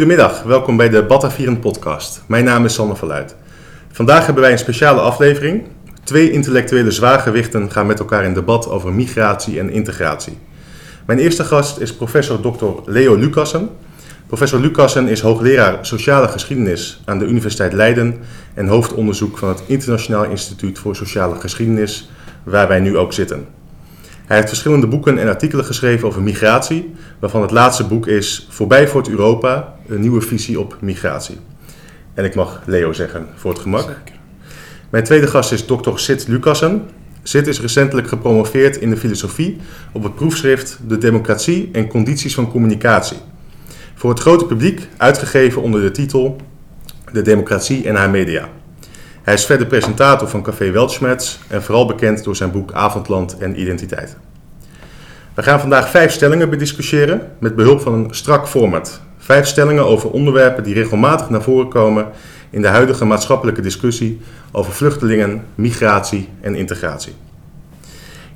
Goedemiddag, welkom bij de Batavierend podcast. Mijn naam is Sander Verluid. Vandaag hebben wij een speciale aflevering. Twee intellectuele zwaargewichten gaan met elkaar in debat over migratie en integratie. Mijn eerste gast is professor Dr. Leo Lucassen. Professor Lucassen is hoogleraar sociale geschiedenis aan de Universiteit Leiden en hoofdonderzoek van het Internationaal Instituut voor Sociale Geschiedenis, waar wij nu ook zitten. Hij heeft verschillende boeken en artikelen geschreven over migratie, waarvan het laatste boek is Voorbij voor het Europa, een nieuwe visie op migratie. En ik mag Leo zeggen, voor het gemak. Mijn tweede gast is Dr. Sid Lucassen. Sid is recentelijk gepromoveerd in de filosofie op het proefschrift De Democratie en Condities van Communicatie. Voor het grote publiek uitgegeven onder de titel De Democratie en haar media. Hij is verder presentator van Café Weltschmerz en vooral bekend door zijn boek Avondland en Identiteit. We gaan vandaag vijf stellingen bediscussiëren met behulp van een strak format. Vijf stellingen over onderwerpen die regelmatig naar voren komen in de huidige maatschappelijke discussie over vluchtelingen, migratie en integratie.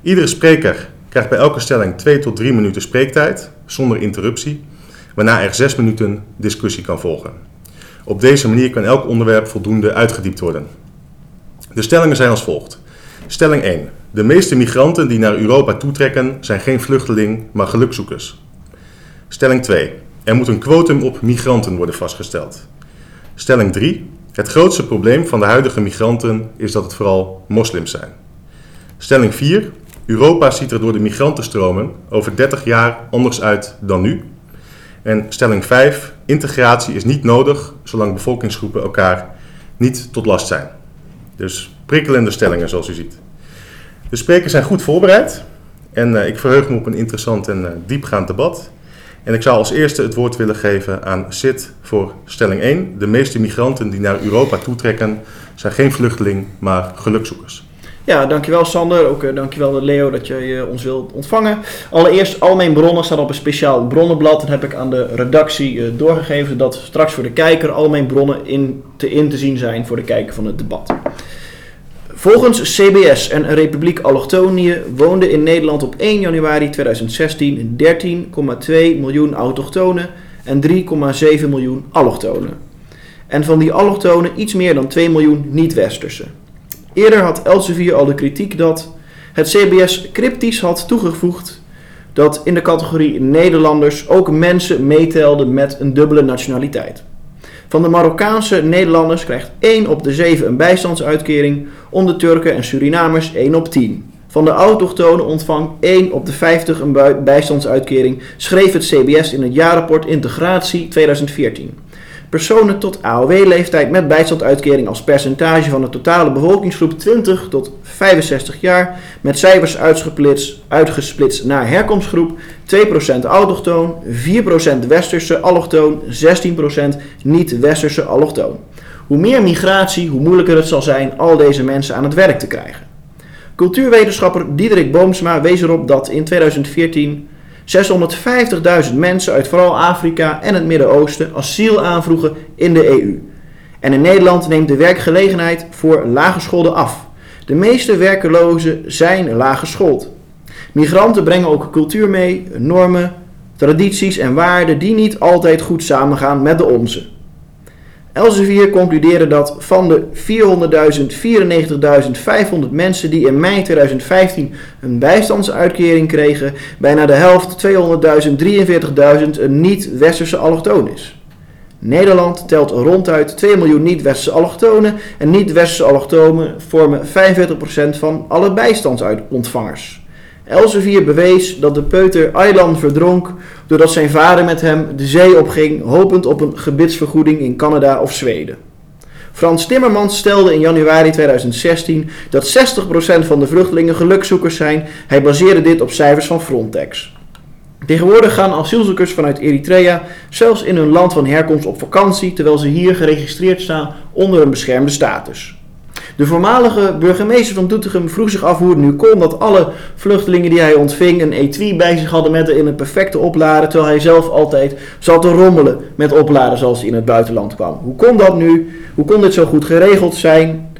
Iedere spreker krijgt bij elke stelling twee tot drie minuten spreektijd, zonder interruptie, waarna er zes minuten discussie kan volgen. Op deze manier kan elk onderwerp voldoende uitgediept worden. De stellingen zijn als volgt. Stelling 1. De meeste migranten die naar Europa toetrekken zijn geen vluchteling, maar gelukzoekers. Stelling 2. Er moet een quotum op migranten worden vastgesteld. Stelling 3. Het grootste probleem van de huidige migranten is dat het vooral moslims zijn. Stelling 4. Europa ziet er door de migrantenstromen over 30 jaar anders uit dan nu. En stelling 5. Integratie is niet nodig zolang bevolkingsgroepen elkaar niet tot last zijn. Dus prikkelende stellingen zoals u ziet. De sprekers zijn goed voorbereid en uh, ik verheug me op een interessant en uh, diepgaand debat. En ik zou als eerste het woord willen geven aan Sid voor stelling 1. De meeste migranten die naar Europa toetrekken zijn geen vluchteling, maar gelukzoekers. Ja, dankjewel Sander. Ook uh, dankjewel Leo dat je uh, ons wilt ontvangen. Allereerst, al mijn bronnen staan op een speciaal bronnenblad. Dat heb ik aan de redactie doorgegeven. Dat straks voor de kijker al mijn bronnen in te, in te zien zijn voor de kijker van het debat. Volgens CBS en Republiek Allochtonië woonden in Nederland op 1 januari 2016 13,2 miljoen autochtonen en 3,7 miljoen allochtonen. En van die allochtonen iets meer dan 2 miljoen niet-westerse. Eerder had Elsevier al de kritiek dat het CBS cryptisch had toegevoegd dat in de categorie Nederlanders ook mensen meetelden met een dubbele nationaliteit. Van de Marokkaanse Nederlanders krijgt 1 op de 7 een bijstandsuitkering, onder Turken en Surinamers 1 op 10. Van de autochtonen ontvangt 1 op de 50 een bijstandsuitkering, schreef het CBS in het jaarrapport Integratie 2014. Personen tot AOW-leeftijd met bijstandsuitkering als percentage van de totale bevolkingsgroep 20 tot 65 jaar, met cijfers uitgesplitst, uitgesplitst naar herkomstgroep, 2% autochtoon, 4% westerse allochtoon, 16% niet-westerse allochtoon. Hoe meer migratie, hoe moeilijker het zal zijn al deze mensen aan het werk te krijgen. Cultuurwetenschapper Diederik Boomsma wees erop dat in 2014 650.000 mensen uit vooral Afrika en het Midden-Oosten asiel aanvroegen in de EU. En in Nederland neemt de werkgelegenheid voor laaggescholden af. De meeste werkelozen zijn laaggeschoold. Migranten brengen ook cultuur mee, normen, tradities en waarden die niet altijd goed samengaan met de onze. Elsevier concludeerde dat van de 400.094.500 mensen die in mei 2015 een bijstandsuitkering kregen, bijna de helft, 200.043.000, een niet-westerse allochtoon is. Nederland telt ronduit 2 miljoen niet-westerse allochtonen en niet-westerse allochtonen vormen 45% van alle bijstandsontvangers. Elsevier bewees dat de peuter Aylan verdronk doordat zijn vader met hem de zee opging, hopend op een gebitsvergoeding in Canada of Zweden. Frans Timmermans stelde in januari 2016 dat 60% van de vluchtelingen gelukzoekers zijn. Hij baseerde dit op cijfers van Frontex. Tegenwoordig gaan asielzoekers vanuit Eritrea zelfs in hun land van herkomst op vakantie, terwijl ze hier geregistreerd staan onder een beschermde status. De voormalige burgemeester van Doetinchem vroeg zich af hoe het nu kon dat alle vluchtelingen die hij ontving een etui bij zich hadden met in een perfecte oplader, terwijl hij zelf altijd zat te rommelen met opladen zoals hij in het buitenland kwam. Hoe kon dat nu? Hoe kon dit zo goed geregeld zijn?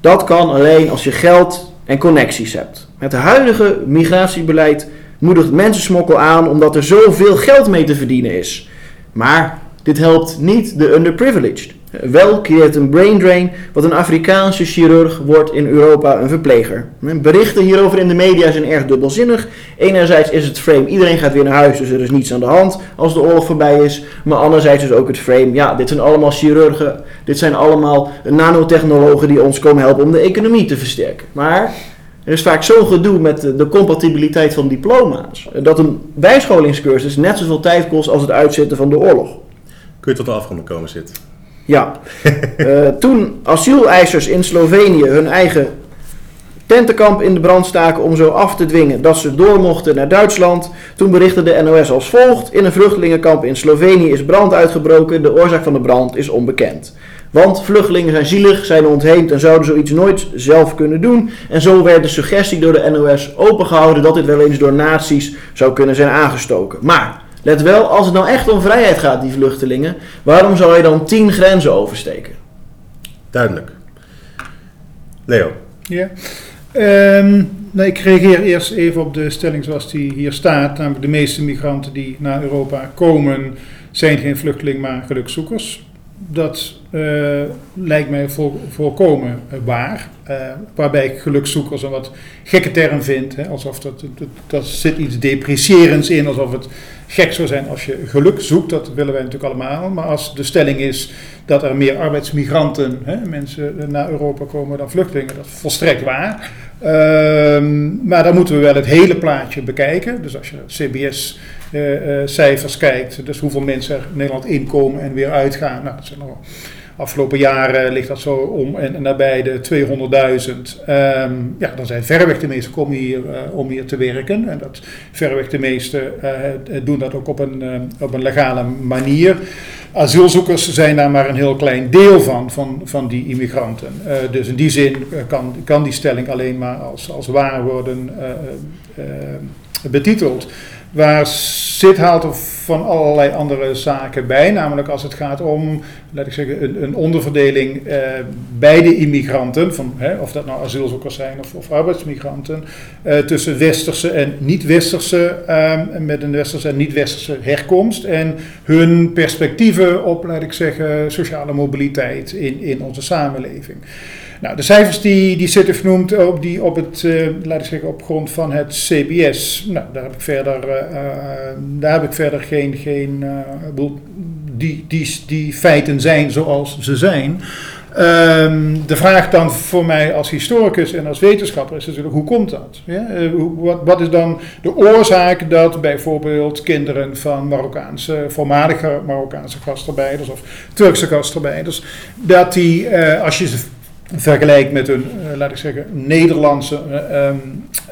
Dat kan alleen als je geld en connecties hebt. Het huidige migratiebeleid moedigt mensensmokkel aan omdat er zoveel geld mee te verdienen is. Maar dit helpt niet de underprivileged. Wel creëert een brain drain wat een Afrikaanse chirurg wordt in Europa een verpleger. Berichten hierover in de media zijn erg dubbelzinnig. Enerzijds is het frame, iedereen gaat weer naar huis, dus er is niets aan de hand als de oorlog voorbij is. Maar anderzijds is ook het frame, ja, dit zijn allemaal chirurgen, dit zijn allemaal nanotechnologen die ons komen helpen om de economie te versterken. Maar er is vaak zo'n gedoe met de compatibiliteit van diploma's, dat een bijscholingscursus net zoveel tijd kost als het uitzitten van de oorlog. Kun je tot de afronding komen zitten? Ja. uh, toen asieleisers in Slovenië hun eigen tentenkamp in de brand staken om zo af te dwingen dat ze door mochten naar Duitsland. Toen berichtte de NOS als volgt: In een vluchtelingenkamp in Slovenië is brand uitgebroken. De oorzaak van de brand is onbekend. Want vluchtelingen zijn zielig, zijn ontheemd en zouden zoiets nooit zelf kunnen doen. En zo werd de suggestie door de NOS opengehouden dat dit wel eens door nazi's zou kunnen zijn aangestoken. Maar Let wel, als het nou echt om vrijheid gaat, die vluchtelingen, waarom zou je dan tien grenzen oversteken? Duidelijk. Leo. Ja. Um, nou, ik reageer eerst even op de stelling zoals die hier staat. Namelijk de meeste migranten die naar Europa komen zijn geen vluchtelingen, maar gelukzoekers. Dat uh, lijkt mij vol, volkomen waar. Uh, waarbij ik gelukzoekers een wat gekke term vind. Hè, alsof dat, dat, dat zit iets depreciërends in, alsof het gek zou zijn als je geluk zoekt, dat willen wij natuurlijk allemaal. Maar als de stelling is dat er meer arbeidsmigranten, hè, mensen naar Europa komen dan vluchtelingen, dat is volstrekt waar. Ehm, maar dan moeten we wel het hele plaatje bekijken. Dus als je CBS-cijfers uh, uh, kijkt, dus hoeveel mensen er in Nederland inkomen en weer uitgaan, nou, dat zijn nog Afgelopen jaren ligt dat zo om en, nabij de 200.000. Ehm, ja, dan zijn verreweg de meeste komen hier uh, om hier te werken. En dat verreweg de meeste uh, doen dat ook op een, op een legale manier. Asielzoekers zijn daar maar een heel klein deel van, van, van die immigranten. dus in die zin kan, kan die stelling alleen maar als, als waar worden betiteld. Waar zit haalt er van allerlei andere zaken bij. Namelijk als het gaat om, laat ik zeggen, een, een onderverdeling eh, bij de immigranten. Van, hè, of dat nou asielzoekers zijn of, of arbeidsmigranten. Eh, tussen westerse en niet-westerse, eh, met een westerse en niet-westerse herkomst. En hun perspectieven op, laat ik zeggen, sociale mobiliteit in, in onze samenleving. Nou, de cijfers die, die zitten vernoemd op, die op, het, uh, laat ik zeggen, op grond van het CBS. Nou, daar heb ik verder, uh, daar heb ik verder geen, geen die, die, die feiten zijn zoals ze zijn. Um, de vraag dan voor mij als historicus en als wetenschapper is natuurlijk hoe komt dat? Ja? wat, wat, is dan de oorzaak dat bijvoorbeeld kinderen van Marokkaanse, voormalige Marokkaanse gastarbeiders of Turkse gastarbeiders, dat die, als je ze vergelijk met hun, uh, laat ik zeggen, Nederlandse uh,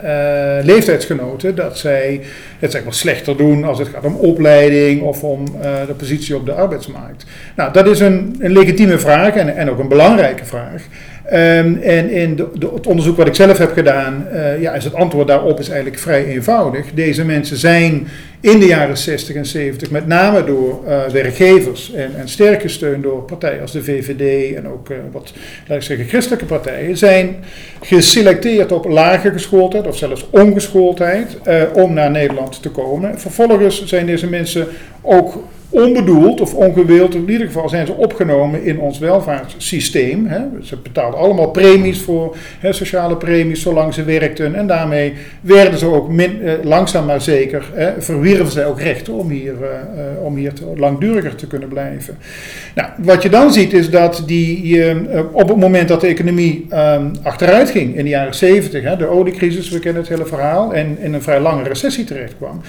uh, leeftijdsgenoten, dat zij het zeg maar slechter doen als het gaat om opleiding of om de positie op de arbeidsmarkt. Nou, dat is een, een legitieme vraag en, en ook een belangrijke vraag. Um, en in de, het onderzoek wat ik zelf heb gedaan, uh, ja, is het antwoord daarop is eigenlijk vrij eenvoudig. Deze mensen zijn in de jaren 60 en 70 met name door uh, werkgevers en, en sterk gesteund door partijen als de VVD en ook uh, wat, laat ik zeggen, christelijke partijen, zijn geselecteerd op lage geschooldheid of zelfs ongeschooldheid om naar Nederland te komen. Vervolgens zijn deze mensen ook onbedoeld of ongewild, in ieder geval zijn ze opgenomen in ons welvaartssysteem. Hè. Ze betaalden allemaal premies voor, hè, sociale premies, zolang ze werkten. En daarmee werden ze ook eh, langzaam maar zeker, hè, verwierven ze ook rechten om hier, eh, eh, om hier langduriger te kunnen blijven. Nou, wat je dan ziet is dat die, uh, op het moment dat de economie achteruit ging in de jaren 70, de oliecrisis, we kennen het hele verhaal, en in een vrij lange recessie terecht kwam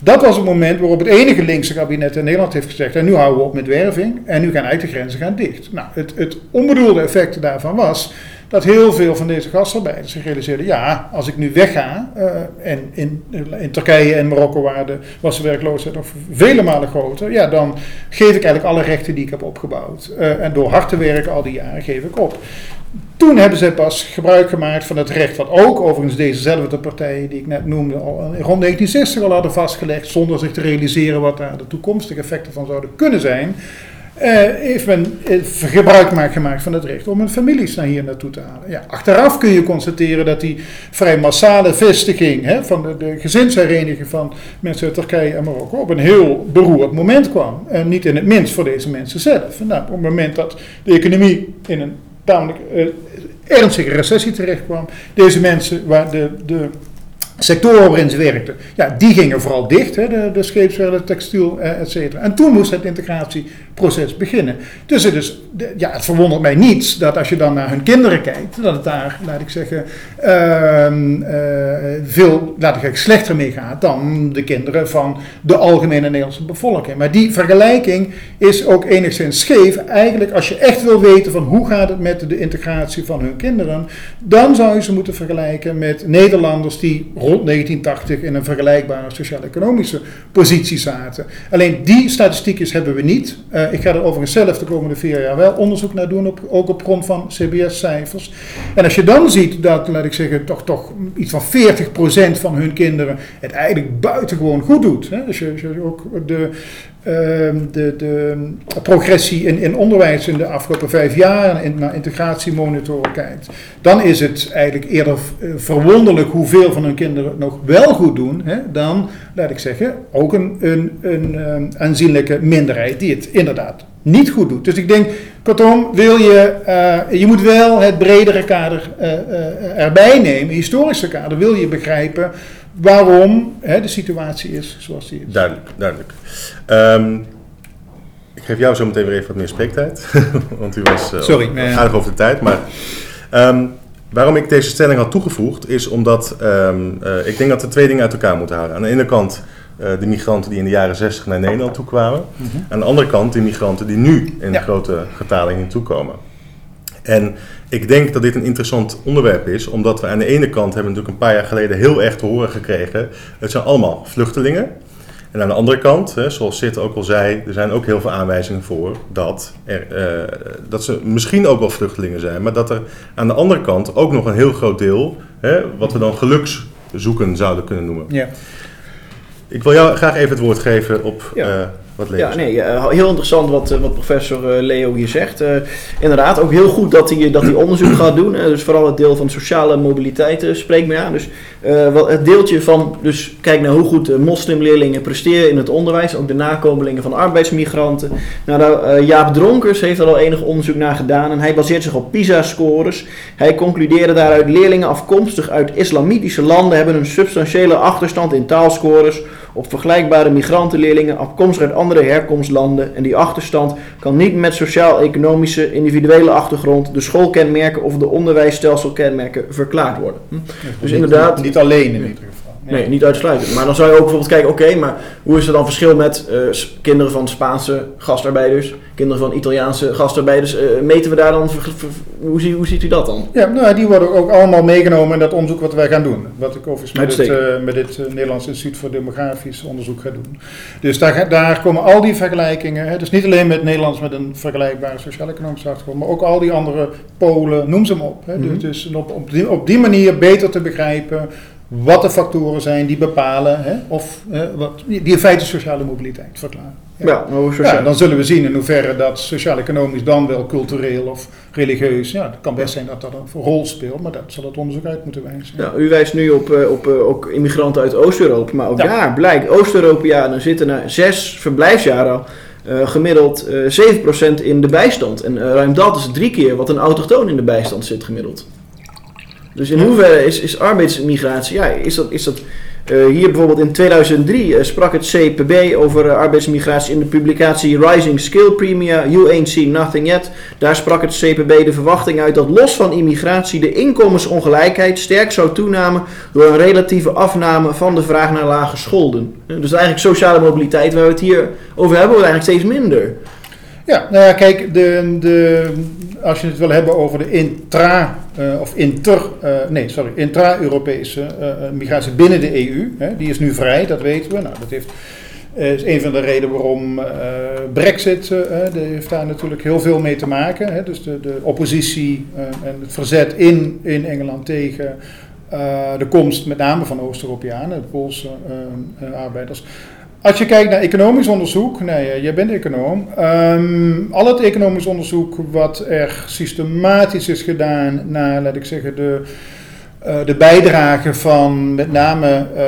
dat was het moment waarop het enige linkse kabinet in Nederland heeft gezegd: en nu houden we op met werving en nu gaan uit de grenzen gaan dicht. Nou, het, het onbedoelde effect daarvan was dat heel veel van deze gastarbeiders zich realiseerden: ja, als ik nu wegga, uh, en in, in Turkije en Marokko waar was de werkloosheid nog vele malen groter, ja, dan geef ik eigenlijk alle rechten die ik heb opgebouwd. Uh, en door hard te werken al die jaren geef ik op. Toen hebben ze pas gebruik gemaakt van het recht, wat ook overigens dezezelfde partijen die ik net noemde, al rond 1960 al hadden vastgelegd, zonder zich te realiseren wat daar de toekomstige effecten van zouden kunnen zijn. eh, heeft men eh, gebruik ma- gemaakt van het recht om hun families naar hier naartoe te halen. Ja, achteraf kun je constateren dat die vrij massale vestiging hè, van de, de gezinshereniging van mensen uit Turkije en Marokko op een heel beroerd moment kwam. En niet in het minst voor deze mensen zelf. Nou, op het moment dat de economie in een tamelijk eh, ernstige recessie terecht kwam, deze mensen waar de, de sectoren waarin ze werkten, ja, die gingen vooral dicht, hè, de, de textiel, eh, et cetera. En toen moest het integratieproces beginnen. Dus het, ja, het verwondert mij niet dat als je dan naar hun kinderen kijkt, dat het daar, laat ik zeggen, ehm, eh, veel, laat ik zeggen, slechter mee gaat dan de kinderen van de algemene Nederlandse bevolking. Maar die vergelijking is ook enigszins scheef. Eigenlijk, als je echt wil weten van hoe gaat het met de integratie van hun kinderen, dan zou je ze moeten vergelijken met Nederlanders die rond 1980 in een vergelijkbare sociaal-economische positie zaten. Alleen die statistiekjes hebben we niet. Eh, ik ga er overigens zelf de komende vier jaar wel onderzoek naar doen, op, ook op grond van CBS-cijfers. En als je dan ziet dat, laat ik zeggen, toch, toch iets van 40% van hun kinderen het eigenlijk buitengewoon goed doet. Hè? Als, je, je ook de, de, de progressie in, in onderwijs in de afgelopen vijf jaar en in, naar integratiemonitoren kijkt, dan is het eigenlijk eerder eh, verwonderlijk hoeveel van hun kinderen het nog wel goed doen, hè, dan, laat ik zeggen, ook een, een, een ehm, aanzienlijke minderheid die het inderdaad niet goed doet. Dus ik denk, kortom, wil je, eh, je moet wel het bredere kader eh, erbij nemen, historische kader, wil je begrijpen waarom hè, de situatie is zoals die is. Duidelijk, duidelijk. Ehm, ik geef jou zo meteen weer even wat meer spreektijd. Want u was eh, Sorry, nee. aardig over de tijd. Maar ehm, waarom ik deze stelling had toegevoegd, is omdat ehm, eh, ik denk dat we twee dingen uit elkaar moeten houden. Aan de ene kant eh, de migranten die in de jaren 60 naar Nederland toe kwamen. Aan de andere kant de migranten die nu in Ja. grote getalen hier naartoe komen. En ik denk dat dit een interessant onderwerp is, omdat we aan de ene kant hebben natuurlijk een paar jaar geleden heel erg te horen gekregen, het zijn allemaal vluchtelingen. En aan de andere kant, hè, zoals Sid ook al zei, er zijn ook heel veel aanwijzingen voor dat, er, eh, dat ze misschien ook wel vluchtelingen zijn, maar dat er aan de andere kant ook nog een heel groot deel, hè, wat we dan gelukszoeken zouden kunnen noemen. Ja. Ik wil jou graag even het woord geven op Ja. eh, wat Ja, nee, eh, heel interessant wat, eh, wat professor eh, Leo hier zegt. Inderdaad, ook heel goed dat hij, dat hij onderzoek gaat doen. Dus vooral het deel van sociale mobiliteit eh, spreekt me aan. Dus het deeltje van, dus kijk naar hoe goed moslimleerlingen presteren in het onderwijs. Ook de nakomelingen van arbeidsmigranten. Nou, daar, Jaap Dronkers heeft er al enig onderzoek naar gedaan. En hij baseert zich op PISA-scores. Hij concludeerde daaruit leerlingen afkomstig uit islamitische landen hebben een substantiële achterstand in taalscores op vergelijkbare migrantenleerlingen afkomstig uit andere herkomstlanden. En die achterstand kan niet met sociaal-economische, individuele achtergrond, de schoolkenmerken of de onderwijsstelselkenmerken verklaard worden. Hm? Dus inderdaad- Niet alleen in ieder geval. Ja. Nee, niet uitsluitend. Maar dan zou je ook bijvoorbeeld kijken, oké, maar hoe is er dan verschil met eh, kinderen van Spaanse gastarbeiders, kinderen van Italiaanse gastarbeiders? Eh, meten we daar dan, hoe, zie- hoe ziet u dat dan? Ja, nou, die worden ook allemaal meegenomen in dat onderzoek wat wij gaan doen. Wat ik overigens met het, Uitstekend. eh, met eh, Nederlands Instituut voor Demografisch Onderzoek ga doen. Dus daar, daar komen al die vergelijkingen, hè, dus niet alleen met Nederlands met een vergelijkbare sociaal-economische achtergrond, maar ook al die andere polen, noem ze maar op. Hè. Mhm. Dus, dus op, op, die, op die manier beter te begrijpen wat de factoren zijn die bepalen, hè, of eh, wat, die in feite sociale mobiliteit verklaren. Ja, maar hoe Ja, sociaal? dan zullen we zien in hoeverre dat sociaal-economisch dan wel cultureel of religieus. Ja, het kan best zijn dat dat een rol speelt, maar dat zal het onderzoek uit moeten wijzen. Ja, u wijst nu op, eh, op eh, ook immigranten uit Oost-Europa, maar ook daar blijkt, Oost-Europeanen zitten na zes verblijfsjaren eh, gemiddeld eh 7% in de bijstand. En ruim dat is drie keer wat een autochtoon in de bijstand zit gemiddeld. Dus in hoeverre is, is arbeidsmigratie, ja, is dat, is dat eh, hier bijvoorbeeld in 2003 eh, sprak het CPB over eh, arbeidsmigratie in de publicatie Rising Skill Premia, You Ain't Seen Nothing Yet. Daar sprak het CPB de verwachting uit dat los van immigratie de inkomensongelijkheid sterk zou toenemen door een relatieve afname van de vraag naar lage schulden. Eh, Dus eigenlijk sociale mobiliteit waar we het hier over hebben, wordt eigenlijk steeds minder. Ja, nou ja, kijk, de, de, als je het wil hebben over de intra- eh, of inter, eh, nee, sorry, intra-Europese eh, migratie binnen de EU, hè, die is nu vrij, dat weten we. Nou, dat heeft, is een van de redenen waarom Brexit, heeft daar natuurlijk heel veel mee te maken. Hè, dus de, de oppositie en het verzet in, in Engeland tegen de komst met name van Oost-Europeanen, de Poolse arbeiders. Als je kijkt naar economisch onderzoek, nee, jij bent econoom. Ehm, al het economisch onderzoek wat er systematisch is gedaan naar, laat ik zeggen, de, uh, de bijdrage van met name uh,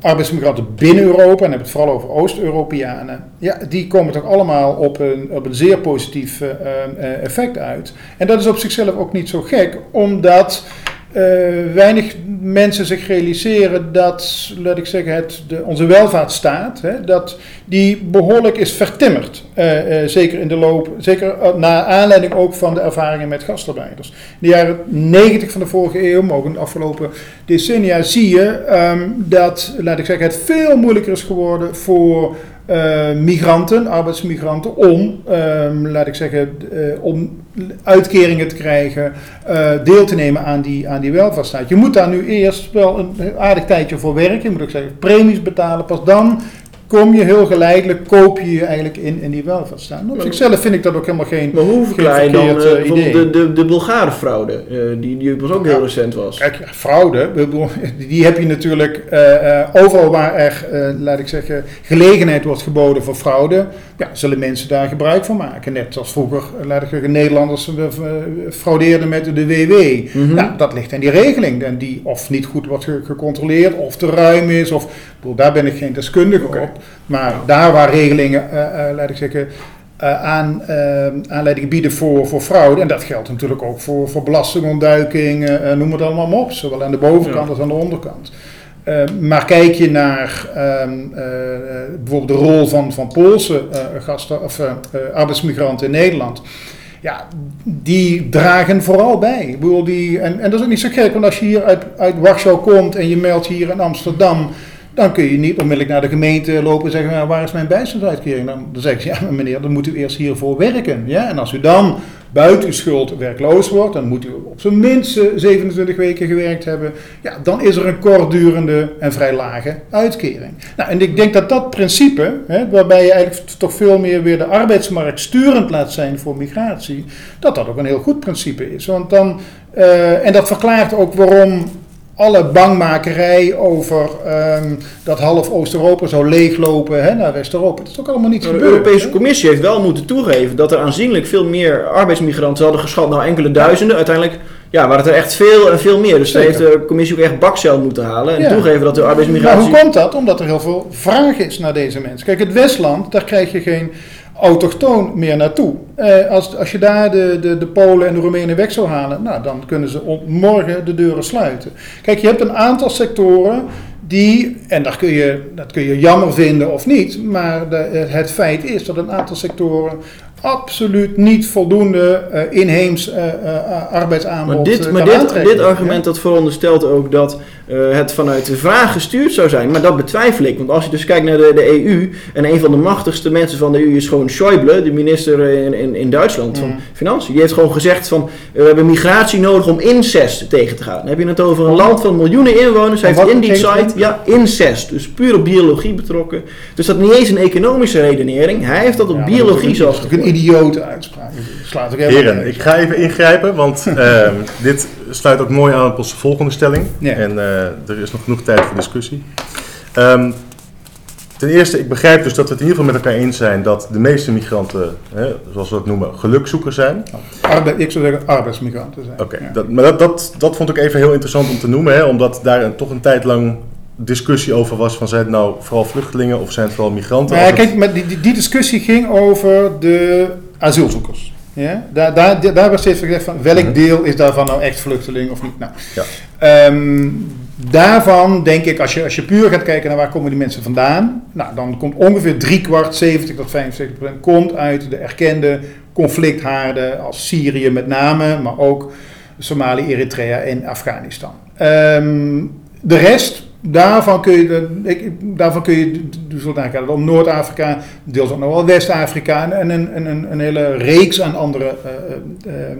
arbeidsmigranten binnen Europa, en heb het vooral over Oost-Europeanen, ja, die komen toch allemaal op een, op een zeer positief effect uit. En dat is op zichzelf ook niet zo gek, omdat weinig mensen zich realiseren dat, laat ik zeggen, het, de, onze welvaartsstaat, hè, dat die behoorlijk is vertimmerd. Uh, uh, zeker in de loop, zeker naar aanleiding ook van de ervaringen met gastarbeiders. In de jaren 90 van de vorige eeuw, maar in de afgelopen decennia, zie je um, dat, laat ik zeggen, het veel moeilijker is geworden voor uh, migranten, arbeidsmigranten, om, um, laat ik zeggen, uh, om uitkeringen te krijgen, uh, deel te nemen aan die, aan die welvaartsstaat. Je moet daar nu eerst wel een aardig tijdje voor werken, je moet ook zeggen, premies betalen, pas dan kom je heel geleidelijk, koop je je eigenlijk in, in die welvaartsstaat. Op zichzelf vind ik dat ook helemaal geen Maar hoe verklaar je dan uh, de, de, de Bulgare fraude, uh, die, die was ook ja, heel recent was? Kijk, fraude, die heb je natuurlijk uh, overal waar er, laat ik zeggen, gelegenheid wordt geboden voor fraude, ja, zullen mensen daar gebruik van maken. Net als vroeger, laat ik zeggen, Nederlanders fraudeerden met de WW. Mm -hmm. nou, dat ligt in die regeling, en die of niet goed wordt gecontroleerd, of te ruim is, of daar ben ik geen deskundige okay. op. Maar daar waar regelingen, uh, uh, laat ik zeggen, uh, aan, aanleiding bieden voor, voor fraude, en dat geldt natuurlijk ook voor, voor belastingontduiking, noem het allemaal maar op, zowel aan de bovenkant ja. als aan de onderkant. maar kijk je naar bijvoorbeeld de rol van, van Poolse gasten, of, arbeidsmigranten in Nederland ja, die dragen vooral bij. Ik bedoel, die, en, en dat is ook niet zo gek, want als je hier uit, uit Warschau komt en je meldt hier in Amsterdam dan kun je niet onmiddellijk naar de gemeente lopen en zeggen, waar is mijn bijstandsuitkering? Dan, dan zeg je, ja meneer, dan moet u eerst hiervoor werken. Ja? En als u dan buiten uw schuld werkloos wordt, dan moet u op zijn minst 27 weken gewerkt hebben. Ja, dan is er een kortdurende en vrij lage uitkering. Nou, en ik denk dat dat principe, hè, waarbij je eigenlijk toch veel meer weer de arbeidsmarkt sturend laat zijn voor migratie, dat dat ook een heel goed principe is. Want dan, uh, en dat verklaart ook waarom alle bangmakerij over um, dat half Oost-Europa zou leeglopen hè, naar West-Europa. Dat is ook allemaal niet De Europese hè? Commissie heeft wel moeten toegeven dat er aanzienlijk veel meer arbeidsmigranten hadden geschat. Nou, enkele duizenden. Uiteindelijk ja, waren het er echt veel en veel meer. Dus daar heeft de commissie ook echt bakcel moeten halen en ja. toegeven dat de arbeidsmigratie... Maar hoe komt dat? Omdat er heel veel vraag is naar deze mensen. Kijk, het Westland, daar krijg je geen autochtoon meer naartoe. Eh, als, als je daar de, de, de Polen en de Roemenen weg zou halen, nou, dan kunnen ze morgen de deuren sluiten. Kijk, je hebt een aantal sectoren die, en dat kun je, dat kun je jammer vinden of niet, maar de, het feit is dat een aantal sectoren absoluut niet voldoende uh, inheems uh, uh, arbeidsaanbod maar dit, maar dit, dit argument dat veronderstelt ook dat het vanuit de vraag gestuurd zou zijn, maar dat betwijfel ik. Want als je dus kijkt naar de, de EU, en een van de machtigste mensen van de EU is gewoon Schäuble, de minister in, in, in Duitsland van mm. Financiën. Die heeft gewoon gezegd van, we hebben migratie nodig om incest tegen te gaan. Dan heb je het over een land van miljoenen inwoners. Hij heeft in die site, ja, incest. Dus puur op biologie betrokken. Dus dat is niet eens een economische redenering. Hij heeft dat op ja, biologie zelfs idiote uitspraak. Slaat ook Heren, ik ga even ingrijpen, want uh, dit sluit ook mooi aan op onze volgende stelling. Ja. En uh, er is nog genoeg tijd voor discussie. Um, ten eerste, ik begrijp dus dat we het in ieder geval met elkaar eens zijn dat de meeste migranten, hè, zoals we dat noemen, gelukzoekers zijn. Arbeid, ik zou zeggen arbeidsmigranten zijn. Oké, okay, ja. maar dat, dat, dat vond ik even heel interessant om te noemen, hè, omdat daar een, toch een tijd lang discussie over was van zijn het nou vooral vluchtelingen of zijn het vooral migranten? Ja, kijk, maar die, die, discussie ging over de asielzoekers. Ja? Daar, daar, daar werd steeds gezegd van welk deel is daarvan nou echt vluchteling of niet. Nou, ja. um, daarvan denk ik, als je, als je puur gaat kijken naar waar komen die mensen vandaan, nou, dan komt ongeveer drie kwart, 70 tot 75 procent, komt uit de erkende conflicthaarden als Syrië met name, maar ook Somalië, Eritrea en Afghanistan. Um, de rest, Daarvan kun je, ik, daarvan kun je dus nagaan om Noord-Afrika, deels ook nog wel West-Afrika en een, een, een, hele reeks aan andere uh, uh,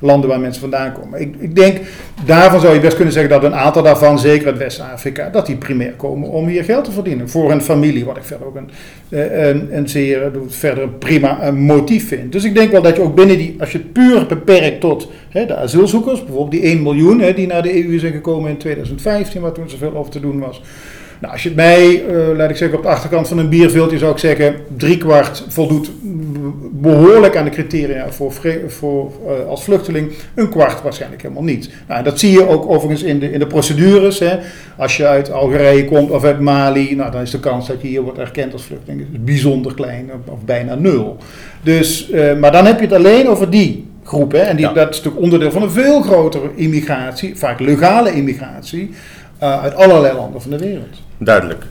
landen waar mensen vandaan komen. Ik, ik denk, daarvan zou je best kunnen zeggen dat een aantal daarvan, zeker uit West-Afrika, dat die primair komen om hier geld te verdienen. Voor een familie, wat ik verder ook een, een, een zeer verder prima motief vind. Dus ik denk wel dat je ook binnen die, als je het puur beperkt tot de asielzoekers, bijvoorbeeld die 1 miljoen die naar de EU zijn gekomen in 2015, waar toen zoveel over te doen was. Nou, als je het mij, uh, laat ik zeggen, op de achterkant van een bierviltje zou ik zeggen, driekwart voldoet behoorlijk aan de criteria voor, voor uh, als vluchteling, een kwart waarschijnlijk helemaal niet. Nou, dat zie je ook overigens in de, in de procedures. Hè. Als je uit Algerije komt of uit Mali, nou, dan is de kans dat je hier wordt erkend als vluchteling bijzonder klein of, bijna nul. Dus, uh, maar dan heb je het alleen over die groep. Hè, en die, dat is natuurlijk onderdeel van een veel grotere immigratie, vaak legale immigratie, uh, uit allerlei landen van de wereld. Duidelijk.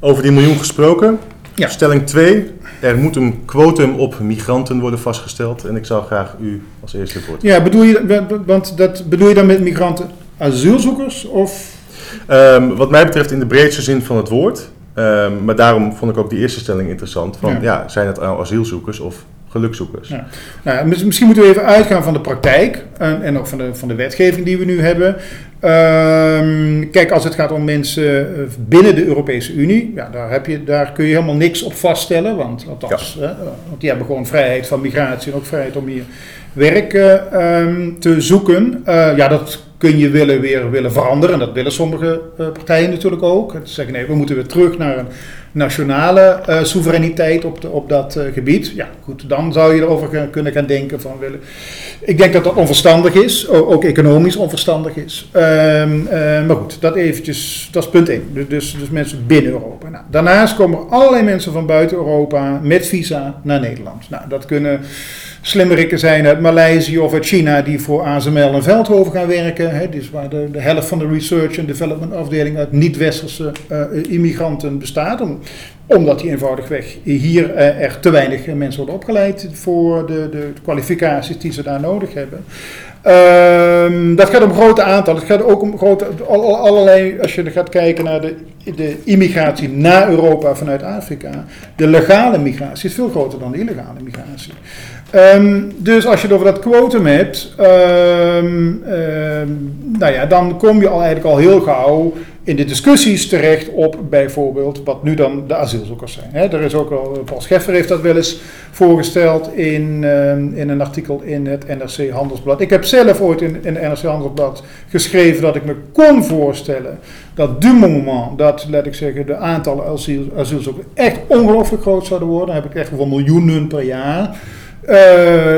Over die miljoen gesproken. Ja. Stelling 2. Er moet een quotum op migranten worden vastgesteld. En ik zou graag u als eerste woord. Ja, bedoel je, want dat, bedoel je dan met migranten asielzoekers? Of? Um, wat mij betreft in de breedste zin van het woord. Um, maar daarom vond ik ook die eerste stelling interessant. Van, ja. ja zijn het asielzoekers of gelukzoekers. Ja. Nou, misschien moeten we even uitgaan van de praktijk en, en ook van de, van de wetgeving die we nu hebben. Um, kijk, als het gaat om mensen eh, binnen de Europese Unie, ja, daar, heb je, daar kun je helemaal niks op vaststellen. Want, althans, ja. hè, want die hebben gewoon vrijheid van migratie en ook vrijheid om hier werk uh, um, te zoeken. Uh, ja, dat kun je willen, weer willen veranderen. En dat willen sommige uh, partijen natuurlijk ook. Ze zeggen nee, we moeten weer terug naar een nationale uh, soevereiniteit op, de, op dat uh, gebied. Ja, goed, dan zou je erover kunnen gaan denken van willen. Ik denk dat dat onverstandig is, ook economisch onverstandig is. Um, uh, maar goed, dat eventjes, dat is punt 1. Dus, dus, dus mensen binnen Europa. Nou, daarnaast komen er allerlei mensen van buiten Europa met visa naar Nederland. Nou, dat kunnen slimmerikken zijn uit Maleisië of uit China die voor ASML en Veldhoven gaan werken. Hè, dus waar de, de helft van de research en development afdeling uit niet-westerse uh, immigranten bestaat. Om, omdat die eenvoudigweg hier uh, er te weinig mensen worden opgeleid voor de, de, kwalificaties die ze daar nodig hebben. Um, dat gaat om grote aantallen. Het gaat ook om grote, allerlei, als je gaat kijken naar de, de immigratie naar Europa vanuit Afrika. De legale migratie is veel groter dan de illegale migratie. Um, dus als je het over dat quotum hebt, um, nou ja, dan kom je al eigenlijk al heel gauw in de discussies terecht op bijvoorbeeld wat nu dan de asielzoekers zijn. Er is ook al, Paul Scheffer heeft dat wel eens voorgesteld in, in een artikel in het NRC Handelsblad. Ik heb zelf ooit in, in het NRC Handelsblad geschreven dat ik me kon voorstellen dat du moment dat, laat ik zeggen, de aantallen asiel, asielzoekers echt ongelooflijk groot zouden worden, dan heb ik echt over miljoenen per jaar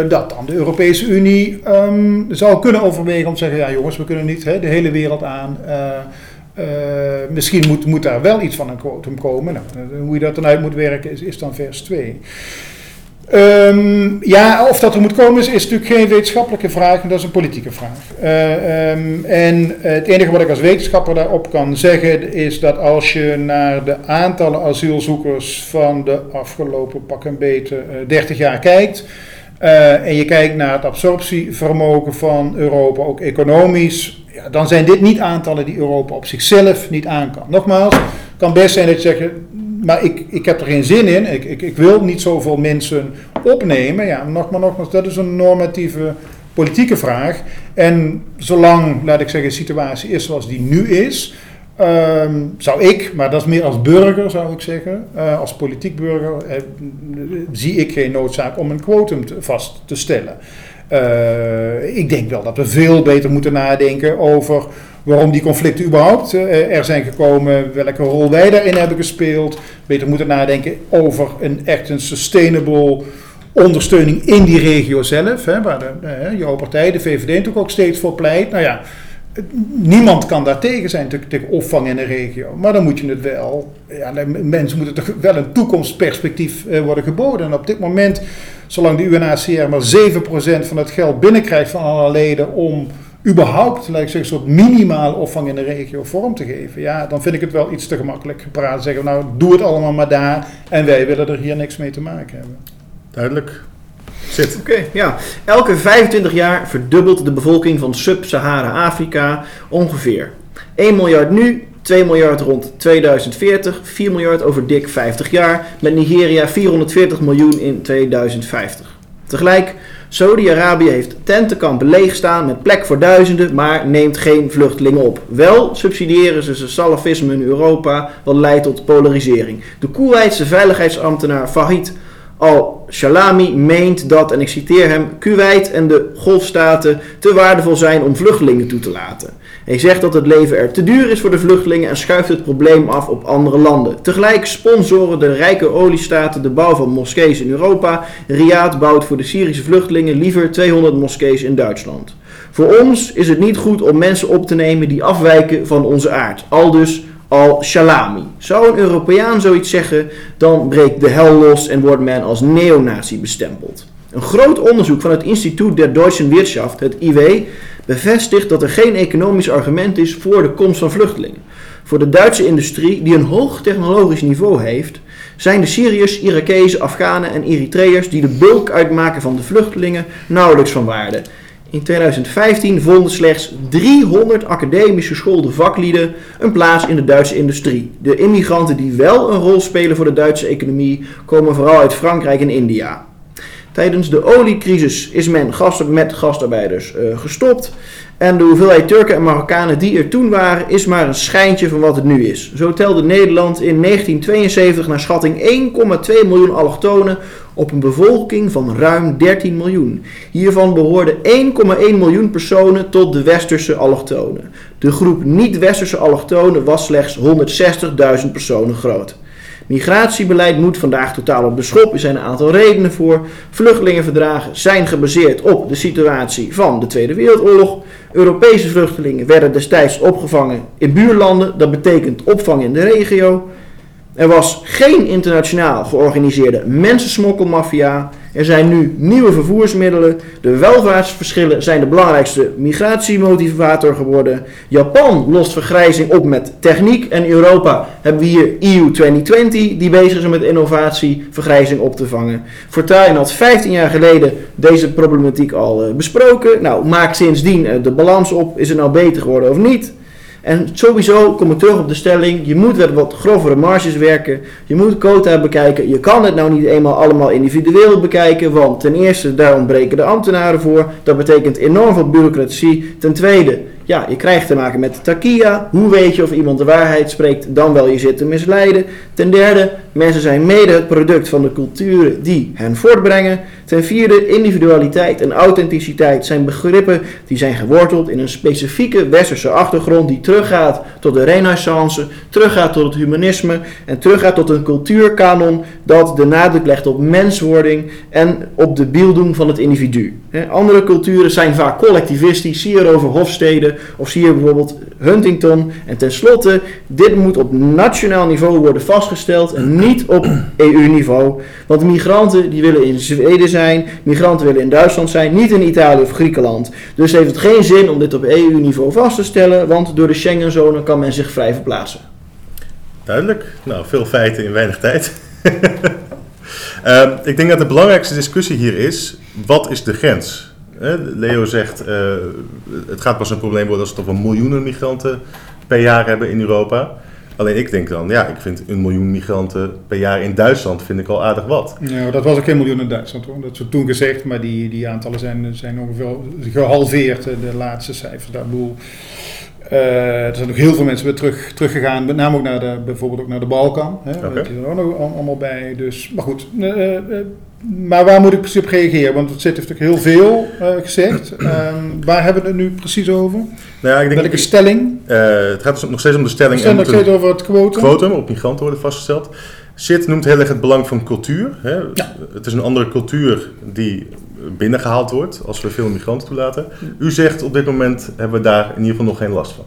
dat dan de Europese Unie um, zou kunnen overwegen om te zeggen: ja, jongens, we kunnen niet hè, de hele wereld aan. Uh, uh, misschien moet, moet daar wel iets van een quotum komen. Nou, hoe je dat dan uit moet werken is, is dan vers 2. Um, ja, of dat er moet komen is, is natuurlijk geen wetenschappelijke vraag, dat is een politieke vraag. Uh, um, en het enige wat ik als wetenschapper daarop kan zeggen is dat als je naar de aantallen asielzoekers van de afgelopen pak en uh, 30 jaar kijkt, uh, en je kijkt naar het absorptievermogen van Europa, ook economisch, ja, dan zijn dit niet aantallen die Europa op zichzelf niet aan kan. Nogmaals, het kan best zijn dat je zegt, maar ik, ik heb er geen zin in. Ik, ik, ik wil niet zoveel mensen opnemen. Ja, nogmaals, nogmaals, dat is een normatieve politieke vraag. En zolang, laat ik zeggen, de situatie is zoals die nu is, um, zou ik, maar dat is meer als burger zou ik zeggen, uh, als politiek burger, eh, zie ik geen noodzaak om een quotum vast te stellen. Uh, ik denk wel dat we veel beter moeten nadenken over waarom die conflicten überhaupt uh, er zijn gekomen, welke rol wij daarin hebben gespeeld. Beter moeten nadenken over een echt een sustainable ondersteuning in die regio zelf, hè, waar de, uh, jouw partij, de VVD, natuurlijk ook steeds voor pleit. Nou ja, niemand kan daar tegen zijn, tegen opvang in de regio. Maar dan moet je het wel, mensen moeten toch wel een toekomstperspectief uh, worden geboden. En op dit moment, zolang de UNHCR maar 7% van het geld binnenkrijgt van alle leden om überhaupt, laat ik zeggen, een soort minimale opvang in de regio vorm te geven. Ja, dan vind ik het wel iets te gemakkelijk gepraat. Zeggen, nou, doe het allemaal maar daar en wij willen er hier niks mee te maken hebben. Duidelijk. Zit. Oké, okay, ja. Elke 25 jaar verdubbelt de bevolking van Sub-Sahara-Afrika ongeveer. 1 miljard nu, 2 miljard rond 2040, 4 miljard over dik 50 jaar, met Nigeria 440 miljoen in 2050. Tegelijk Saudi-Arabië heeft tentenkampen leegstaan met plek voor duizenden, maar neemt geen vluchtelingen op. Wel subsidiëren ze salafisme in Europa, wat leidt tot polarisering. De Koeweitse veiligheidsambtenaar Fahid Al-Shalami meent dat, en ik citeer hem, Kuwait en de golfstaten te waardevol zijn om vluchtelingen toe te laten. Hij zegt dat het leven er te duur is voor de vluchtelingen en schuift het probleem af op andere landen. Tegelijk sponsoren de rijke oliestaten de bouw van moskees in Europa. Riyadh bouwt voor de Syrische vluchtelingen liever 200 moskees in Duitsland. Voor ons is het niet goed om mensen op te nemen die afwijken van onze aard. Aldus al-Shalami. Zou een Europeaan zoiets zeggen, dan breekt de hel los en wordt men als neonazi bestempeld. Een groot onderzoek van het Instituut der Deutschen Wirtschaft, het IW, bevestigt dat er geen economisch argument is voor de komst van vluchtelingen. Voor de Duitse industrie, die een hoog technologisch niveau heeft, zijn de Syriërs, Irakezen, Afghanen en Eritreërs die de bulk uitmaken van de vluchtelingen nauwelijks van waarde. In 2015 vonden slechts 300 academisch geschoolde vaklieden een plaats in de Duitse industrie. De immigranten die wel een rol spelen voor de Duitse economie komen vooral uit Frankrijk en India. Tijdens de oliecrisis is men met gastarbeiders uh, gestopt. En de hoeveelheid Turken en Marokkanen die er toen waren, is maar een schijntje van wat het nu is. Zo telde Nederland in 1972 naar schatting 1,2 miljoen allochtonen op een bevolking van ruim 13 miljoen. Hiervan behoorden 1,1 miljoen personen tot de westerse allochtonen. De groep niet-westerse allochtonen was slechts 160.000 personen groot. Migratiebeleid moet vandaag totaal op de schop. Er zijn een aantal redenen voor. Vluchtelingenverdragen zijn gebaseerd op de situatie van de Tweede Wereldoorlog. Europese vluchtelingen werden destijds opgevangen in buurlanden. Dat betekent opvang in de regio. Er was geen internationaal georganiseerde mensensmokkelmafia. Er zijn nu nieuwe vervoersmiddelen. De welvaartsverschillen zijn de belangrijkste migratiemotivator geworden. Japan lost vergrijzing op met techniek. En Europa hebben we hier EU 2020 die bezig is met innovatie vergrijzing op te vangen. Fortuyn had 15 jaar geleden deze problematiek al eh, besproken. Nou, maakt sindsdien eh, de balans op. Is het nou beter geworden of niet? En sowieso kom ik terug op de stelling: je moet met wat grovere marges werken. Je moet quota bekijken. Je kan het nou niet eenmaal allemaal individueel bekijken, want ten eerste daar ontbreken de ambtenaren voor. Dat betekent enorm veel bureaucratie. Ten tweede, ja, je krijgt te maken met takia. Hoe weet je of iemand de waarheid spreekt? Dan wel je zit te misleiden. Ten derde, mensen zijn mede product van de culturen die hen voortbrengen. Ten vierde, individualiteit en authenticiteit zijn begrippen die zijn geworteld in een specifieke westerse achtergrond die teruggaat tot de renaissance, teruggaat tot het humanisme en teruggaat tot een cultuurkanon dat de nadruk legt op menswording en op de beelding van het individu. Andere culturen zijn vaak collectivistisch, zie je over Hofstede of zie je bijvoorbeeld Huntington. En tenslotte, dit moet op nationaal niveau worden vastgesteld en niet op EU-niveau. Want migranten die willen in Zweden zijn, migranten willen in Duitsland zijn, niet in Italië of Griekenland. Dus heeft het geen zin om dit op EU-niveau vast te stellen, want door de Schengenzone kan men zich vrij verplaatsen. Duidelijk. Nou, veel feiten in weinig tijd. uh, ik denk dat de belangrijkste discussie hier is, wat is de grens? Leo zegt, uh, het gaat pas een probleem worden als we toch wel miljoenen migranten per jaar hebben in Europa. Alleen ik denk dan, ja, ik vind een miljoen migranten per jaar in Duitsland vind ik al aardig wat. Ja, dat was ook geen miljoen in Duitsland hoor. Dat is toen gezegd, maar die, die aantallen zijn, zijn ongeveer gehalveerd, de laatste cijfers. Dat bedoel, uh, er zijn nog heel veel mensen weer terug, teruggegaan, met name ook naar de, bijvoorbeeld ook naar de Balkan. Hè, okay. Die zijn er ook nog allemaal bij. Dus, maar goed, uh, maar waar moet ik precies op reageren? Want het zit heeft natuurlijk heel veel uh, gezegd. Um, waar hebben we het nu precies over? Nou ja, ik denk Welke stelling? Uh, het gaat dus nog steeds om de stelling. Het gaat over het quotum. Quotum op migranten worden vastgesteld. Zit noemt heel erg het belang van cultuur. Hè? Ja. Het is een andere cultuur die binnengehaald wordt als we veel migranten toelaten. U zegt op dit moment hebben we daar in ieder geval nog geen last van.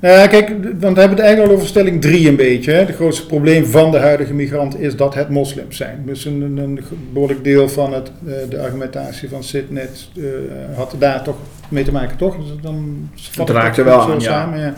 Nou, kijk, want we hebben het eigenlijk al over stelling 3 een beetje. Hè. Het grootste probleem van de huidige migrant is dat het moslims zijn. Dus een, een, behoorlijk deel van het, uh, de argumentatie van Sidnet uh, had daar toch mee te maken, toch? Dus dan het raakt er wel aan, samen, ja.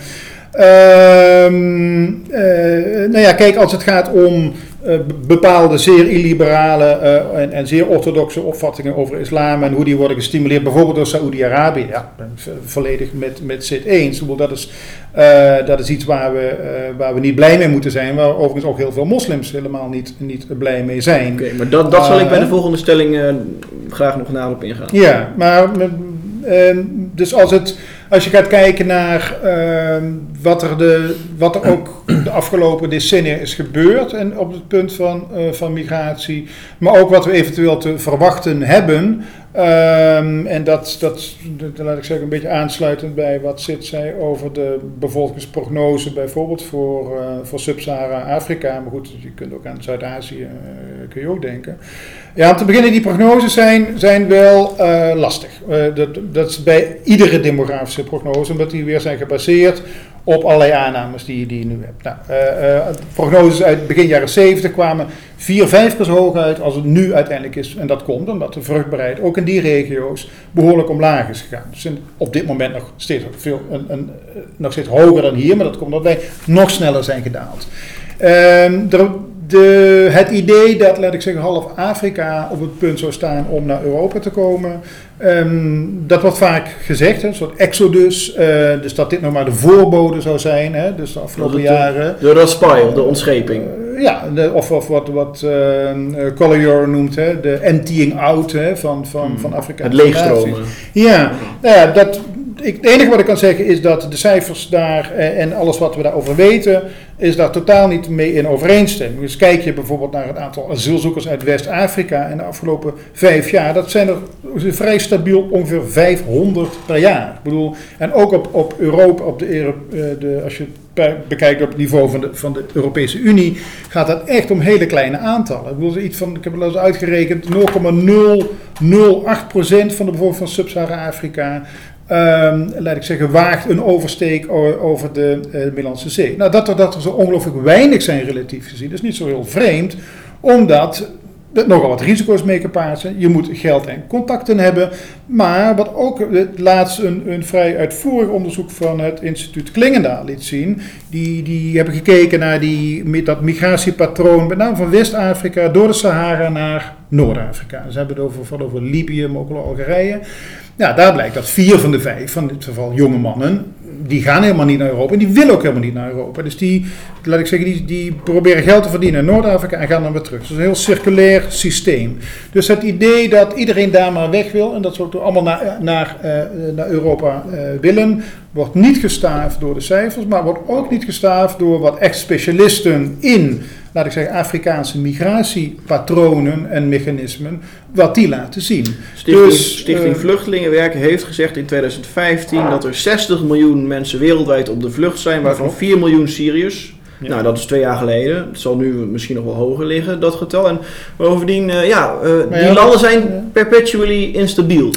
Nou ja, kijk, als het gaat om uh, bepaalde zeer illiberale uh, en, en, zeer orthodoxe opvattingen over islam en hoe die worden gestimuleerd, bijvoorbeeld door Saoedi-Arabië. Ja, ik ben volledig met, met Zit eens. Dat is, uh, dat is iets waar we, waar we niet blij mee moeten zijn, waar overigens ook heel veel moslims helemaal niet, niet blij mee zijn. Oké, okay, maar dat, dat zal ik bij de volgende stelling graag nog nader op ingaan. Ja, maar dus als het Als je gaat kijken naar ehm, wat, er de, wat er ook de afgelopen decennia is gebeurd en op het punt van, eh, van migratie, maar ook wat we eventueel te verwachten hebben. Ehm, en dat, dat, dat, laat ik zeggen, een beetje aansluitend bij wat Sid zei over de bevolkingsprognose, bijvoorbeeld voor, uh, voor Sub-Sahara-Afrika. Maar goed, je kunt ook aan Zuid-Azië uh, kun je ook denken. Ja, om te beginnen, die prognoses zijn, zijn wel uh, lastig. dat, dat is bij iedere demografische prognose, omdat die weer zijn gebaseerd op allerlei aannames die, die je nu hebt. Nou, uh, uh, prognoses uit begin jaren 70 kwamen vier, vijf keer zo hoog uit als het nu uiteindelijk is. En dat komt omdat de vruchtbaarheid ook in die regio's behoorlijk omlaag is gegaan. Dus op dit moment nog steeds, veel, een, een, nog steeds hoger dan hier, maar dat komt omdat wij nog sneller zijn gedaald. Uh, er, de, het idee dat, laat ik zeggen, half Afrika op het punt zou staan om naar Europa te komen, um, dat wordt vaak gezegd, hè, een soort exodus, uh, dus dat dit nog maar de voorbode zou zijn, hè, dus de afgelopen de, jaren. De of de ontscheping. Uh, ja, de, of, of wat, wat uh, Collier noemt, hè, de emptying out hè, van, van, hmm. van Afrika. Het leegstromen. Ja, nou ja dat, het enige wat ik kan zeggen is dat de cijfers daar eh, en alles wat we daarover weten, is daar totaal niet mee in overeenstemming. Dus kijk je bijvoorbeeld naar het aantal asielzoekers uit West-Afrika in de afgelopen vijf jaar, dat zijn er vrij stabiel ongeveer 500 per jaar. Ik bedoel, en ook op, op Europa, op de, de, als je bekijkt op het niveau van de, van de Europese Unie, gaat dat echt om hele kleine aantallen. Ik bedoel, iets van, ik heb het eens uitgerekend, 0,008% van de bevolking van Sub-Sahara-Afrika Um, laat ik zeggen, waagt een oversteek over de uh, Middellandse Zee. Nou, dat er, dat er zo ongelooflijk weinig zijn relatief gezien, is niet zo heel vreemd, omdat er nogal wat risico's mee gepaard zijn. Je moet geld en contacten hebben. Maar wat ook laatst een, een vrij uitvoerig onderzoek van het instituut Klingendaal liet zien. Die, die hebben gekeken naar die, dat migratiepatroon, met name van West-Afrika door de Sahara naar Noord-Afrika. Ze hebben het over, over Libië, maar ook Algerije. Ja, daar blijkt dat vier van de vijf, van dit geval jonge mannen, die gaan helemaal niet naar Europa en die willen ook helemaal niet naar Europa. Dus die, laat ik zeggen, die, die proberen geld te verdienen in Noord-Afrika en gaan dan weer terug. Dus een heel circulair systeem. Dus het idee dat iedereen daar maar weg wil en dat ze ook allemaal naar, naar, uh, naar Europa uh, willen, wordt niet gestaafd door de cijfers, maar wordt ook niet gestaafd door wat echt specialisten in laat ik zeggen, Afrikaanse migratiepatronen en mechanismen, wat die laten zien. Stichting, dus, Stichting uh, Vluchtelingenwerk heeft gezegd in 2015 dat er 60 miljoen mensen wereldwijd op de vlucht zijn, waarvan 4 miljoen Syriërs. Ja. Nou, dat is twee jaar geleden. Het zal nu misschien nog wel hoger liggen, dat getal. En bovendien, uh, ja, uh, die ja, landen zijn ja. perpetually instabiel.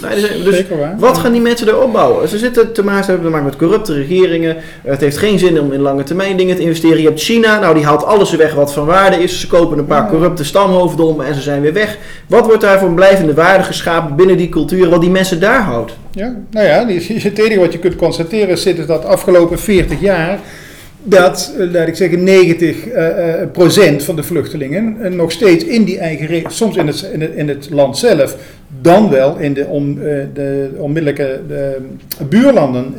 Dus wat gaan die mensen er opbouwen? Ze zitten te maken, te maken met corrupte regeringen. het heeft geen zin om in lange termijn dingen te investeren. Je hebt China, nou die haalt alles weg wat van waarde is. Ze kopen een paar corrupte stamhoofden om en ze zijn weer weg. Wat wordt daar voor een blijvende waarde geschapen binnen die cultuur, wat die mensen daar houdt? Ja, nou ja, het enige wat je kunt constateren is dat de afgelopen 40 jaar dat, laat ik zeggen, 90 uh, procent van de vluchtelingen nog steeds in die eigen soms in het, in het, land zelf, dan wel in de, uh, de onmiddellijke de buurlanden,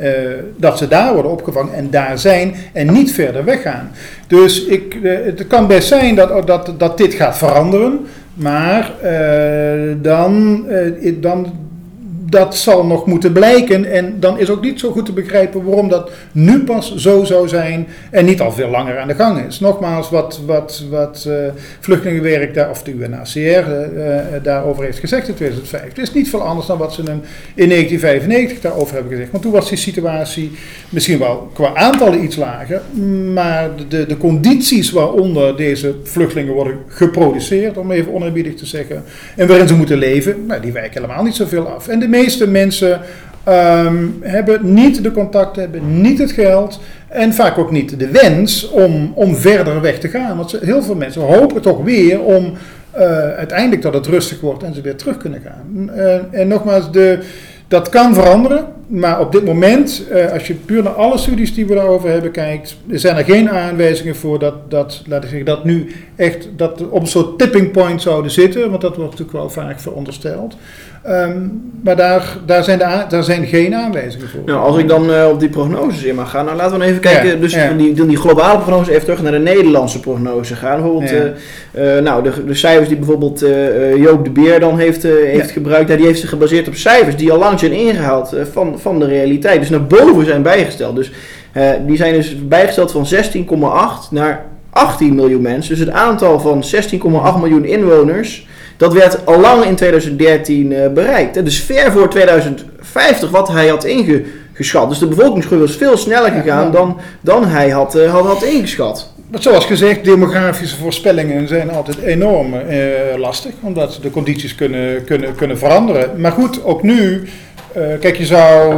dat ze daar worden opgevangen en daar zijn en niet verder weggaan. Dus ik, het kan best zijn dat, dat, dat dit gaat veranderen, maar dan, dan dat zal nog moeten blijken. En dan is ook niet zo goed te begrijpen waarom dat nu pas zo zou zijn en niet al veel langer aan de gang is. Nogmaals, wat, wat, wat uh, vluchtelingenwerk daar, of de UNHCR uh, uh, daarover heeft gezegd in 2005. Het is niet veel anders dan wat ze in 1995 daarover hebben gezegd. Want toen was die situatie misschien wel qua aantallen iets lager, maar de, de condities waaronder deze vluchtelingen worden geproduceerd, om even oneerbiedig te zeggen, en waarin ze moeten leven, nou, die wijken helemaal niet zoveel af. En de meeste mensen um, hebben niet de contacten, hebben niet het geld en vaak ook niet de wens om, om verder weg te gaan. Want heel veel mensen hopen toch weer om uh, uiteindelijk dat het rustig wordt en ze weer terug kunnen gaan. Uh, en nogmaals, de, dat kan veranderen, maar op dit moment, uh, als je puur naar alle studies die we daarover hebben kijkt, zijn er geen aanwijzingen voor dat, dat, laat ik zeggen, dat nu echt dat op een soort tipping point zouden zitten, want dat wordt natuurlijk wel vaak verondersteld. Um, maar daar, daar, zijn de, daar zijn geen aanwijzingen voor. Nou, als ik dan uh, op die prognoses in mag gaan, nou laten we even kijken. Ja, dus ja. die, die globale prognose even terug naar de Nederlandse prognose gaan. Bijvoorbeeld, ja. uh, nou, de, de cijfers die bijvoorbeeld Joop de Beer dan heeft, heeft gebruikt, die heeft zich gebaseerd op cijfers die al lang zijn ingehaald van van, van de realiteit. Dus naar boven zijn bijgesteld. Dus eh, die zijn dus bijgesteld van 16,8 naar 18 miljoen mensen. Dus het aantal van 16,8 miljoen inwoners, dat werd al lang in 2013 eh, bereikt. hè. Dus ver voor 2050 wat hij had ingeschat. Dus de bevolkingsgroei was veel sneller gegaan ja. dan, dan hij had, eh, had, had ingeschat. Maar zoals gezegd, demografische voorspellingen zijn altijd enorm lastig, omdat de condities kunnen, kunnen, kunnen veranderen. Maar goed, ook nu, kijk, je zou,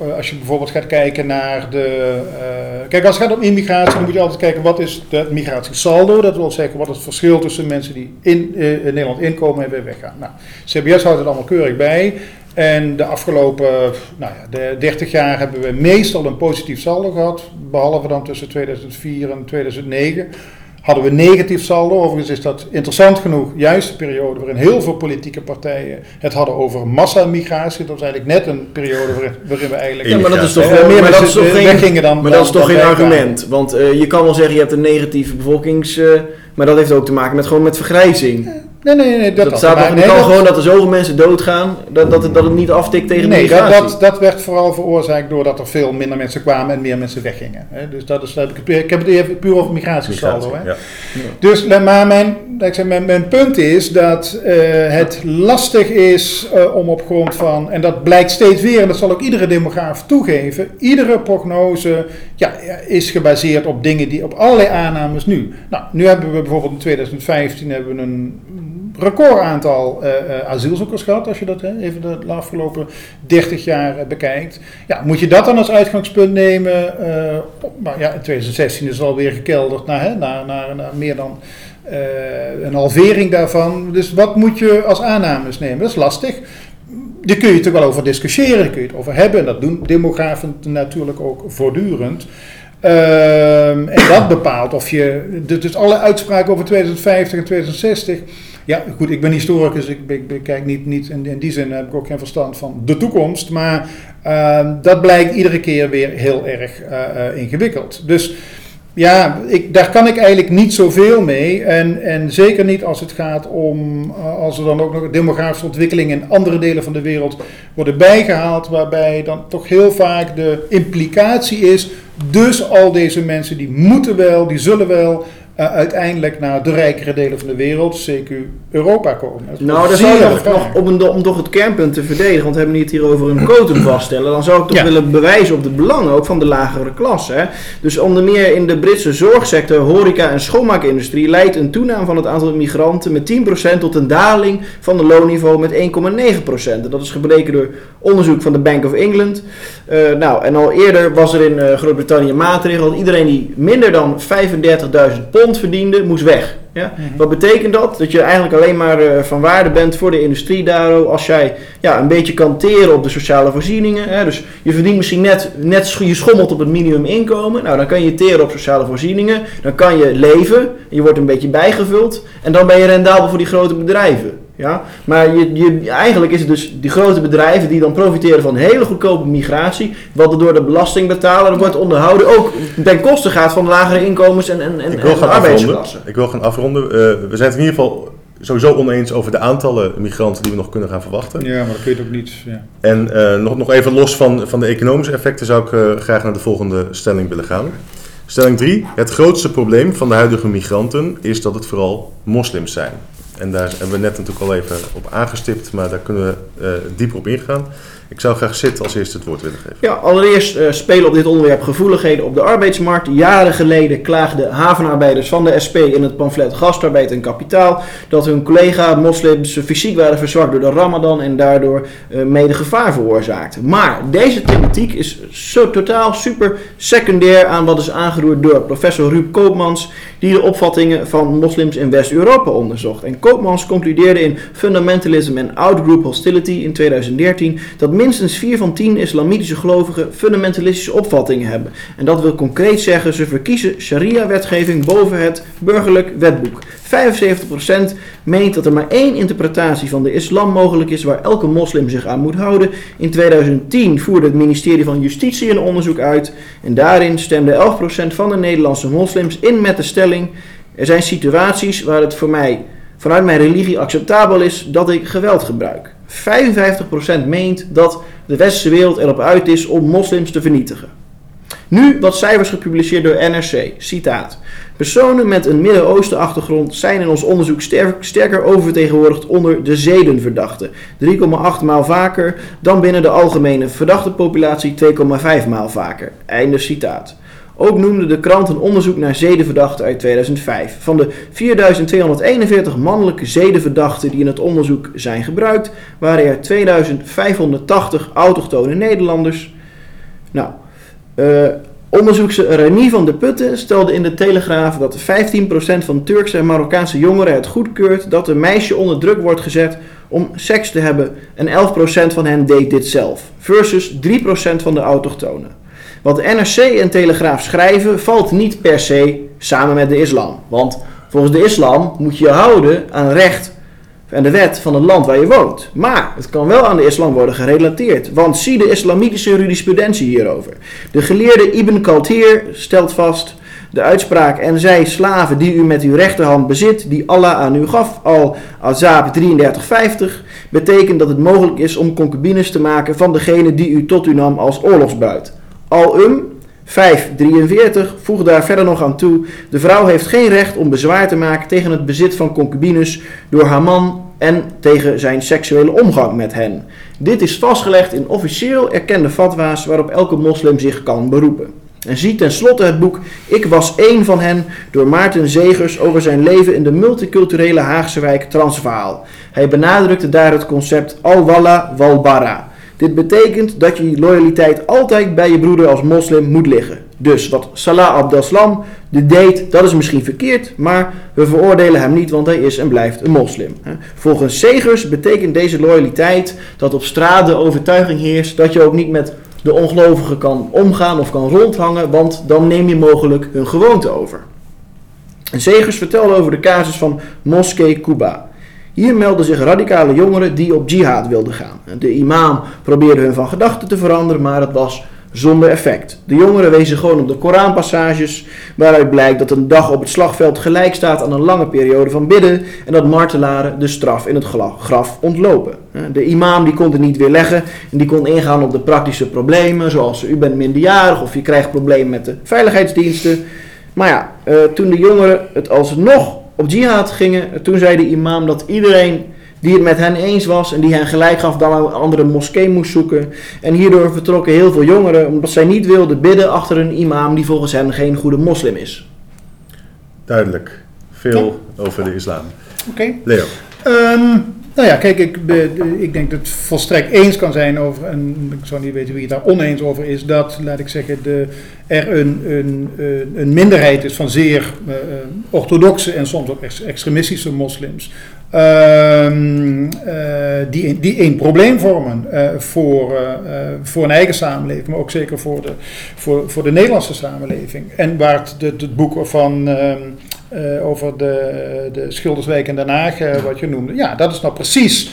eh, als je bijvoorbeeld gaat kijken naar de. eh, kijk, als het gaat om immigratie, dan moet je altijd kijken wat is de migratiesaldo. Dat wil zeggen, wat is het verschil tussen mensen die in, eh, in Nederland inkomen en weer weggaan. Nou, CBS houdt het allemaal keurig bij. En de afgelopen nou ja, de 30 jaar hebben we meestal een positief saldo gehad. Behalve dan tussen 2004 en 2009 hadden we negatief saldo. Overigens is dat interessant genoeg juist de periode waarin heel veel politieke partijen het hadden over massamigratie. Dat was eigenlijk net een periode waarin, we eigenlijk... Ja, maar dat is toch, eh, meer maar dat is mensen toch geen, weggingen dan maar dat is toch geen argument. Want eh, je kan wel zeggen, je hebt een negatieve bevolkings... eh, maar dat heeft ook te maken met gewoon met vergrijzing. Nee, nee, nee. Dat, Dat, staat toch, nee, kan dat- gewoon dat er zoveel mensen doodgaan, dat, dat, het, dat het niet aftikt tegen de Nee, dat, migratie. dat, dat werd vooral veroorzaakt doordat er veel minder mensen kwamen en meer mensen weggingen. hè. Dus dat is, heb ik, ik heb het even puur over migratiesaldo. Migratie, ja. Dus, maar mijn, ik mijn punt is dat eh, het lastig is eh, om op grond van, en dat blijkt steeds weer, en dat zal ook iedere demograaf toegeven, iedere prognose ja, is gebaseerd op dingen die op allerlei aannames nu. Nou, nu hebben we bijvoorbeeld in 2015 hebben we een recordaantal eh, eh, asielzoekers gehad, als je dat even de afgelopen 30 jaar eh, bekijkt. Ja, moet je dat dan als uitgangspunt nemen? nou ja, in 2016 is het alweer gekelderd naar, hè, naar, naar, meer dan een halvering daarvan. Dus wat moet je als aannames nemen? Dat is lastig. Daar kun je toch wel over discussiëren, daar kun je het over hebben. En dat doen demografen natuurlijk ook voortdurend. Ehm, en dat bepaalt of je. Dus alle uitspraken over 2050 en 2060. Ja, goed, ik ben historicus, ik, ik, ik kijk niet, niet in, in die zin heb ik ook geen verstand van de toekomst. Maar ehm, dat blijkt iedere keer weer heel erg eh, eh, ingewikkeld. Dus ja, ik, daar kan ik eigenlijk niet zoveel mee. En, en zeker niet als het gaat om, eh, als er dan ook nog demografische ontwikkelingen in andere delen van de wereld worden bijgehaald, waarbij dan toch heel vaak de implicatie is, dus al deze mensen die moeten wel, die zullen wel eh, uiteindelijk naar de rijkere delen van de wereld, CQ Europa komen. Dat Nou, zeer zou ik nog, om, om toch het kernpunt te verdedigen, want we hebben het hier over een quotum vaststellen, dan zou ik toch Ja. willen bewijzen op de belangen ook van de lagere klasse. Hè? Dus onder meer in de Britse zorgsector, horeca en schoonmaakindustrie leidt een toename van het aantal migranten met 10% tot een daling van het loonniveau met 1,9%. En dat is gebleken door onderzoek van de Bank of England. Eh, nou, en al eerder was er in eh, Groot-Brittannië een maatregel dat iedereen die minder dan 35.000 pond verdiende, moest weg. Ja? Mhm. Wat betekent dat? Dat je eigenlijk alleen maar eh, van waarde bent voor de industrie daardoor als jij ja, een beetje kan teren op de sociale voorzieningen. Hè? Dus je verdient misschien net, net je schommelt op het minimuminkomen. Nou, dan kan je teren op sociale voorzieningen. Dan kan je leven. Je wordt een beetje bijgevuld. En dan ben je rendabel voor die grote bedrijven. Ja? Maar je, je, eigenlijk is het dus die grote bedrijven die dan profiteren van hele goedkope migratie. Wat er door de belastingbetaler wordt onderhouden. Ook ten koste gaat van lagere inkomens en, en, en, Ik wil en gaan afronden. Ik wil gaan afronden. Eh, we zijn het in ieder geval sowieso oneens over de aantallen migranten die we nog kunnen gaan verwachten. Ja, maar dat kun je ook niet. Ja. En eh, nog, nog even los van, van de economische effecten zou ik eh, graag naar de volgende stelling willen gaan. Stelling 3. Het grootste probleem van de huidige migranten is dat het vooral moslims zijn. En daar hebben we net natuurlijk al even op aangestipt, maar daar kunnen we eh, dieper op ingaan. Ik zou graag Sid als eerste het woord willen geven. Ja, allereerst eh, spelen op dit onderwerp gevoeligheden op de arbeidsmarkt. Jaren geleden klaagden havenarbeiders van de SP in het pamflet Gastarbeid en Kapitaal dat hun collega moslims fysiek waren verzwakt door de Ramadan en daardoor eh, mede gevaar veroorzaakten. Maar deze thematiek is zo totaal super secundair aan wat is aangeroerd door professor Ruud Koopmans, die de opvattingen van moslims in West-Europa onderzocht. En Koopmans concludeerde in Fundamentalism and Outgroup Hostility in 2013 dat minstens 4 van 10 islamitische gelovigen fundamentalistische opvattingen hebben. En dat wil concreet zeggen, ze verkiezen sharia-wetgeving boven het burgerlijk wetboek. 75% meent dat er maar één interpretatie van de islam mogelijk is waar elke moslim zich aan moet houden. In 2010 voerde het ministerie van Justitie een onderzoek uit en daarin stemde 11% van de Nederlandse moslims in met de stelling er zijn situaties waar het voor mij vanuit mijn religie acceptabel is dat ik geweld gebruik. 25% 55% meent dat de westerse wereld erop uit is om moslims te vernietigen. Nu wat cijfers gepubliceerd door NRC. Citaat. Personen met een Midden-Oosten achtergrond zijn in ons onderzoek sterker oververtegenwoordigd onder de zedenverdachten. 3,8 maal vaker dan binnen de algemene verdachte populatie 2,5 maal vaker. Einde citaat. Ook noemde de krant een onderzoek naar zedenverdachten uit 2005. Van de 4241 mannelijke zedenverdachten die in het onderzoek zijn gebruikt, waren er 2580 autochtone Nederlanders. Nou, uh, onderzoekster Remy van de Putten stelde in de Telegraaf dat 15% van Turkse en Marokkaanse jongeren het goedkeurt dat een meisje onder druk wordt gezet om seks te hebben en 11% van hen deed dit zelf, versus 3% van de autochtonen. Wat NRC en Telegraaf schrijven valt niet per se samen met de islam. Want volgens de islam moet je je houden aan recht en de wet van het land waar je woont. Maar het kan wel aan de islam worden gerelateerd. Want zie de islamitische jurisprudentie hierover. De geleerde Ibn Kalthir stelt vast de uitspraak en zij slaven die u met uw rechterhand bezit, die Allah aan u gaf, al Azab 3350, betekent dat het mogelijk is om concubines te maken van degene die u tot u nam als oorlogsbuit. Al-Um 543 voegt daar verder nog aan toe: de vrouw heeft geen recht om bezwaar te maken tegen het bezit van concubines door haar man en tegen zijn seksuele omgang met hen. Dit is vastgelegd in officieel erkende fatwa's waarop elke moslim zich kan beroepen. En zie tenslotte het boek Ik was één van hen door Maarten Zegers over zijn leven in de multiculturele Haagse wijk Transvaal. Hij benadrukte daar het concept al-walla wal-bara. Dit betekent dat je loyaliteit altijd bij je broeder als moslim moet liggen. Dus wat Salah Abdeslam de deed, dat is misschien verkeerd, maar we veroordelen hem niet, want hij is en blijft een moslim. Volgens Segers betekent deze loyaliteit dat op straat de overtuiging heerst dat je ook niet met de ongelovigen kan omgaan of kan rondhangen, want dan neem je mogelijk hun gewoonte over. Segers vertelde over de casus van Moskee Kuba. Hier melden zich radicale jongeren die op jihad wilden gaan. De imam probeerde hun van gedachten te veranderen, maar het was zonder effect. De jongeren wezen gewoon op de Koranpassages, waaruit blijkt dat een dag op het slagveld gelijk staat aan een lange periode van bidden en dat martelaren de straf in het graf ontlopen. De imam die kon het niet weer leggen en die kon ingaan op de praktische problemen, zoals u bent minderjarig of je krijgt problemen met de veiligheidsdiensten. Maar ja, eh, toen de jongeren het alsnog op jihad gingen, toen zei de imam dat iedereen die het met hen eens was en die hen gelijk gaf dan een andere moskee moest zoeken. En hierdoor vertrokken heel veel jongeren omdat zij niet wilden bidden achter een imam die volgens hen geen goede moslim is. Duidelijk. Veel over de islam. Oké. Leo. Um, nou ja, kijk, ik, ik denk dat het volstrekt eens kan zijn over, en ik zou niet weten wie het daar oneens over is, dat, laat ik zeggen, de, er een, een, een minderheid is van zeer uh, orthodoxe en soms ook extremistische moslims. Uh, uh, die, die een probleem vormen voor, voor een eigen samenleving, maar ook zeker voor de, voor, voor de Nederlandse samenleving. En waar het, het, het boek van ehm, over de, de Schilderswijk in Den Haag, uh, wat je noemde. Ja, dat is nou precies.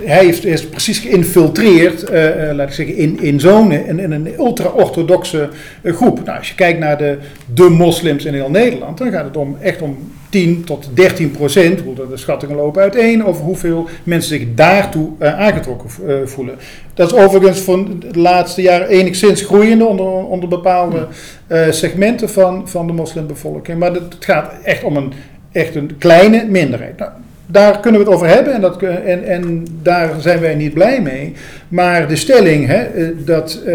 Hij heeft, is precies geïnfiltreerd, uh, laat ik zeggen, in, in zo'n in, in een ultra-orthodoxe groep. Nou, als je kijkt naar de, de moslims in heel Nederland, dan gaat het om, echt om 10 tot 13 procent, de schattingen lopen uiteen, over hoeveel mensen zich daartoe aangetrokken voelen. Dat is overigens van de laatste jaren enigszins groeiende onder, onder bepaalde uh, segmenten van, van de moslimbevolking. Maar het gaat echt om een, echt een kleine minderheid. Nou, daar kunnen we het over hebben en, dat, en, en daar zijn wij niet blij mee. Maar de stelling hè, eh, dat uh,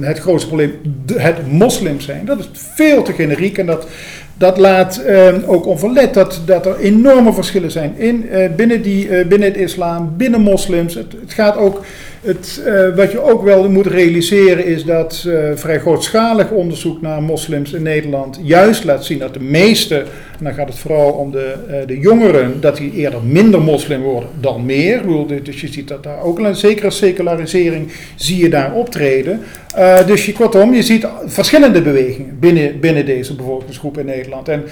het grootste probleem het moslims zijn, dat is veel te generiek. En dat, dat laat uh, ook onverlet dat, dat er enorme verschillen zijn in, uh, binnen, die, binnen het islam, binnen moslims. Het, het gaat ook het, uh, wat je ook wel moet realiseren is dat uh, vrij grootschalig onderzoek naar moslims in Nederland juist laat zien dat de meeste, en dan gaat het vooral om de, uh, de jongeren, dat die eerder minder moslim worden dan meer. Dus je ziet dat daar ook een zekere secularisering zie je daar optreden. dus je, kortom, je ziet verschillende bewegingen binnen, binnen deze bevolkingsgroep in Nederland. En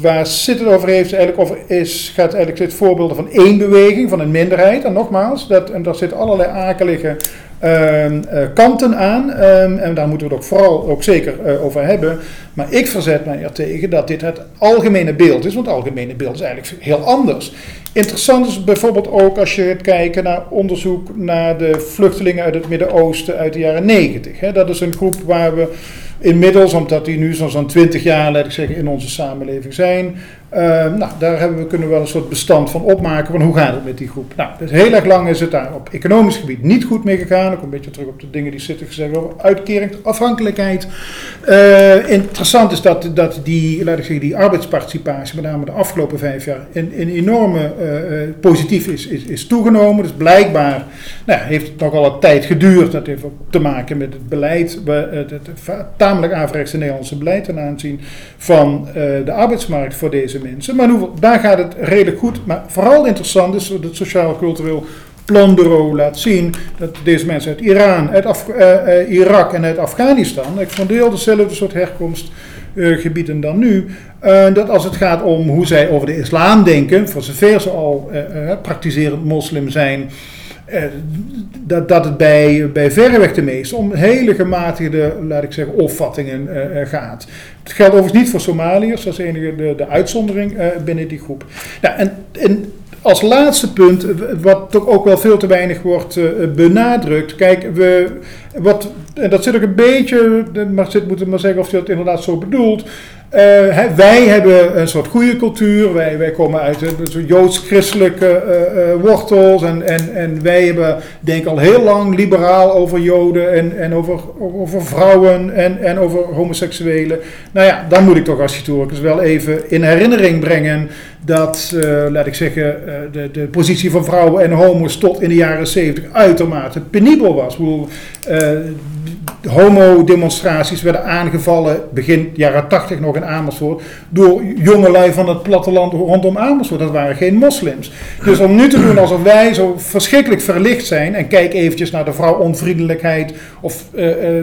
waar zit het over heeft, eigenlijk over is, gaat eigenlijk dit voorbeelden van één beweging, van een minderheid. En nogmaals, dat, en daar zitten allerlei akelige ehm, eh, kanten aan. Ehm, en daar moeten we het ook vooral ook zeker eh, over hebben. Maar ik verzet mij er tegen dat dit het algemene beeld is. Want het algemene beeld is eigenlijk heel anders. Interessant is bijvoorbeeld ook als je gaat kijken naar onderzoek naar de vluchtelingen uit het Midden-Oosten uit de jaren 90. Hè. Dat is een groep waar we inmiddels, omdat die nu zo'n 20 jaar, laat ik zeggen, in onze samenleving zijn, uh, nou, daar hebben we, kunnen we wel een soort bestand van opmaken van hoe gaat het met die groep. Nou, dus heel erg lang is het daar op economisch gebied niet goed mee gegaan. Ik kom een beetje terug op de dingen die zitten gezegd over uitkering, afhankelijkheid. Uh, interessant is dat, dat die, die arbeidsparticipatie, met name de afgelopen vijf jaar, in, in enorme uh, positief is, is, is toegenomen. Dus blijkbaar nou, heeft het nogal een tijd geduurd. Dat heeft ook te maken met het beleid, het, het, het tamelijk averechtse Nederlandse beleid ten aanzien van de arbeidsmarkt voor deze mensen. Maar daar gaat het redelijk goed. Maar vooral interessant is dat het Sociaal-Cultureel Planbureau laat zien dat deze mensen uit Iran, uit uh, uh, Irak en uit Afghanistan, ik deel dezelfde soort herkomstgebieden uh, dan nu, dat als het gaat om hoe zij over de islam denken, voor zover ze al praktiserend moslim zijn, eh, dat, dat het bij, bij verreweg de meeste om hele gematigde, laat ik zeggen, opvattingen uh, gaat. Het geldt overigens niet voor Somaliërs, dat is enige de, de uitzondering binnen die groep. Nou, en, en als laatste punt, wat toch ook wel veel te weinig wordt benadrukt. Kijk, we, wat, en dat zit ook een beetje, maar zit moeten maar zeggen of je dat inderdaad zo bedoelt. He, wij hebben een soort goede cultuur. Wij, wij komen uit joods-christelijke uh, wortels. En, en, en wij hebben, denk al heel lang liberaal over Joden en, en over, over vrouwen en, en over homoseksuelen. Nou ja, dan moet ik toch als historicus wel even in herinnering brengen dat, laat ik zeggen, de, de positie van vrouwen en homo's tot in de jaren 70 uitermate penibel was. Ik bedoel, homo-demonstraties werden aangevallen begin jaren 80 nog in Amersfoort door jongelui van het platteland rondom Amersfoort. Dat waren geen moslims. Dus om nu te doen alsof wij zo verschrikkelijk verlicht zijn en kijk eventjes naar de vrouwonvriendelijkheid of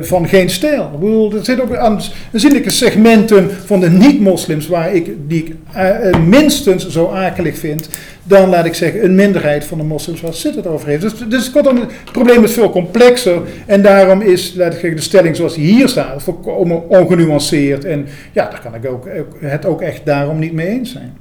van geen stijl. Ik er zitten ook aanzienlijke segmenten van de niet-moslims waar ik, die ik uh, minstens zo akelig vind dan laat ik zeggen een minderheid van de moslims waar zit het over heeft. Dus, dus kortom, het probleem is veel complexer en daarom is laat ik zeggen, de stelling zoals die hier staat volkomen ongenuanceerd. En ja, daar kan ik ook, het ook echt daarom niet mee eens zijn.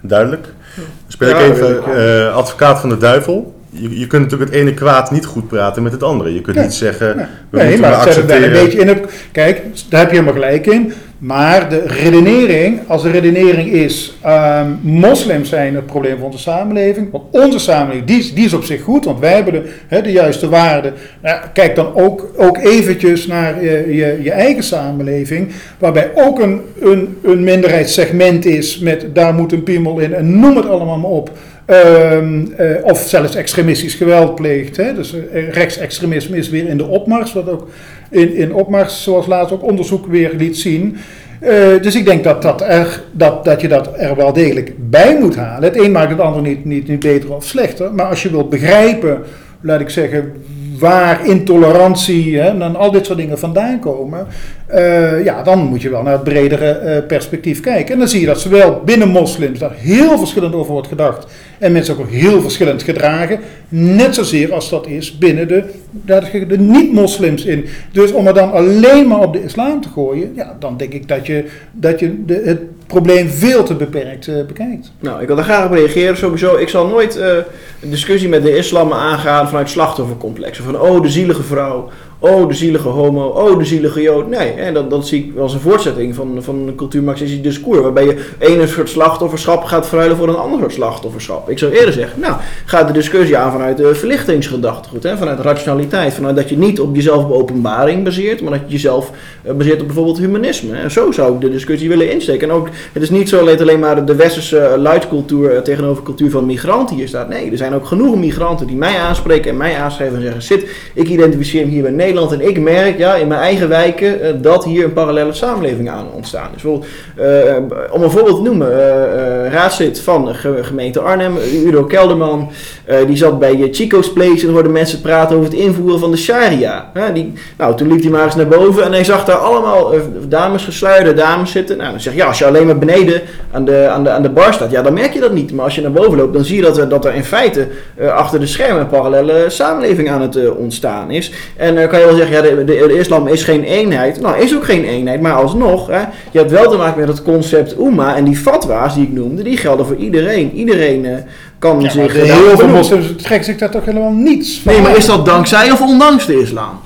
Duidelijk. Dan speel ik even uh, advocaat van de duivel. Je, je, kunt natuurlijk het ene kwaad niet goed praten met het andere. Je kunt nee. niet zeggen, nee. we nee, moeten maar accepteren. een beetje in het... Kijk, daar heb je helemaal gelijk in. Maar de redenering, als de redenering is, um, moslims zijn het probleem van onze samenleving. Want onze samenleving, die, is- op zich goed, want wij hebben de, de juiste waarden. Nou, kijk dan ook, ook eventjes naar je, je, eigen samenleving, waarbij ook een, een, een minderheidssegment is met daar moet een piemel in en noem het allemaal maar op. Ehm, eh, of zelfs extremistisch geweld pleegt. Dus eh, rechtsextremisme is weer in de opmars, wat ook in, in opmars, zoals laatst ook onderzoek weer liet zien. Eh, dus ik denk dat, dat, dat, dat je dat er wel degelijk bij moet halen. Het een maakt het ander niet, niet, niet beter of slechter. Maar als je wilt begrijpen, laat ik zeggen, waar intolerantie hè, en al dit soort dingen vandaan komen, eh, ja, dan moet je wel naar het bredere eh, perspectief kijken. En dan zie je dat zowel binnen moslims daar heel verschillend over wordt gedacht en mensen ook heel verschillend gedragen, net zozeer als dat is binnen de, zeggen, de niet-moslims in. Dus om er dan alleen maar op de islam te gooien, ja, dan denk ik dat je, dat je de, het probleem veel te beperkt eh, bekijkt. Nou, ik wil daar graag op reageren. Sowieso, ik zal nooit eh, een discussie met de islam aangaan vanuit slachtoffercomplexen. Van, oh, de zielige vrouw. Oh, de zielige homo. Oh, de zielige jood. Nee, hè, dat, zie ik als een voortzetting van, van een cultuurmarxistisch discours. Waarbij je ene soort slachtofferschap gaat verruilen voor een ander soort slachtofferschap. Ik zou eerder zeggen, nou, ga de discussie aan vanuit de verlichtingsgedachtegoed. Hè, vanuit rationaliteit. Vanuit dat je niet op jezelf op openbaring baseert. Maar dat je jezelf eh, baseert op bijvoorbeeld humanisme. En zo zou ik de discussie willen insteken. En ook, het is niet zo alleen maar de westerse eh, luidcultuur eh, tegenover cultuur van migranten hier staat. Nee, er zijn ook genoeg migranten die mij aanspreken en mij aanschrijven en zeggen: Zit, ik identificeer me hier bij En ik merk ja, in mijn eigen wijken eh, dat hier een parallele samenleving aan ontstaan is. Eh, om een voorbeeld te noemen, eh, raadslid van de ge- gemeente Arnhem, Udo Kelderman, eh, die zat bij eh, Chico's Place en hoorde mensen praten over het invoeren van de sharia. Die, nou, toen liep hij maar eens naar boven en hij zag daar allemaal eh, dames, gesluierde dames zitten. Nou, dan zeg je, ja, als je alleen maar beneden aan de, aan, de, aan de bar staat, ja, dan merk je dat niet. Maar als je naar boven loopt, dan zie je dat er, dat er in feite achter de schermen een parallele samenleving aan het ontstaan is. En dan kan je wel zeggen, ja, de, de, islam is geen eenheid. Nou, is ook geen eenheid, maar alsnog, je hebt wel te maken met het concept Umma en die fatwa's die ik noemde, die gelden voor iedereen. Iedereen kan Ja, zich... heel veel moslims zich daar toch helemaal niets van. Nee, maar is dat dankzij of ondanks de islam?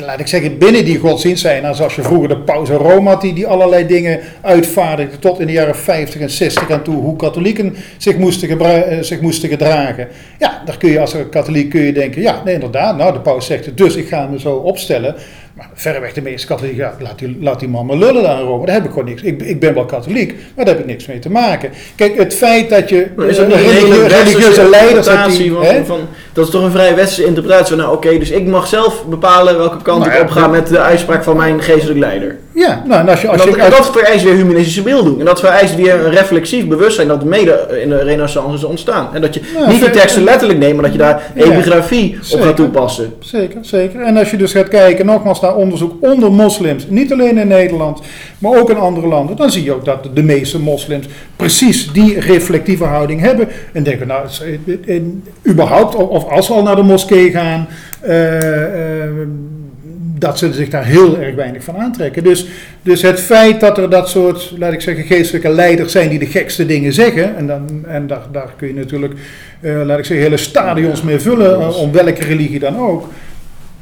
laat ik zeggen, binnen die godsdienst zijn, nou, zoals je vroeger de paus en Rome had, die, die allerlei dingen uitvaardigde tot in de jaren 50 en 60 aan toe, hoe katholieken zich moesten, gebru- eh, zich moesten gedragen. Ja, daar kun je als katholiek kun je denken, ja, nee, inderdaad, nou, de paus zegt het, dus ik ga me zo opstellen. Maar verreweg de meeste katholieken, ja, laat, die, laat die man maar lullen daar in Rome, daar heb ik gewoon niks. Ik, ik ben wel katholiek, maar daar heb ik niks mee te maken. Kijk, het feit dat je is een religieuze leiders hebt interpretatie die... van, hè? van, dat is toch een vrij westerse interpretatie van, nou oké, dus ik mag zelf bepalen welke kant Nou ik op ga met de uitspraak van mijn geestelijk leider. Ja, nou, en als je... En dat, je dat vereist weer humanistische beelding. En dat vereist weer een reflexief bewustzijn dat mede in de renaissance is ontstaan. En dat je Ja, niet de teksten letterlijk neemt, maar dat je daar Ja, epigrafie op gaat toepassen. Zeker, zeker. En als je dus gaat kijken, nogmaals naar onderzoek onder moslims, niet alleen in Nederland, maar ook in andere landen, dan zie je ook dat de meeste moslims precies die reflectieve houding hebben. En denken, nou, überhaupt, of- of als ze al naar de moskee gaan, eh, eh, dat ze zich daar heel erg weinig van aantrekken. Dus, dus het feit dat er dat soort, laat ik zeggen, geestelijke leiders zijn die de gekste dingen zeggen, en, dan, en daar, daar kun je natuurlijk, eh, laat ik zeggen, hele stadions mee vullen, eh, om welke religie dan ook.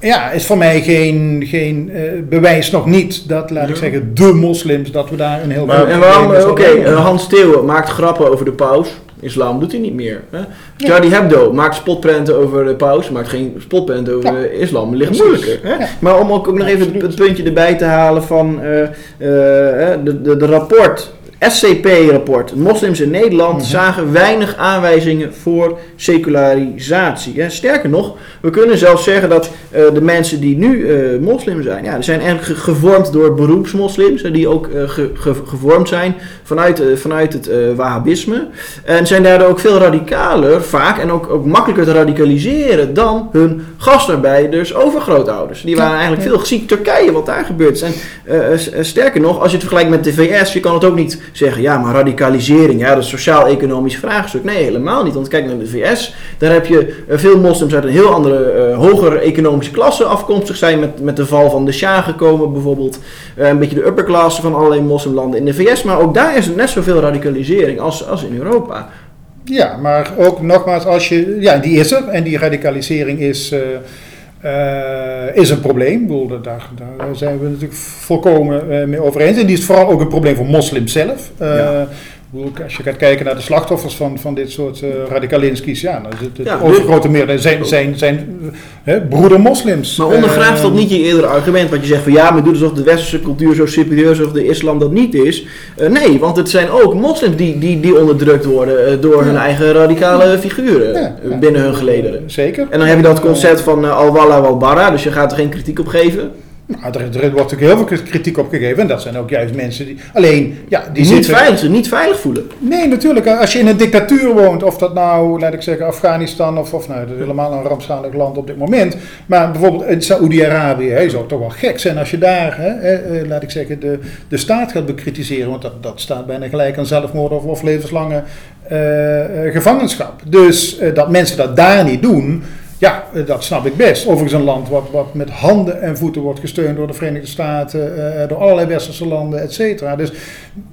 Ja, is voor mij geen, geen eh, bewijs nog niet dat, laat ik zeggen, de moslims, dat we daar een heel Maar- En waarom, oké, Hans Theeuwen maakt grappen over de paus. Islam doet hij niet meer. Hè? Charlie Hebdo maakt spotprenten over de paus, maakt geen spotprenten over islam. Ligt moeilijker. Hè? Maar om ook, ook nog even het puntje erbij te halen van eh, de, de, de rapport, SCP-rapport. Moslims in Nederland Mhm. zagen weinig aanwijzingen voor secularisatie. Sterker nog, we kunnen zelfs zeggen dat eh, de mensen die nu eh, moslim zijn, ja, die zijn eigenlijk ge- gevormd door beroepsmoslims, die ook eh, ge- ge- gevormd zijn vanuit, vanuit het wahhabisme. En zijn daardoor ook veel radicaler vaak en ook, ook makkelijker te radicaliseren dan hun gastarbeiders overgrootouders. Die waren eigenlijk ja. veel gezien Turkije wat daar gebeurt. is. En sterker nog, als je het vergelijkt met de VS, je kan het ook niet zeggen, ja, maar radicalisering, ja, dat sociaal-economisch vraagstuk. Nee, helemaal niet. Want kijk naar de VS, daar heb je eh, veel moslims uit een heel andere, eh, hogere economische klasse afkomstig zijn, met, met de val van de Shah gekomen bijvoorbeeld. Eh, een beetje de upper class van allerlei moslimlanden in de VS, maar ook daar is er net zoveel radicalisering als, als in Europa. Ja, maar ook nogmaals, als je, ja, die is er en die radicalisering is, eh, is een probleem. Bedoel, daar, daar zijn we natuurlijk volkomen eh, mee over eens. En die is vooral ook een probleem voor moslims zelf. Eh. Als je gaat kijken naar de slachtoffers van, van dit soort eh radicalinski's, ja, dan is het, het Ja, overgrote meerderheid zijn, zijn, zijn eh, broeder moslims. Maar ondergraaft Eh, dat niet je eerdere argument, wat je zegt van ja, maar doe alsof de westerse cultuur zo superieur is of de islam dat niet is. Eh, nee, want het zijn ook moslims die, die, die onderdrukt worden door hun eigen radicale figuren Ja, binnen hun gelederen. Zeker. En dan heb je dat concept van al-wala wal-bara, dus je gaat er geen kritiek op geven. Nou, er, er wordt natuurlijk heel veel kritiek op gegeven. En dat zijn ook juist mensen die. Alleen, ja, die niet zitten. veilig, zich niet veilig voelen. Nee, natuurlijk. Als je in een dictatuur woont, of dat nou, laat ik zeggen, Afghanistan of, of nou, dat is helemaal een rampzalig land op dit moment. Maar bijvoorbeeld in Saoedi-Arabië, hè, zou het toch wel gek zijn als je daar, hè, eh, eh, laat ik zeggen, de, de staat gaat bekritiseren. Want dat, dat staat bijna gelijk aan zelfmoord of, of levenslange eh, eh, gevangenschap. Dus eh, dat mensen dat daar niet doen. Ja, dat snap ik best. Overigens een land wat, wat met handen en voeten wordt gesteund door de Verenigde Staten, eh, door allerlei westerse landen, et cetera. Dus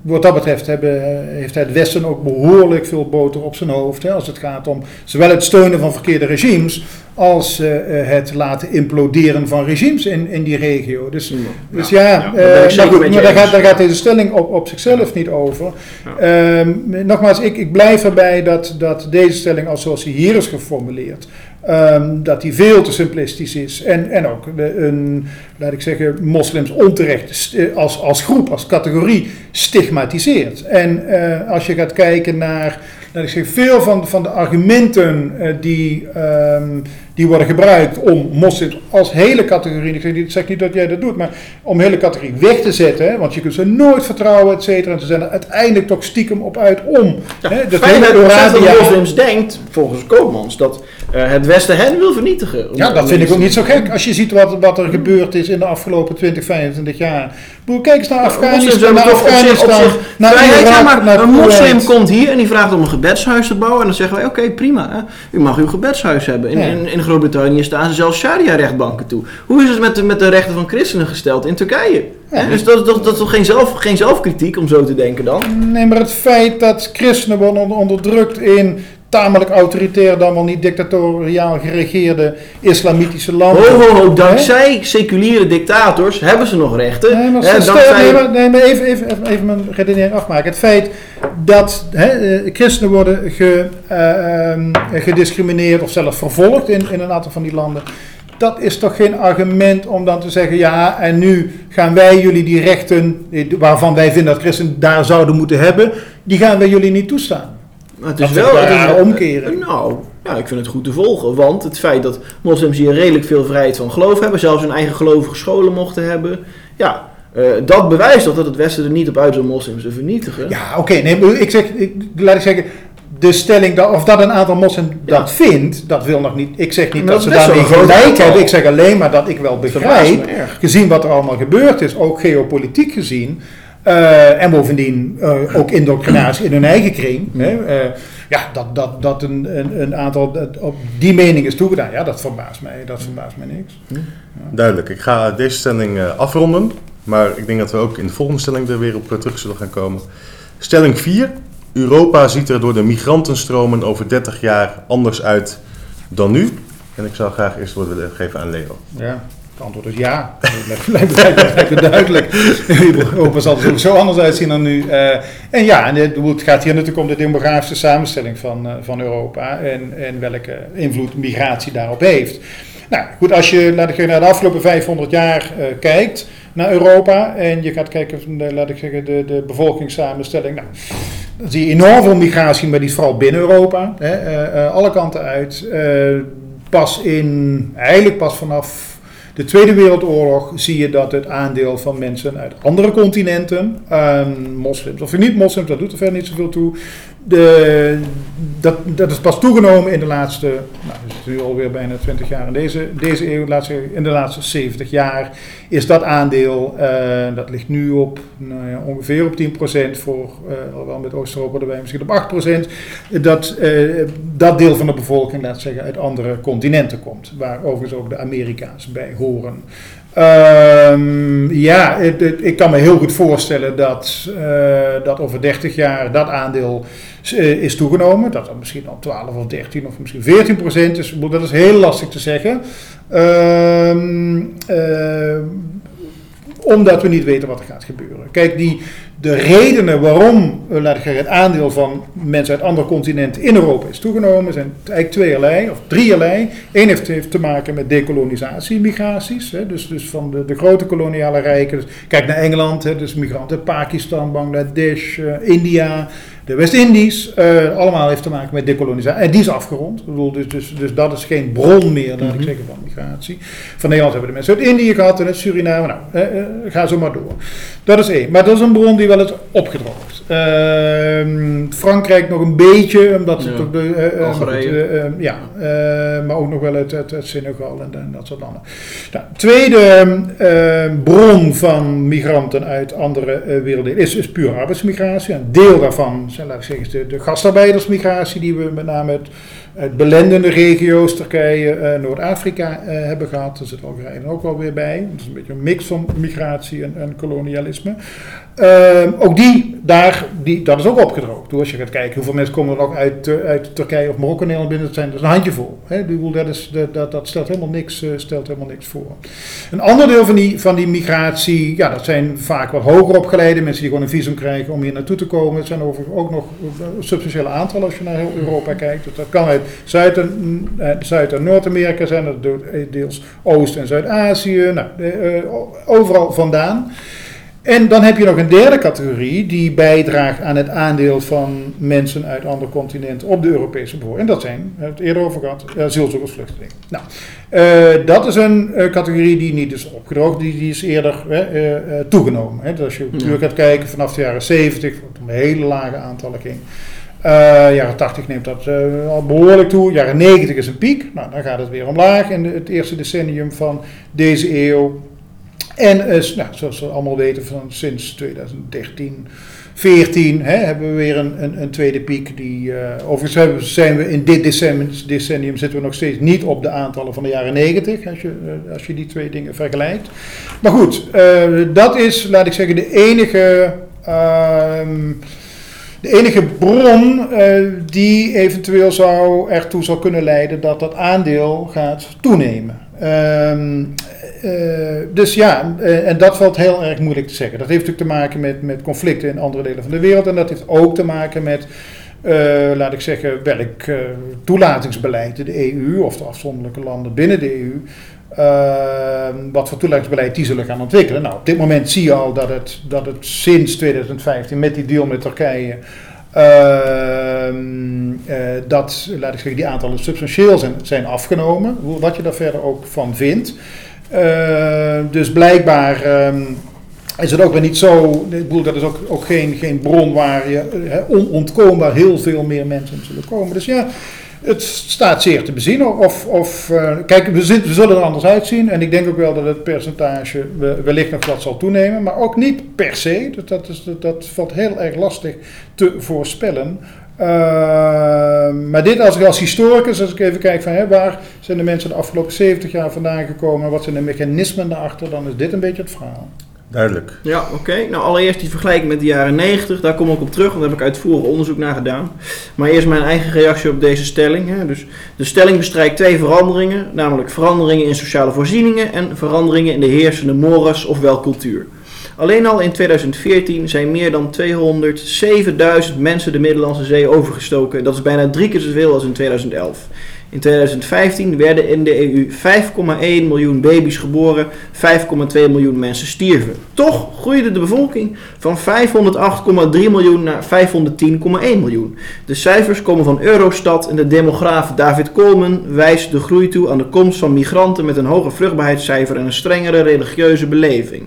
wat dat betreft hebben, eh, heeft het Westen ook behoorlijk veel boter op zijn hoofd. Hè, als het gaat om zowel het steunen van verkeerde regimes als eh, het laten imploderen van regimes in, in die regio. Dus, dus ja, ja, goed, met je maar daar gaat, daar gaat deze stelling op, op zichzelf niet over. Ehm, nogmaals, ik, ik blijf erbij dat, dat deze stelling, als zoals die hier is geformuleerd, ehm, dat die veel te simplistisch is. En, en ook een, laat ik zeggen, moslims onterecht als, als groep, als categorie stigmatiseert. En eh, als je gaat kijken naar, laat ik zeggen, veel van, van de argumenten eh, die, ehm, die worden gebruikt om moslims als hele categorie, ik zeg niet, zeg niet dat jij dat doet, maar om hele categorie weg te zetten, hè, want je kunt ze nooit vertrouwen, et cetera, en ze zijn er uiteindelijk toch stiekem op uit om. hè, dat hele Eurasië- moslims denkt, volgens Koopmans, dat het Westen hen wil vernietigen. Ja, dat vind ik ook niet zo gek. Als je ziet wat, wat er gebeurd is in de afgelopen 20, 25 jaar. Broer, Kijk eens naar Afghanistan, naar Afghanistan, naar Irak, maar een moslim komt hier en die vraagt om een gebedshuis te bouwen. En dan zeggen wij, oké, prima. Hè. U mag uw gebedshuis hebben. In, in, Groot-Brittannië staan ze zelfs sharia-rechtbanken toe. Hoe is het met de, met de rechten van christenen gesteld in Turkije? Dus dat, dat, dat is toch geen, zelf, geen zelfkritiek om zo te denken dan? Nee, maar het feit dat christenen worden onder- onderdrukt in tamelijk autoritair, dan wel niet dictatoriaal geregeerde islamitische landen. Ho, ho, ho, dankzij seculiere dictators hebben ze nog rechten. Nee, maar, dankzij- nee, maar, nee, maar even, even, even, even mijn redenering afmaken. Het feit dat hè, eh, christenen worden ge, eh, ehm, gediscrimineerd of zelfs vervolgd in, in een aantal van die landen. Dat is toch geen argument om dan te zeggen, ja, en nu gaan wij jullie die rechten, eh, waarvan wij vinden dat christenen daar zouden moeten hebben, die gaan wij jullie niet toestaan. Maar het is wel een het is- rare omkering. Nou, ja, ik vind het goed te volgen. Want het feit dat moslims hier redelijk veel vrijheid van geloof hebben, zelfs hun eigen gelovige scholen mochten hebben, ja, eh, dat bewijst toch dat het Westen er niet op uit is om moslims te vernietigen. Ja, oké, nee, ik zeg, ik, laat ik zeggen, de stelling dat, of dat een aantal moslims Ja. dat vindt, dat wil nog niet. Ik zeg niet Maar dat, dat ze daarmee een gelijk hebben. Ik zeg alleen maar dat ik wel begrijp, gezien wat er allemaal gebeurd is, ook geopolitiek gezien. Eh, en bovendien eh, ook indoctrinatie in hun eigen kring. Mm. Hè, eh, ja, dat, dat, dat een, een, een aantal dat op die mening is toegedaan. Ja, dat verbaast mij. Dat verbaast mij niks. Duidelijk. Ik ga deze stelling afronden. Maar ik denk dat we ook in de volgende stelling er weer op terug zullen gaan komen. Stelling 4. Europa ziet er door de migrantenstromen over 30 jaar anders uit dan nu. En ik zou graag eerst woord willen geven aan Leo. Ja, het antwoord is ja. Dat lijkt, lijkt, lijkt, duidelijk. Europa zal er sowieso anders uitzien dan nu. Eh, en ja, en het, het gaat hier natuurlijk om de demografische samenstelling van, eh, van Europa en, en welke invloed migratie daarop heeft. Nou goed, als je laat ik zeggen, naar de afgelopen 500 jaar eh, kijkt naar Europa en je gaat kijken naar laat ik zeggen, de, de bevolkingssamenstelling. Nou, dan zie je enorm veel migratie, maar die is vooral binnen Europa. Hè, alle kanten uit. Pas in, eigenlijk pas vanaf de Tweede Wereldoorlog zie je dat het aandeel van mensen uit andere continenten, ehm, moslims of niet moslims, dat doet er verder niet zoveel toe. Dat, dat is pas toegenomen in de laatste, nou, zitten nu alweer bijna 20 jaar in deze, deze eeuw, in de laatste 70 jaar is dat aandeel, eh, dat ligt nu op nou ja, ongeveer op 10%, voor, eh, alhoewel met Oost-Europa erbij misschien op 8%, dat, eh, dat deel van de bevolking, laat zeggen, uit andere continenten komt, waar overigens ook de Amerika's bij horen. Ehm, ja, ik kan me heel goed voorstellen dat, eh, dat over 30 jaar dat aandeel eh, is toegenomen. Dat dat misschien al 12 of 13 of misschien 14 procent is. Dat is heel lastig te zeggen. Ehm, eh, omdat we niet weten wat er gaat gebeuren. Kijk, die, de redenen waarom laat ik het aandeel van mensen uit andere continenten in Europa is toegenomen zijn eigenlijk tweeërlei of drieërlei. Eén heeft, heeft te maken met decolonisatie, migraties. Hè, dus, dus van de, de grote koloniale rijken. Dus kijk naar Engeland, hè, dus migranten uit Pakistan, Bangladesh, eh, India, de West-Indies. eh, allemaal heeft te maken met decolonisatie. En die is afgerond. Ik bedoel, dus, dus, dus dat is geen bron meer, laat ik Mhm. zeggen, van migratie. Van Nederland hebben we de mensen uit Indië gehad en uit Suriname. Nou, eh, eh, ga zo maar door. Dat is één. Maar dat is een bron die wel is opgedroogd. Ehm, Frankrijk nog een beetje, omdat ze toch de... eh, eh, Algerije. eh, ja, maar ook nog wel uit, uit, uit Senegal en, en dat soort landen. Nou, tweede eh, bron van migranten uit andere werelddelen is, is puur arbeidsmigratie. Een deel daarvan zijn, laat ik zeggen, de, de gastarbeidersmigratie die we met name uit, uit belendende regio's, Turkije, eh, Noord-Afrika eh, hebben gehad. Daar zit Algerije ook wel weer bij. Het is een beetje een mix van migratie en, en kolonialisme. Ehm, ook die, daar, die, dat is ook opgedroogd. Als je gaat kijken hoeveel mensen komen er nog uit, eh, uit Turkije of Marokko Nederland binnen, dat zijn dat is een handjevol. Hè? Dat, is, dat, dat, stelt, helemaal niks, eh, stelt helemaal niks voor. Een ander deel van die, van die migratie, ja, dat zijn vaak wat hoger opgeleide mensen die gewoon een visum krijgen om hier naartoe te komen. Het zijn overigens ook nog een substantiële aantal als je naar heel Europa kijkt. Dus dat kan uit Zuid- en, eh, Noord-Amerika zijn, dat deels Oost- en Zuid-Azië, nou, eh, eh, overal vandaan. En dan heb je nog een derde categorie die bijdraagt aan het aandeel van mensen uit andere continenten op de Europese bevolking. En dat zijn, we hebben het eerder over gehad, asielzoekers, vluchtelingen. Nou, uh, dat is een uh, categorie die niet is opgedroogd, die, die is eerder uh, toegenomen. Hè. Dus als je natuurlijk gaat kijken vanaf de jaren 70, toen een hele lage aantallen ging. jaren 80 neemt dat al behoorlijk toe. Jaren 90 is een piek. Nou, dan gaat het weer omlaag in de, het eerste decennium van deze eeuw. En nou, zoals we allemaal weten, van sinds 2013, 14 hè, hebben we weer een, een, een tweede piek. Die, uh, overigens zijn we in dit decennium, decennium zitten we nog steeds niet op de aantallen van de jaren 90, als je, uh, als je die twee dingen vergelijkt. Maar goed, dat is, laat ik zeggen, de enige. Ehm, de enige bron die eventueel zou ertoe zou kunnen leiden dat dat aandeel gaat toenemen. Um, uh, dus ja, uh, en dat valt heel erg moeilijk te zeggen. Dat heeft natuurlijk te maken met, met conflicten in andere delen van de wereld. En dat heeft ook te maken met, uh, laat ik zeggen, welk toelatingsbeleid de EU of de afzonderlijke landen binnen de EU. wat voor toelatingsbeleid die zullen gaan ontwikkelen. Nou, op dit moment zie je al dat het, dat het sinds 2015 met die deal met Turkije. Dat, laat ik zeggen, die aantallen substantieel zijn, zijn afgenomen. Wat je daar verder ook van vindt. Uh, dus blijkbaar um, is het ook weer niet zo. Ik bedoel, dat is ook, ook geen, geen bron waar je he, onontkoombaar heel veel meer mensen zullen komen. Dus ja, het staat zeer te bezien. Of, of uh, kijk, we, we, zullen er anders uitzien. En ik denk ook wel dat het percentage wellicht nog wat zal toenemen. Maar ook niet per se. Dat, dat, is, dat, dat valt heel erg lastig te voorspellen. Uh, maar dit als ik als historicus, als ik even kijk van hè, waar zijn de mensen de afgelopen 70 jaar vandaan gekomen, wat zijn de mechanismen daarachter, dan is dit een beetje het verhaal. Duidelijk. Ja, oké. Nou, allereerst die vergelijking met de jaren 90, daar kom ik op terug, want daar heb ik uitvoerig onderzoek naar gedaan. Maar eerst mijn eigen reactie op deze stelling. Hè. Dus de stelling bestrijkt twee veranderingen, namelijk veranderingen in sociale voorzieningen en veranderingen in de heersende mores ofwel cultuur. Alleen al in 2014 zijn meer dan 207.000 mensen de Middellandse Zee overgestoken. Dat is bijna drie keer zoveel als in 2011. In 2015 werden in de EU 5,1 miljoen baby's geboren, 5,2 miljoen mensen stierven. Toch groeide de bevolking van 508,3 miljoen naar 510,1 miljoen. De cijfers komen van Eurostat en de demograaf David Coleman wijst de groei toe aan de komst van migranten met een hoger vruchtbaarheidscijfer en een strengere religieuze beleving.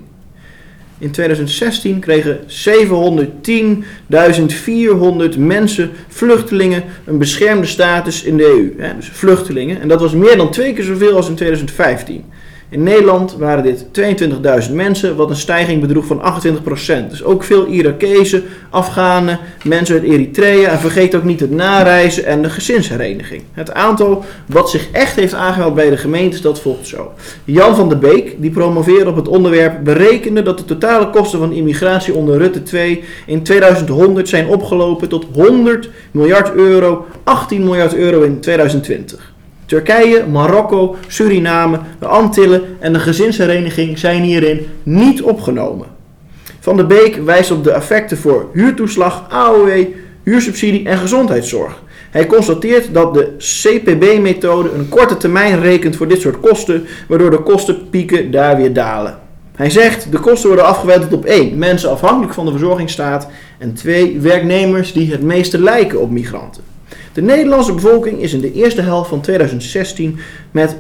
In 2016 kregen 710.400 mensen, vluchtelingen, een beschermde status in de EU. Dus vluchtelingen. En dat was meer dan twee keer zoveel als in 2015. In Nederland waren dit 22.000 mensen, wat een stijging bedroeg van 28%. Dus ook veel Irakezen, Afghanen, mensen uit Eritrea en vergeet ook niet het nareizen en de gezinshereniging. Het aantal wat zich echt heeft aangemeld bij de gemeentes, dat volgt zo. Jan van der Beek, die promoveerde op het onderwerp, berekende dat de totale kosten van immigratie onder Rutte 2 in 2100 zijn opgelopen tot 100 miljard euro, 18 miljard euro in 2020. Turkije, Marokko, Suriname, de Antillen en de gezinshereniging zijn hierin niet opgenomen. Van de Beek wijst op de effecten voor huurtoeslag, AOW, huursubsidie en gezondheidszorg. Hij constateert dat de CPB-methode een korte termijn rekent voor dit soort kosten, waardoor de kostenpieken daar weer dalen. Hij zegt de kosten worden afgeweteld op één, mensen afhankelijk van de verzorgingsstaat en twee, werknemers die het meeste lijken op migranten. De Nederlandse bevolking is in de eerste helft van 2016 met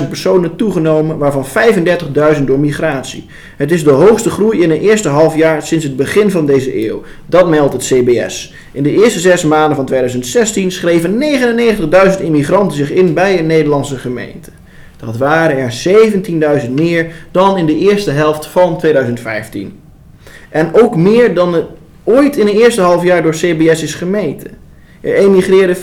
43.000 personen toegenomen, waarvan 35.000 door migratie. Het is de hoogste groei in het eerste halfjaar sinds het begin van deze eeuw. Dat meldt het CBS. In de eerste zes maanden van 2016 schreven 99.000 immigranten zich in bij een Nederlandse gemeente. Dat waren er 17.000 meer dan in de eerste helft van 2015. En ook meer dan het ooit in het eerste halfjaar door CBS is gemeten. Er emigreerden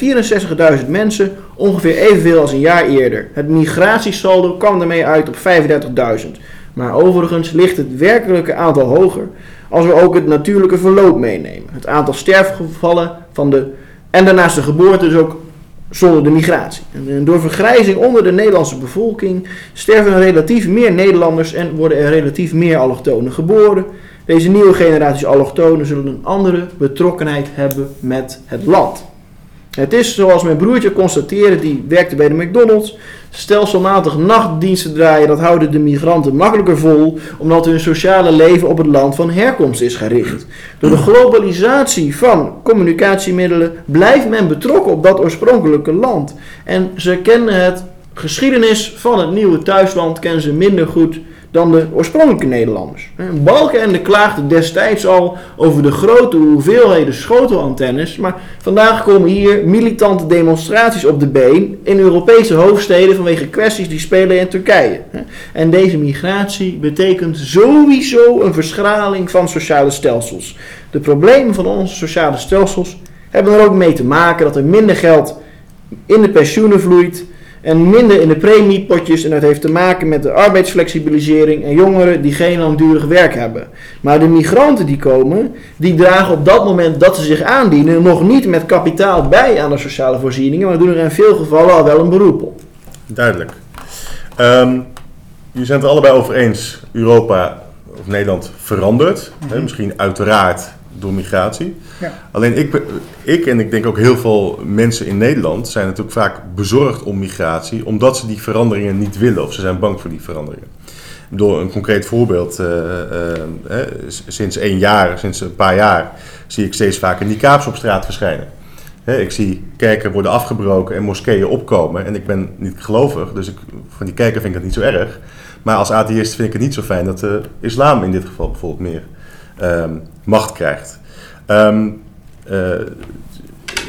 64.000 mensen, ongeveer evenveel als een jaar eerder. Het migratiesaldo kwam daarmee uit op 35.000. Maar overigens ligt het werkelijke aantal hoger als we ook het natuurlijke verloop meenemen. Het aantal sterfgevallen van de, en daarnaast de geboorte dus ook zonder de migratie. En door vergrijzing onder de Nederlandse bevolking sterven er relatief meer Nederlanders en worden er relatief meer allochtonen geboren. Deze nieuwe generaties allochtonen zullen een andere betrokkenheid hebben met het land. Het is zoals mijn broertje constateerde, die werkte bij de McDonald's. Stelselmatig nachtdiensten draaien, dat houden de migranten makkelijker vol, omdat hun sociale leven op het land van herkomst is gericht. Door de globalisatie van communicatiemiddelen blijft men betrokken op dat oorspronkelijke land. En ze kennen het geschiedenis van het nieuwe thuisland kennen ze minder goed dan de oorspronkelijke Nederlanders. Balkenende klaagde destijds al over de grote hoeveelheden schotelantennes, maar vandaag komen hier militante demonstraties op de been in Europese hoofdsteden vanwege kwesties die spelen in Turkije. En deze migratie betekent sowieso een verschraling van sociale stelsels. De problemen van onze sociale stelsels hebben er ook mee te maken dat er minder geld in de pensioenen vloeit en minder in de premiepotjes. En dat heeft te maken met de arbeidsflexibilisering en jongeren die geen langdurig werk hebben. Maar de migranten die komen, die dragen op dat moment dat ze zich aandienen nog niet met kapitaal bij aan de sociale voorzieningen, maar doen er in veel gevallen al wel een beroep op. Duidelijk. Um, jullie zijn het er allebei over eens, Europa of Nederland verandert. hè, mhm. misschien uiteraard door migratie. Ja. Alleen ik, ik en ik denk ook heel veel mensen in Nederland zijn natuurlijk vaak bezorgd om migratie, omdat ze die veranderingen niet willen of ze zijn bang voor die veranderingen. Door een concreet voorbeeld, uh, uh, sinds één jaar, sinds een paar jaar, zie ik steeds vaker niqabs op straat verschijnen. ik zie kerken worden afgebroken en moskeeën opkomen. En ik ben niet gelovig, dus ik, van die kerken vind ik het niet zo erg. Maar als atheïst vind ik het niet zo fijn dat de islam in dit geval bijvoorbeeld meer ehm, macht krijgt. Um,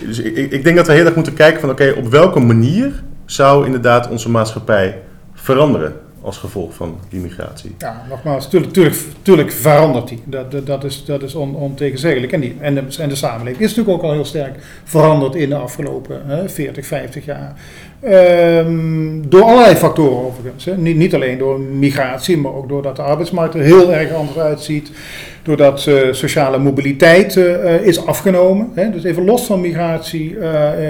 dus ik, ik, denk dat we heel erg moeten kijken van oké, op welke manier zou inderdaad onze maatschappij veranderen als gevolg van die migratie? Ja, nogmaals, tuurlijk, verandert die. Dat, dat, is, dat is on. En, die, en, de, en de samenleving is natuurlijk ook al heel sterk veranderd in de afgelopen hè, 40, 50 jaar. Um, door allerlei factoren overigens. Hè. Niet, niet alleen door migratie, maar ook doordat de arbeidsmarkt er heel erg anders uitziet doordat uh, sociale mobiliteit uh, is afgenomen. Hè. Dus even los van migratie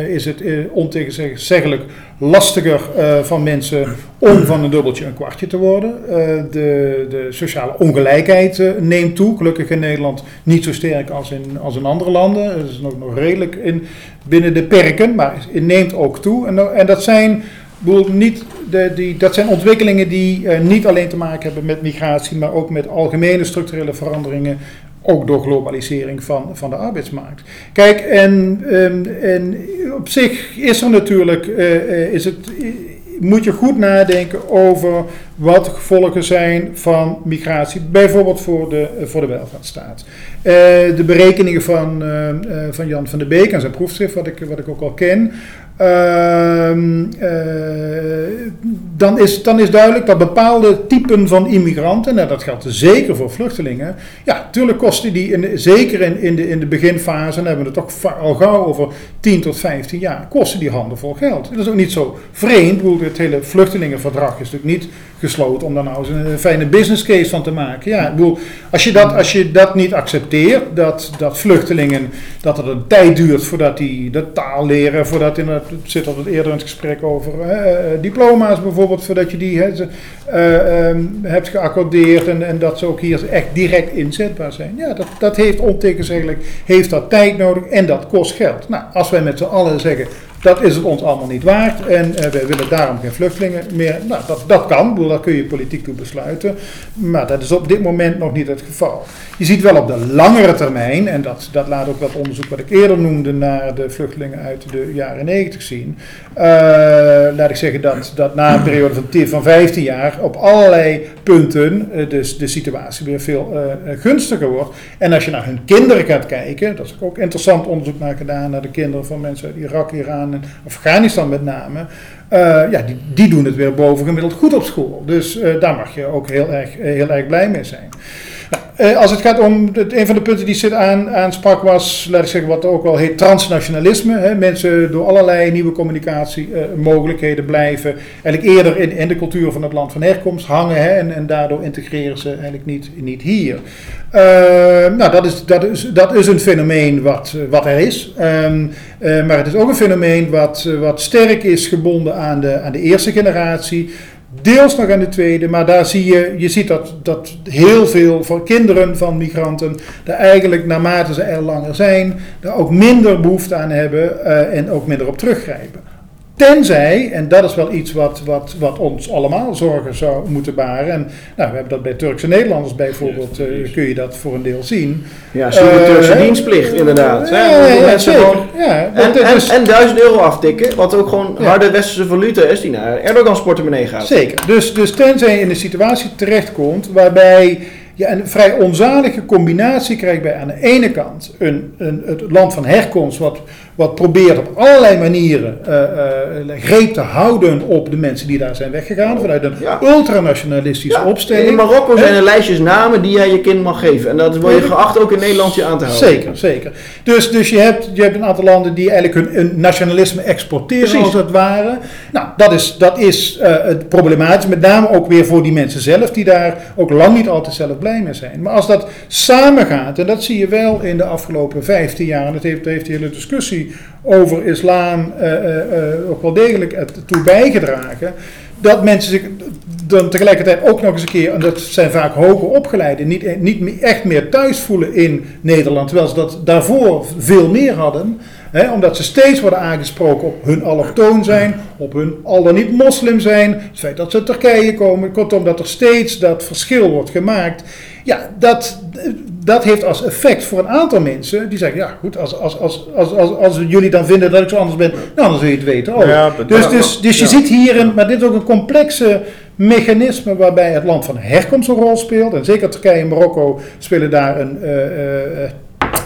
is het ontegenzeggelijk lastiger van mensen om van een dubbeltje een kwartje te worden. de, de sociale ongelijkheid neemt toe. Gelukkig in Nederland niet zo sterk als in, als in andere landen. Dat is nog, nog redelijk in, binnen de perken, maar het neemt ook toe. En, en dat zijn niet de, die, dat zijn ontwikkelingen die uh, niet alleen te maken hebben met migratie, maar ook met algemene structurele veranderingen, ook door globalisering van, van de arbeidsmarkt. Kijk, en, um, en op zich is er natuurlijk, uh, is het, moet je goed nadenken over wat gevolgen zijn van migratie, bijvoorbeeld voor de, voor de welvaartsstaat. De berekeningen van, van Jan van der Beek en zijn proefschrift, wat ik, wat ik ook al ken, Ehm, eh, dan, is, dan is duidelijk dat bepaalde typen van immigranten, en dat geldt zeker voor vluchtelingen, ja, natuurlijk kosten die, in zeker in, in, de, in de beginfase, dan hebben we het toch al gauw over 10 tot 15 jaar, kosten die handenvol geld. Dat is ook niet zo vreemd, het hele vluchtelingenverdrag is natuurlijk niet gesloten om daar nou eens een fijne business case van te maken. Ja, ik bedoel, als je dat, als je dat niet accepteert, dat, dat vluchtelingen, dat het een tijd duurt voordat die de taal leren, voordat het, zit al eerder in het gesprek over uh, diploma's bijvoorbeeld, voordat je die uh, um, hebt geaccordeerd en, en dat ze ook hier echt direct inzetbaar zijn. Ja, dat, dat heeft ontegenzeggelijk, heeft dat tijd nodig en dat kost geld. Nou, als wij met z'n allen zeggen, dat is het ons allemaal niet waard en uh, wij willen daarom geen vluchtelingen meer. Nou, dat, dat kan, bedoel, daar kun je politiek toe besluiten. Maar dat is op dit moment nog niet het geval. Je ziet wel op de langere termijn, en dat, dat laat ook dat onderzoek wat ik eerder noemde naar de vluchtelingen uit de jaren 90 zien. Uh, laat ik zeggen dat, dat na een periode van, 10, van 15 jaar op allerlei punten uh, dus de situatie weer veel gunstiger wordt. En als je naar hun kinderen gaat kijken, dat is ook interessant onderzoek naar gedaan naar de kinderen van mensen uit Irak, Iran Afghanistan met name, uh, ja, die, die doen het weer bovengemiddeld goed op school. Dus uh, daar mag je ook heel erg, heel erg blij mee zijn. Uh, als het gaat om, het, een van de punten die Sid aan, aansprak was, laat ik zeggen, wat ook wel heet transnationalisme. Hè. Mensen door allerlei nieuwe communicatiemogelijkheden blijven eigenlijk eerder in, in de cultuur van het land van herkomst hangen hè, en, en daardoor integreren ze eigenlijk niet, niet hier. Uh, nou, dat is, dat, is, dat is een fenomeen wat, wat er is. Um, uh, maar het is ook een fenomeen wat, wat sterk is gebonden aan de, aan de eerste generatie Deels nog aan de tweede, maar daar zie je, je ziet dat, dat heel veel van kinderen van migranten, daar eigenlijk naarmate ze er langer zijn, daar ook minder behoefte aan hebben eh, en ook minder op teruggrijpen. Tenzij, en dat is wel iets wat, wat, wat ons allemaal zorgen zou moeten baren. En nou, we hebben dat bij Turkse Nederlanders bijvoorbeeld, uh, kun je dat voor een deel zien. Ja, super uh, Turkse dienstplicht inderdaad. Ja, ja, ja. Gewoon, ja, en, en, dus, en 1000 euro aftikken, wat ook gewoon harde westerse valuta is die naar Erdogans portemonnee gaat. Zeker, dus, dus tenzij je in een situatie terechtkomt waarbij je een vrij onzalige combinatie krijgt bij aan de ene kant een, een, het land van herkomst wat wat probeert op allerlei manieren uh, greep te houden op de mensen die daar zijn weggegaan. Vanuit een ultranationalistische opstelling. In Marokko zijn er lijstjes namen die jij je kind mag geven. En dat word je geacht ook in Nederland je aan te houden. Zeker, zeker. Dus, dus je, hebt, je hebt een aantal landen die eigenlijk hun, nationalisme exporteren Precies. als het ware. Nou, dat is, dat is uh, het problematisch. Met name ook weer voor die mensen zelf, die daar ook lang niet altijd zelf blij mee zijn. Maar als dat samengaat, en dat zie je wel in de afgelopen 15 jaar, en dat heeft, heeft de hele discussie over islam uh, uh, ook wel degelijk ertoe bijgedragen. Dat mensen zich dan tegelijkertijd ook nog eens een keer, en dat zijn vaak hoger opgeleiden, niet, niet echt meer thuis voelen in Nederland. Terwijl ze dat daarvoor veel meer hadden. Omdat ze steeds worden aangesproken op hun allochtoon zijn, op hun al dan niet moslim zijn, het feit dat ze uit Turkije komen. Kortom, dat er steeds dat verschil wordt gemaakt. Ja, dat, dat heeft als effect voor een aantal mensen die zeggen: Ja, goed, als, als, als, als, als, als jullie dan vinden dat ik zo anders ben, nou, dan zul je het weten ook. Ja, dus, dus, dus je ziet hierin, maar dit is ook een complexe mechanisme waarbij het land van herkomst een rol speelt. En zeker Turkije en Marokko spelen daar een, uh, uh,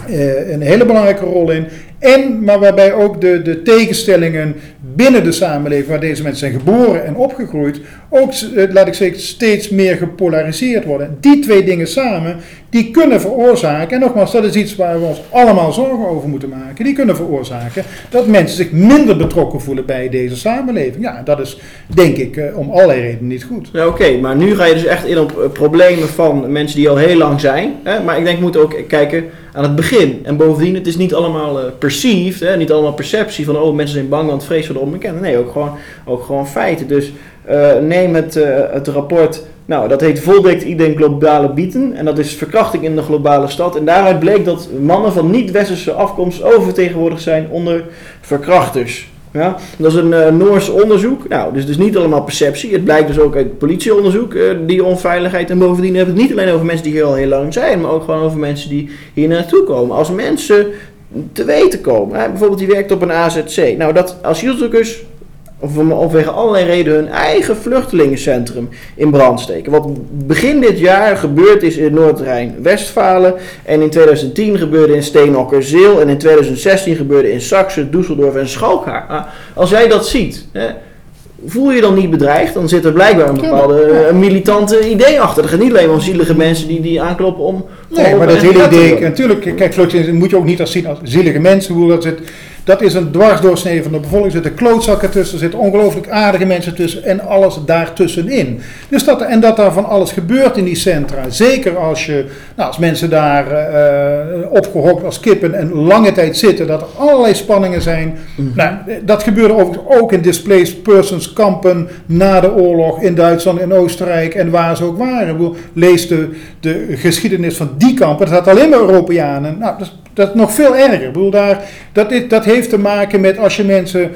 uh, een hele belangrijke rol in. En, maar waarbij ook de, de tegenstellingen binnen de samenleving, waar deze mensen zijn geboren en opgegroeid, ook, eh, laat ik zeggen, steeds meer gepolariseerd worden. Die twee dingen samen, die kunnen veroorzaken, en nogmaals, dat is iets waar we ons allemaal zorgen over moeten maken, die kunnen veroorzaken dat mensen zich minder betrokken voelen bij deze samenleving. Ja, dat is denk ik eh, om allerlei redenen niet goed. Ja, oké, maar nu ga je dus echt in op eh, problemen van mensen die al heel lang zijn. Hè? Maar ik denk, we moeten ook kijken aan het begin. En bovendien, het is niet allemaal uh, perceived, hè? niet allemaal perceptie van, oh, mensen zijn bang, want vrees voor de onbekende. Nee, ook gewoon, ook gewoon feiten. Dus neem het, het rapport, nou dat heet Voldekt Ideen Globale Bieten. En dat is verkrachting in de globale stad. En daaruit bleek dat mannen van niet-westerse afkomst oververtegenwoordigd zijn onder verkrachters. Ja, dat is een uh, Noors onderzoek. Nou, dus, dus niet allemaal perceptie. Het blijkt dus ook uit politieonderzoek, uh, die onveiligheid. En bovendien hebben we het niet alleen over mensen die hier al heel lang zijn, maar ook gewoon over mensen die hier naartoe komen. Als mensen te weten komen, hè, bijvoorbeeld die werkt op een AZC. Nou, dat asielzoekers of vanwege allerlei redenen hun eigen vluchtelingencentrum in brand steken. Wat begin dit jaar gebeurd is in Noord-Rijn-Westfalen en in 2010 gebeurde in Steenokkerzeel en in 2016 gebeurde in Saxe, Düsseldorf en Schalkhaar. Nou, als jij dat ziet, hè, voel je dan niet bedreigd? Dan zit er blijkbaar een bepaalde een militante idee achter. Er gaan niet alleen maar zielige mensen die, die aankloppen om... Nee, maar dat hele idee, natuurlijk, kijk, moet je ook niet als zien als zielige mensen, hoe dat zit dat is een dwarsdoorsnede van de bevolking. Er zitten klootzakken tussen, er zitten ongelooflijk aardige mensen tussen en alles daartussenin. Dus dat, en dat daar van alles gebeurt in die centra. Zeker als, je, nou, als mensen daar uh, opgehokt als kippen en lange tijd zitten, dat er allerlei spanningen zijn. Mhm. nou, dat gebeurde overigens ook in displaced persons kampen na de oorlog in Duitsland en Oostenrijk en waar ze ook waren. Lees de, de geschiedenis van die kampen, dat had alleen maar Europeanen. Nou, dat is nog veel erger. Ik bedoel, daar, dat, dat heeft te maken met als je mensen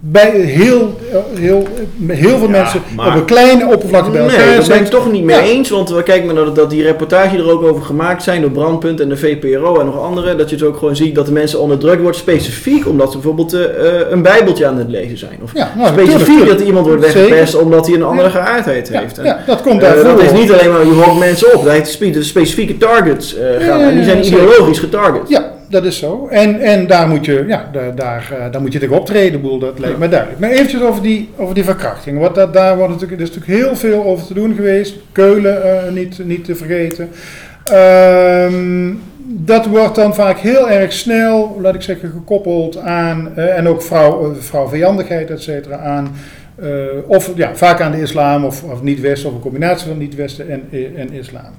bij heel, heel, heel veel mensen op een kleine oppervlakte bij elkaar Nee, dat ben ik toch niet mee eens. Want we kijken maar dat, dat die reportage er ook over gemaakt zijn door Brandpunt en de VPRO en nog andere. Dat je het ook gewoon ziet dat de mensen onderdrukt wordt. Specifiek omdat ze bijvoorbeeld uh, een bijbeltje aan het lezen zijn. Of ja, nou, specifiek dat iemand wordt weggepest omdat hij een andere geaardheid heeft. Ja, dat komt daarvoor. dat is niet alleen maar je hoort mensen op. Dat heeft specifieke targets gaan. en die zijn ideologisch getarget. Ja, dat is zo. En, en daar moet je, ja, daar, daar, uh, daar moet je tegen optreden, boel, dat lijkt me duidelijk. Maar eventjes over die, over die verkrachting. Want dat, daar wordt natuurlijk, er is natuurlijk heel veel over te doen geweest. Keulen uh, niet, niet te vergeten. Um, dat wordt dan vaak heel erg snel, laat ik zeggen, gekoppeld aan, uh, en ook vrouw, vrouwvijandigheid, et cetera, aan of ja, vaak aan de islam of, of niet-Westen of een combinatie van niet-Westen en, en islam.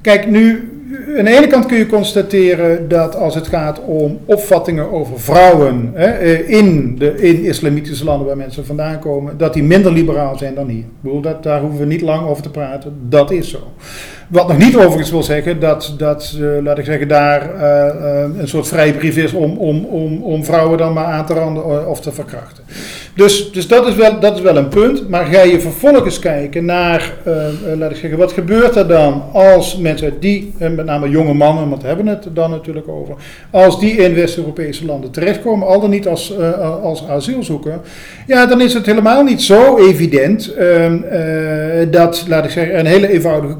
Kijk, nu, aan de ene kant kun je constateren dat als het gaat om opvattingen over vrouwen hè, eh, in, de, in islamitische landen waar mensen vandaan komen, dat die minder liberaal zijn dan hier. Ik bedoel, dat, daar hoeven we niet lang over te praten, dat is zo. Wat nog niet overigens wil zeggen dat, dat uh, laat ik zeggen, daar uh, een soort vrijbrief is om, om, om, om vrouwen dan maar aan te randen of te verkrachten. Dus, dus dat, is wel, dat is wel een punt. Maar ga je vervolgens kijken naar, laat ik zeggen, wat gebeurt er dan als mensen die, met name jonge mannen, want hebben het dan natuurlijk over, als die in West-Europese landen terechtkomen, al dan niet als, als asielzoeker, ja, dan is het helemaal niet zo evident uh, dat, laat ik zeggen, een hele eenvoudige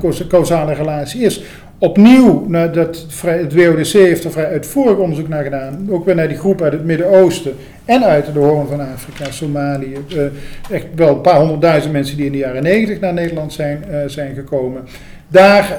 relatie is. Opnieuw, nou, dat, het WODC heeft er vrij uitvoerig onderzoek naar gedaan. Ook weer naar die groep uit het Midden-Oosten en uit de Hoorn van Afrika, Somalië. Uh, echt wel een paar honderdduizend mensen die in de jaren negentig naar Nederland zijn, uh, zijn gekomen. Daar,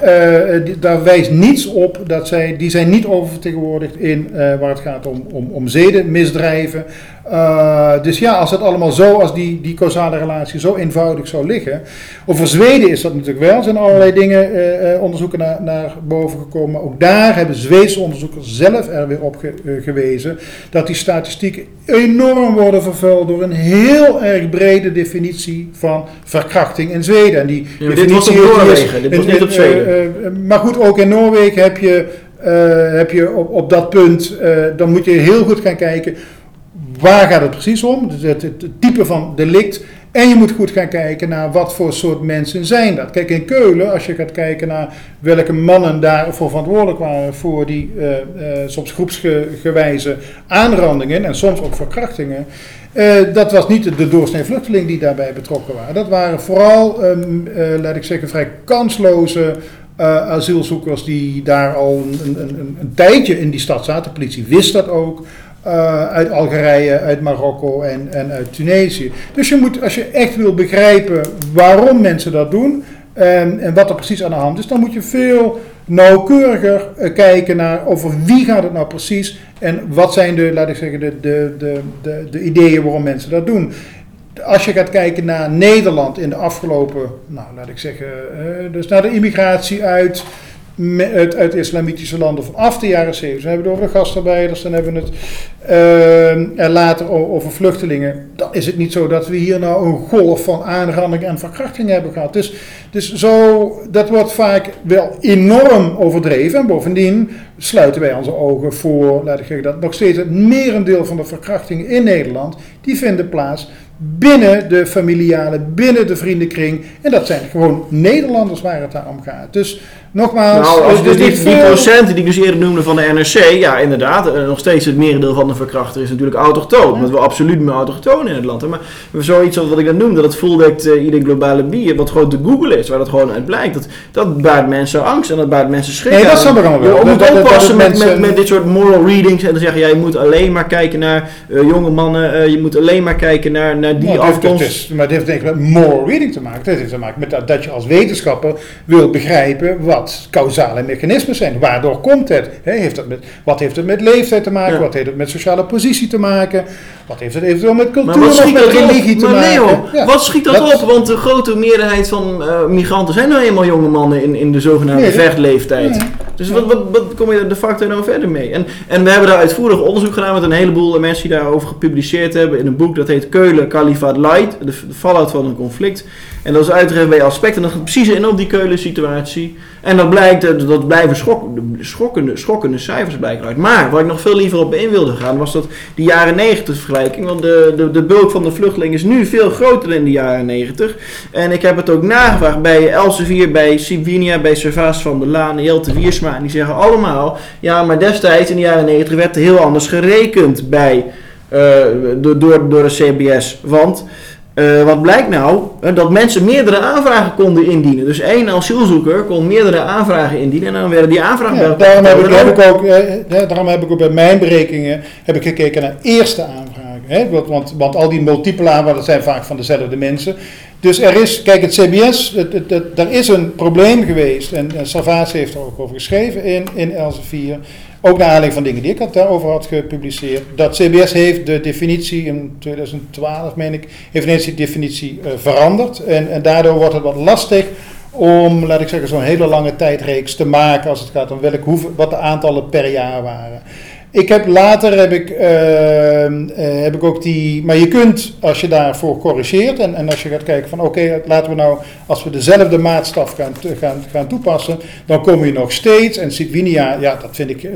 die, daar, wijst niets op dat zij, die zijn niet oververtegenwoordigd in waar het gaat om, om, om zedenmisdrijven. Uh, dus ja, als het allemaal zo, als die, die causale relatie zo eenvoudig zou liggen. Over Zweden is dat natuurlijk wel. Er zijn allerlei dingen, uh, onderzoeken naar, naar boven gekomen. Maar ook daar hebben Zweedse onderzoekers zelf er weer op ge, uh, gewezen. Dat die statistieken enorm worden vervuild door een heel erg brede definitie van verkrachting in Zweden. En die ja, dit was op Noorwegen, dit was niet op Zweden. maar goed, ook in Noorwegen heb je, heb je op, op dat punt, dan moet je heel goed gaan kijken waar gaat het precies om? Het, het, type van delict. En je moet goed gaan kijken naar wat voor soort mensen zijn dat. Kijk, in Keulen, als je gaat kijken naar welke mannen daarvoor verantwoordelijk waren voor die uh, uh, soms groepsgewijze aanrandingen en soms ook verkrachtingen. Uh, dat was niet de, doorsnee vluchteling die daarbij betrokken waren. Dat waren vooral, um, laat ik zeggen, vrij kansloze asielzoekers die daar al een, een, een tijdje in die stad zaten. De politie wist dat ook. Uh, uit Algerije, uit Marokko en, en uit Tunesië. Dus je moet, als je echt wil begrijpen waarom mensen dat doen en, en wat er precies aan de hand is, dan moet je veel nauwkeuriger uh, kijken naar over wie gaat het nou precies en wat zijn de, laat ik zeggen, de, de, de, de, de ideeën waarom mensen dat doen. Als je gaat kijken naar Nederland in de afgelopen, nou laat ik zeggen, uh, dus naar de immigratie uit uit, uit islamitische landen vanaf de jaren 70. We hebben het over de gastarbeiders, dan hebben we het en later over vluchtelingen. Dan is het niet zo dat we hier nou een golf van aanranding en verkrachting hebben gehad. Dus, dus zo, dat wordt vaak wel enorm overdreven. En bovendien sluiten wij onze ogen voor, laat ik zeggen, dat nog steeds het merendeel van de verkrachtingen in Nederland, die vinden plaats binnen de familiale, binnen de vriendenkring. En dat zijn gewoon Nederlanders waar het daar om gaat. Dus nogmaals... Nou, als dus die, die procenten die ik dus eerder noemde van de NRC, ja inderdaad, nog steeds het merendeel van de verkrachter is natuurlijk autochtoon. Ja. we absoluut meer autochtoon in het land. Maar zoiets wat ik dan noemde, dat voeldekt uh, ieder globale bier, wat gewoon te googlen is, waar dat gewoon uit blijkt. Dat, dat baart mensen angst en dat baart mensen schrik. Nee, dat snap ik allemaal wel. Je moet oppassen met, met, met dit soort moral readings en dan zeggen, ja, je moet alleen maar kijken naar uh, jonge mannen, uh, je moet alleen maar kijken naar, naar die nou, afkomst. Is, maar dit heeft denk ik met moral reading te maken. Het heeft te maken met dat, dat je als wetenschapper wil begrijpen wat causale mechanismen zijn. Waardoor komt het? He, heeft dat met, wat heeft het met leeftijd te maken? Ja. Wat heeft het met sociale positie te maken? Wat heeft het eventueel met cultuur of met religie op? te maar maken? Leo, ja. wat schiet dat, dat, op? Want de grote meerderheid van uh, migranten zijn nou eenmaal jonge mannen in, in de zogenaamde nee, vechtleeftijd. Nee. Dus wat, wat, wat kom je de facto nou verder mee? En, en we hebben daar uitvoerig onderzoek gedaan met een heleboel mensen die daarover gepubliceerd hebben in een boek dat heet Keulen Kalifaat Light, de, de fallout van een conflict. En dat is uitgegeven bij Aspect en dat gaat precies in op die Keulen situatie. En dat blijkt, dat, blijven schok, schokkende, schokkende cijfers blijken uit. Maar waar ik nog veel liever op in wilde gaan, was dat die jaren 90 vergelijking. Want de, de, de bulk van de vluchtelingen is nu veel groter dan in de jaren 90. En ik heb het ook nagevraagd bij Elsevier, bij Sibinia, bij Servaas van der Laan, Jelte Wiersma. En die zeggen allemaal, ja, maar destijds in de jaren 90 werd er heel anders gerekend bij, uh, door, door de CBS. Want... Uh, wat blijkt nou? Uh, dat mensen meerdere aanvragen konden indienen. Dus één asielzoeker kon meerdere aanvragen indienen en dan werden die aanvragen... Ja, daarom, heb ik, heb ik ook, eh, daarom heb ik ook bij mijn berekeningen heb ik gekeken naar eerste aanvragen. Want, want, al die multiple aanvragen zijn vaak van dezelfde mensen. Dus er is, kijk het CBS, het, er is een probleem geweest en, en heeft er ook over geschreven in, in Elsevier. Ook naar aanleiding van dingen die ik had daarover had gepubliceerd. Dat CBS heeft de definitie in 2012, meen ik, heeft ineens die definitie uh, veranderd. En, en daardoor wordt het wat lastig om, laat ik zeggen, zo'n hele lange tijdreeks te maken als het gaat om welk, hoe, wat de aantallen per jaar waren. Ik heb later heb ik, uh, uh, heb ik ook die. Maar je kunt, als je daarvoor corrigeert en, en als je gaat kijken van oké, laten we nou, als we dezelfde maatstaf gaan, gaan, gaan toepassen, dan kom je nog steeds. En Sitwinia, ja, dat vind ik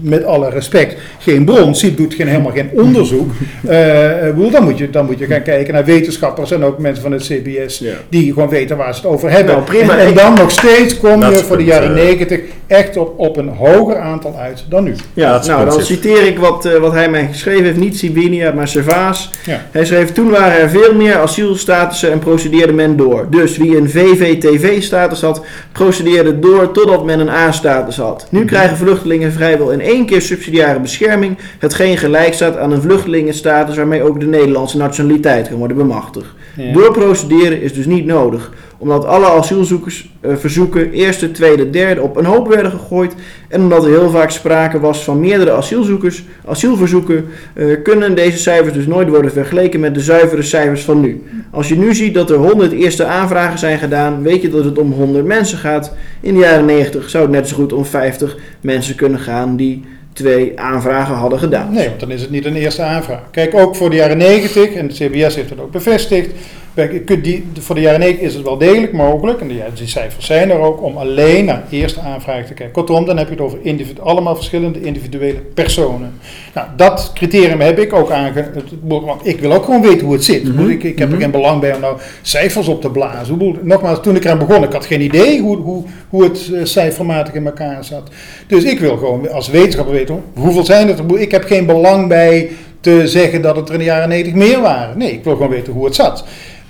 met alle respect geen bron. Sip doet geen, helemaal geen onderzoek. Uh, dan, moet je, dan moet je gaan kijken naar wetenschappers en ook mensen van het CBS, ja. die gewoon weten waar ze het over hebben. Nou, prima. En, en, dan nog steeds kom je voor de jaren negentig echt op, op een hoger aantal uit dan nu. Ja, nou, dan citeer ik wat, uh, wat hij mij geschreven heeft, niet Sibinia, maar Servaas. Ja. Hij schreef, toen waren er veel meer asielstatussen en procedeerde men door. Dus wie een VVTV-status had, procedeerde door totdat men een A-status had. Nu mhm. krijgen vluchtelingen vrijwel in één keer subsidiaire bescherming, hetgeen gelijk staat aan een vluchtelingenstatus waarmee ook de Nederlandse nationaliteit kan worden bemachtigd. Ja. Doorprocederen is dus niet nodig omdat alle asielzoekersverzoeken uh, eerste, tweede, derde op een hoop werden gegooid. En omdat er heel vaak sprake was van meerdere asielzoekers, asielverzoeken, uh, kunnen deze cijfers dus nooit worden vergeleken met de zuivere cijfers van nu. Als je nu ziet dat er 100 eerste aanvragen zijn gedaan, weet je dat het om 100 mensen gaat. In de jaren 90 zou het net zo goed om 50 mensen kunnen gaan die twee aanvragen hadden gedaan. Nee, want dan is het niet een eerste aanvraag. Kijk, ook voor de jaren 90, en de CBS heeft het ook bevestigd, die, voor de jaren 90 is het wel degelijk mogelijk, en die, die cijfers zijn er ook, om alleen naar eerste aanvraag te kijken. Kortom, dan heb je het over allemaal verschillende individuele personen. Nou, dat criterium heb ik ook aangegeven, want ik wil ook gewoon weten hoe het zit. Mm -hmm. ik, ik, heb er mhm. geen belang bij om nou cijfers op te blazen. Nogmaals, toen ik eraan begon, ik had geen idee hoe, hoe, hoe het uh, cijfermatig in elkaar zat. Dus ik wil gewoon als wetenschapper weten, hoeveel zijn het er? Ik heb geen belang bij te zeggen dat het er in de jaren 90 meer waren. Nee, ik wil gewoon weten hoe het zat.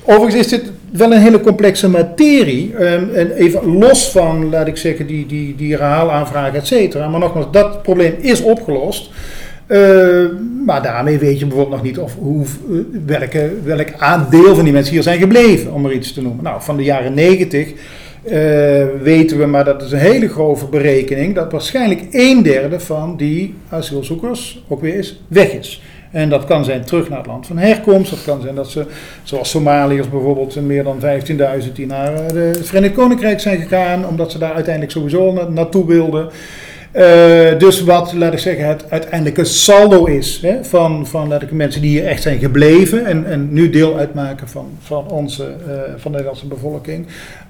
Overigens is dit wel een hele complexe materie. Um, en even los van, laat ik zeggen, die, die, die herhaalaanvragen, et cetera. Maar nogmaals, dat probleem is opgelost. Uh, maar daarmee weet je bijvoorbeeld nog niet of, hoe, welke, welk aandeel van die mensen hier zijn gebleven, om er iets te noemen. Nou, van de jaren 90 uh, weten we, maar dat is een hele grove berekening, dat waarschijnlijk een derde van die asielzoekers ook weer is, weg is. En dat kan zijn terug naar het land van herkomst. Dat kan zijn dat ze, zoals Somaliërs bijvoorbeeld, meer dan 15.000 die naar het Verenigd Koninkrijk zijn gegaan, omdat ze daar uiteindelijk sowieso na, naartoe wilden. Uh, dus wat, laat ik zeggen, het uiteindelijke saldo is hè, van, van laat ik, mensen die hier echt zijn gebleven en, en nu deel uitmaken van, van, onze, uh, van de Nederlandse bevolking.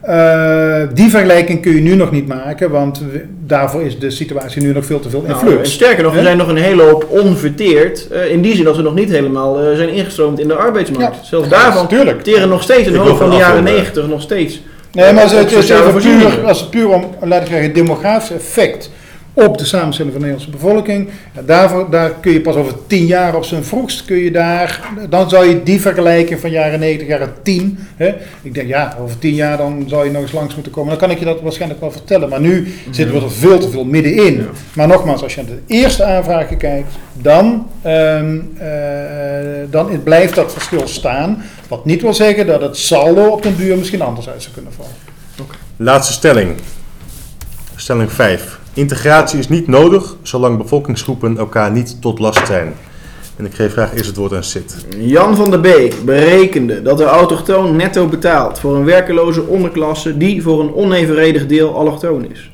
Uh, die vergelijking kun je nu nog niet maken, want we, daarvoor is de situatie nu nog veel te veel in nou, flux. sterker nog, er zijn nog een hele hoop onverteerd, in die zin dat we nog niet helemaal zijn ingestroomd in de arbeidsmarkt. Ja, Zelfs daarvan teren nog steeds een hoop van de jaren 90 nog steeds. Nee, maar het is even puur, als het puur om, laat ik zeggen, demografisch effect op de samenstelling van de Nederlandse bevolking. daarvoor, daar kun je pas over tien jaar op zijn vroegst, kun je daar, dan zou je die vergelijken van jaren 90, jaren 10. Hè. Ik denk ja, over tien jaar dan zou je nog eens langs moeten komen. Dan kan ik je dat waarschijnlijk wel vertellen. Maar nu zitten we er veel te veel middenin. Maar nogmaals, als je naar de eerste aanvragen kijkt, dan, uh, dan blijft dat verschil staan. Wat niet wil zeggen dat het saldo op den duur misschien anders uit zou kunnen vallen. Okay. Laatste stelling. Stelling 5. Integratie is niet nodig zolang bevolkingsgroepen elkaar niet tot last zijn. En ik geef graag eerst het woord aan Sid. Jan van der Beek berekende dat de autochtoon netto betaalt voor een werkeloze onderklasse die voor een onevenredig deel allochtoon is.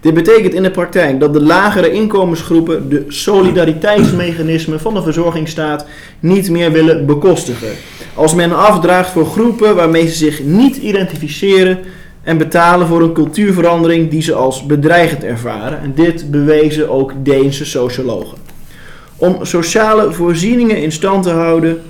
Dit betekent in de praktijk dat de lagere inkomensgroepen de solidariteitsmechanismen van de verzorgingsstaat niet meer willen bekostigen. Als men afdraagt voor groepen waarmee ze zich niet identificeren, en betalen voor een cultuurverandering die ze als bedreigend ervaren. En dit bewezen ook Deense sociologen. Om sociale voorzieningen in stand te houden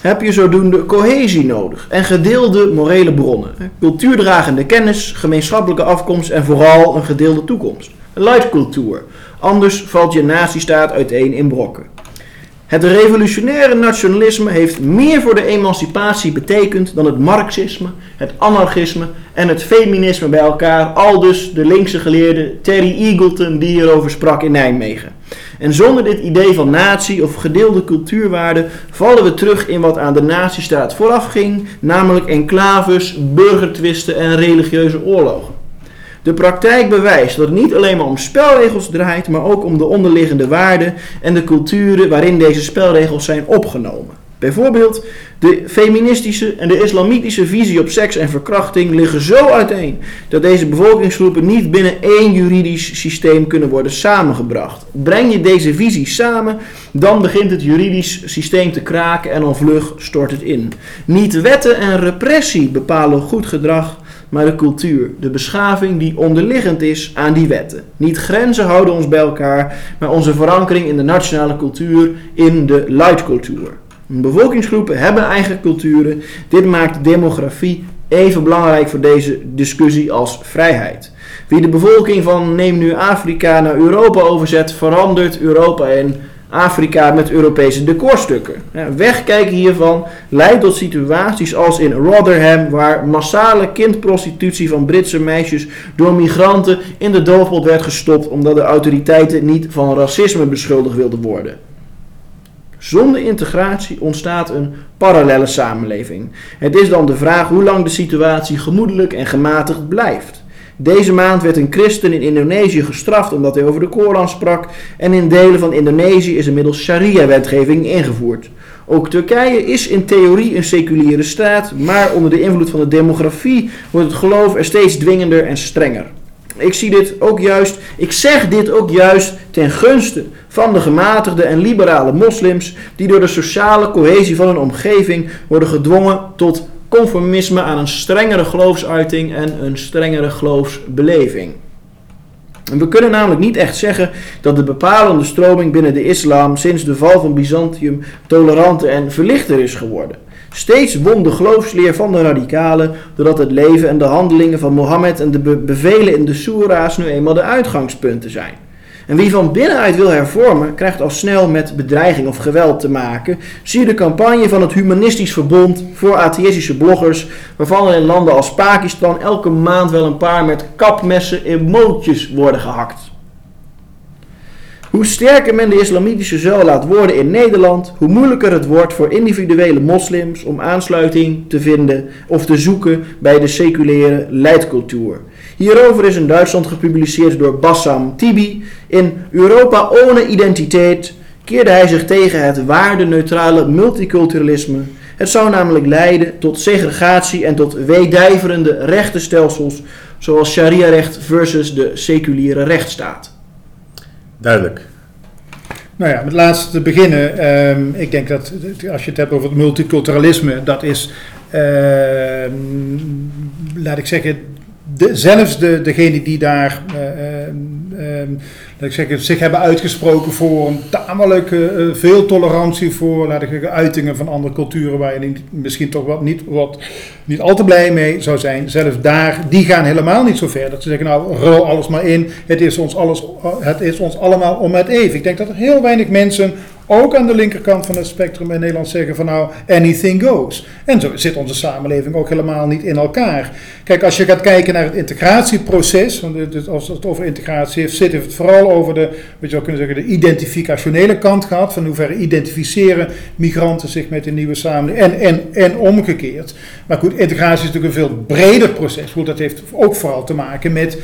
heb je zodoende cohesie nodig en gedeelde morele bronnen. Cultuurdragende kennis, gemeenschappelijke afkomst en vooral een gedeelde toekomst. Leitcultuur. Anders valt je nazistaat uiteen in brokken. Het revolutionaire nationalisme heeft meer voor de emancipatie betekend dan het marxisme, het anarchisme en het feminisme bij elkaar, al dus de linkse geleerde Terry Eagleton die hierover sprak in Nijmegen. En zonder dit idee van natie of gedeelde cultuurwaarde vallen we terug in wat aan de nazistaat voorafging, namelijk enclaves, burgertwisten en religieuze oorlogen. De praktijk bewijst dat het niet alleen maar om spelregels draait, maar ook om de onderliggende waarden en de culturen waarin deze spelregels zijn opgenomen. Bijvoorbeeld, de feministische en de islamitische visie op seks en verkrachting liggen zo uiteen dat deze bevolkingsgroepen niet binnen één juridisch systeem kunnen worden samengebracht. Breng je deze visie samen, dan begint het juridisch systeem te kraken en al vlug stort het in. Niet wetten en repressie bepalen goed gedrag, maar de cultuur, de beschaving die onderliggend is aan die wetten. Niet grenzen houden ons bij elkaar, maar onze verankering in de nationale cultuur, in de leitcultuur. Bevolkingsgroepen hebben eigen culturen. Dit maakt demografie even belangrijk voor deze discussie als vrijheid. Wie de bevolking van neem nu Afrika naar Europa overzet, verandert Europa in Afrika met Europese decorstukken. Wegkijken hiervan leidt tot situaties als in Rotherham, waar massale kindprostitutie van Britse meisjes door migranten in de doofpot werd gestopt omdat de autoriteiten niet van racisme beschuldigd wilden worden. Zonder integratie ontstaat een parallele samenleving. Het is dan de vraag hoe lang de situatie gemoedelijk en gematigd blijft. Deze maand werd een christen in Indonesië gestraft omdat hij over de Koran sprak en in delen van Indonesië is inmiddels sharia-wetgeving ingevoerd. Ook Turkije is in theorie een seculiere staat, maar onder de invloed van de demografie wordt het geloof er steeds dwingender en strenger. Ik zie dit ook juist, ik zeg dit ook juist ten gunste van de gematigde en liberale moslims die door de sociale cohesie van hun omgeving worden gedwongen tot conformisme aan een strengere geloofsuiting en een strengere geloofsbeleving. we kunnen namelijk niet echt zeggen dat de bepalende stroming binnen de islam sinds de val van Byzantium toleranter en verlichter is geworden. Steeds won de geloofsleer van de radicalen, doordat het leven en de handelingen van Mohammed en de bevelen in de soera's nu eenmaal de uitgangspunten zijn. En wie van binnenuit wil hervormen, krijgt al snel met bedreiging of geweld te maken. Zie de campagne van het Humanistisch Verbond voor atheïstische bloggers, waarvan er in landen als Pakistan elke maand wel een paar met kapmessen in mootjes worden gehakt. Hoe sterker men de islamitische zuil laat worden in Nederland, hoe moeilijker het wordt voor individuele moslims om aansluiting te vinden of te zoeken bij de seculiere leidcultuur. Hierover is in Duitsland gepubliceerd door Bassam Tibi. In Europa ohne identiteit keerde hij zich tegen het waardeneutrale multiculturalisme. Het zou namelijk leiden tot segregatie en tot weedijverende rechtenstelsels, zoals sharia-recht versus de seculiere rechtsstaat. Duidelijk. Nou ja, met laatste te beginnen. Ehm, ik denk dat als je het hebt over het multiculturalisme, dat is, ehm, laat ik zeggen, zelfs de, degene die daar uh, ik zeggen, zich hebben uitgesproken voor een tamelijk veel tolerantie voor laat ik zeggen, uitingen van andere culturen waar je misschien toch wat niet, wat, niet al te blij mee zou zijn. Zelfs daar, die gaan helemaal niet zo ver. Dat ze zeggen, nou, rol alles maar in. Het is ons, alles, het is ons allemaal om het even. Ik denk dat er heel weinig mensen ook aan de linkerkant van het spectrum in Nederland zeggen van nou, anything goes. En zo zit onze samenleving ook helemaal niet in elkaar. Kijk, als je gaat kijken naar het integratieproces, want als het over integratie heeft, zit het vooral over de, wat je wel kunnen zeggen, de identificationele kant gehad, van hoeverre identificeren migranten zich met de nieuwe samenleving en, en, en omgekeerd. Maar goed, integratie is natuurlijk een veel breder proces. Goed, dat heeft ook vooral te maken met uh,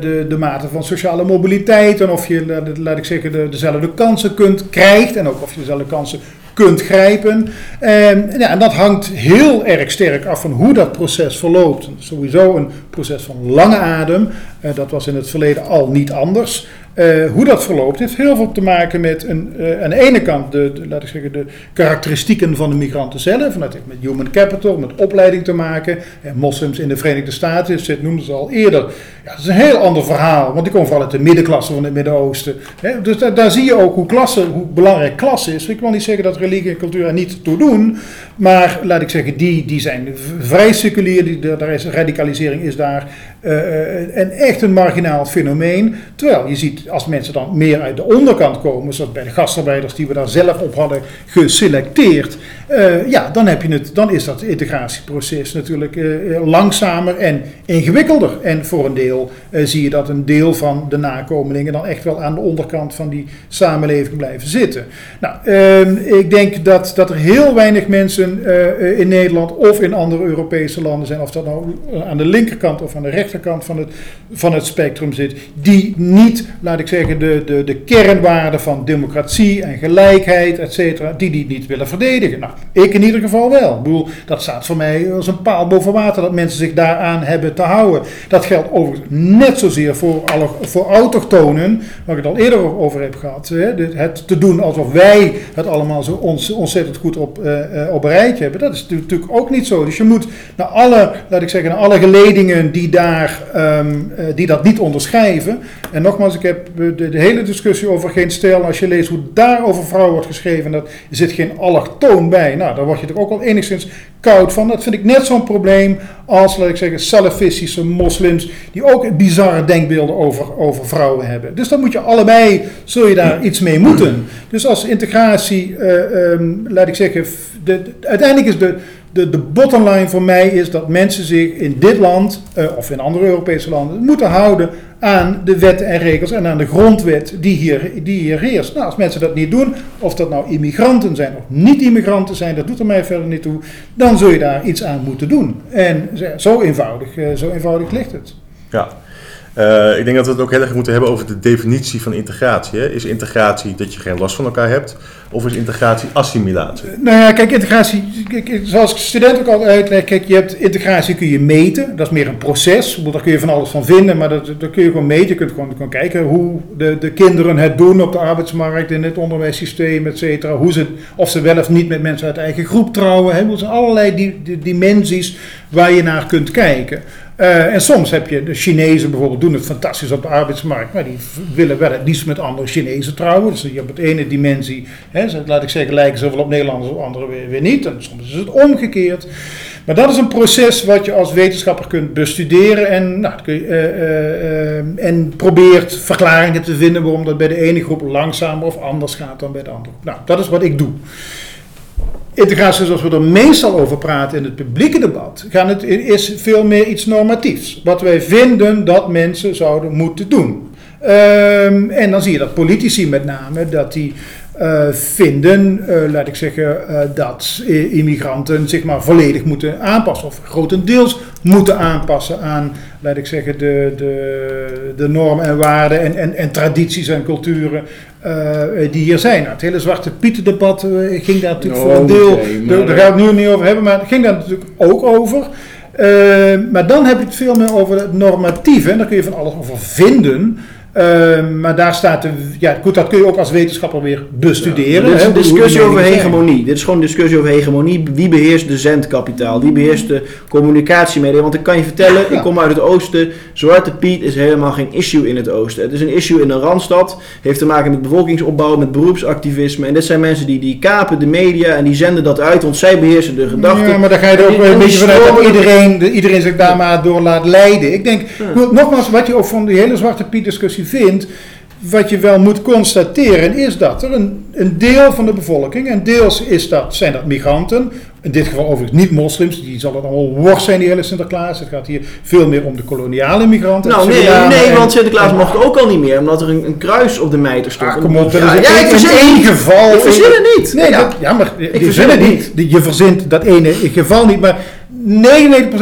de, de mate van sociale mobiliteit en of je, laat ik zeggen, de, dezelfde kansen kunt, krijgt en ook of je dezelfde kansen kunt grijpen. En, ja, en dat hangt heel erg sterk af van hoe dat proces verloopt. Sowieso een proces van lange adem. Uh, dat was in het verleden al niet anders. Uh, hoe dat verloopt heeft heel veel te maken met een, uh, aan de ene kant de, laat ik zeggen, de karakteristieken van de migranten zelf. En dat heeft met human capital, met opleiding te maken. En moslims in de Verenigde Staten, dit noemden ze al eerder. Ja, dat is een heel ander verhaal, want die komen vooral uit de middenklasse van het Midden-Oosten. Dus daar, zie je ook hoe, klasse, hoe belangrijk klasse is. Ik wil niet zeggen dat religie en cultuur er niet toe doen, maar laat ik zeggen, die, die zijn vrij seculier, die, daar is, radicalisering is daar uh, en echt een marginaal fenomeen. Terwijl je ziet, als mensen dan meer uit de onderkant komen, zoals bij de gastarbeiders die we daar zelf op hadden geselecteerd, uh, ja, dan, heb je het, dan is dat integratieproces natuurlijk uh, langzamer en ingewikkelder. En voor een deel zie je dat een deel van de nakomelingen dan echt wel aan de onderkant van die samenleving blijven zitten. Nou, ehm, ik denk dat, dat er heel weinig mensen in Nederland of in andere Europese landen zijn, of dat nou aan de linkerkant of aan de rechterkant van het, van het spectrum zit, die niet, laat ik zeggen, de, de, de kernwaarden van democratie en gelijkheid, et cetera, die die niet willen verdedigen. Nou, ik in ieder geval wel. Ik bedoel, dat staat voor mij als een paal boven water dat mensen zich daaraan hebben te houden. Dat geldt overigens net zozeer voor, alle, voor autochtonen, waar ik het al eerder over heb gehad. Hè, het te doen alsof wij het allemaal zo ontzettend goed op, uh, op een hebben. Dat is natuurlijk ook niet zo. Dus je moet naar alle, laat ik zeggen, naar alle geledingen die, daar, um, die dat niet onderschrijven. En nogmaals, ik heb de, de, hele discussie over geen stijl. Als je leest hoe daar over vrouwen wordt geschreven, dat, zit geen allochtoon bij. Nou, daar word je er ook al enigszins koud van. Dat vind ik net zo'n probleem als, laat ik zeggen, salafistische moslims. Die ook bizarre denkbeelden over, over vrouwen hebben. Dus dan moet je allebei, zul je daar iets mee moeten. Dus als integratie, uh, um, laat ik zeggen, de, uiteindelijk is de de, de bottom line voor mij is dat mensen zich in dit land, uh, of in andere Europese landen, moeten houden aan de wetten en regels en aan de grondwet die hier, die hier heerst. Nou, als mensen dat niet doen, of dat nou immigranten zijn of niet-immigranten zijn, dat doet er mij verder niet toe, dan zul je daar iets aan moeten doen. En zo eenvoudig, uh, zo eenvoudig ligt het. Ja. Ik denk dat we het ook heel erg moeten hebben over de definitie van integratie. Is integratie dat je geen last van elkaar hebt? Of is integratie assimilatie? Nou ja, kijk, integratie, zoals ik student ook altijd uitleg, kijk, je hebt integratie kun je meten, dat is meer een proces, daar kun je van alles van vinden, maar dat, kun je gewoon meten. Je kunt gewoon, kijken hoe de, de kinderen het doen op de arbeidsmarkt, in het onderwijssysteem, et cetera. Ze, of ze wel of niet met mensen uit eigen groep trouwen. Hè. Er zijn allerlei die, die, dimensies waar je naar kunt kijken. Uh, en soms heb je de Chinezen bijvoorbeeld doen het fantastisch op de arbeidsmarkt, maar die willen wel het liefst met andere Chinezen trouwen. Dus je hebt het ene dimensie, hè, laat ik zeggen, lijken zoveel op Nederlanders, op andere weer, niet. En soms is het omgekeerd. Maar dat is een proces wat je als wetenschapper kunt bestuderen en, nou, kun je, uh, uh, en probeert verklaringen te vinden waarom dat bij de ene groep langzamer of anders gaat dan bij de andere. Nou, dat is wat ik doe. Integratie zoals we er meestal over praten in het publieke debat, het, is veel meer iets normatiefs. Wat wij vinden dat mensen zouden moeten doen. Um, en dan zie je dat politici met name, dat die uh, vinden, uh, laat ik zeggen, uh, dat immigranten zich maar volledig moeten aanpassen. Of grotendeels moeten aanpassen aan, laat ik zeggen, de, de, de normen en waarden en, en, en tradities en culturen die hier zijn. Nou, het hele Zwarte Pieten debat ging daar natuurlijk voor een deel, okay, daar gaan we het nu niet over hebben, maar het ging daar natuurlijk ook over. maar dan heb je het veel meer over het normatieve en daar kun je van alles over vinden. Maar daar staat, de, ja goed, dat kun je ook als wetenschapper weer bestuderen. Ja, dit is een discussie over hegemonie. Dit is gewoon een discussie over hegemonie. Wie beheerst de zendkapitaal? Wie beheerst de communicatiemedia? Want ik kan je vertellen, ik kom uit het oosten. Zwarte Piet is helemaal geen issue in het oosten. Het is een issue in een randstad. Heeft te maken met bevolkingsopbouw, met beroepsactivisme. En dit zijn mensen die, die kapen de media en die zenden dat uit, want zij beheersen de gedachten. Ja, maar dan ga je er ook een beetje vanuit dat iedereen, iedereen zich daar maar door laat leiden. Ik denk, ja. nogmaals, wat je ook van die hele Zwarte Piet discussie vindt, wat je wel moet constateren is dat er een, een deel van de bevolking, en deels is dat, zijn dat migranten, in dit geval overigens niet moslims, die zal het allemaal worst zijn, die hele Sinterklaas. Het gaat hier veel meer om de koloniale migranten. Nou nee, nee, want Sinterklaas mocht ook al niet meer, omdat er een, een kruis op de mijter stond. Ah, kom op, dat ja, is ja, ik één geval. Ik verzin het niet. Nee, ja, dat, maar ik verzin het niet. Je verzint dat ene geval niet, maar 99%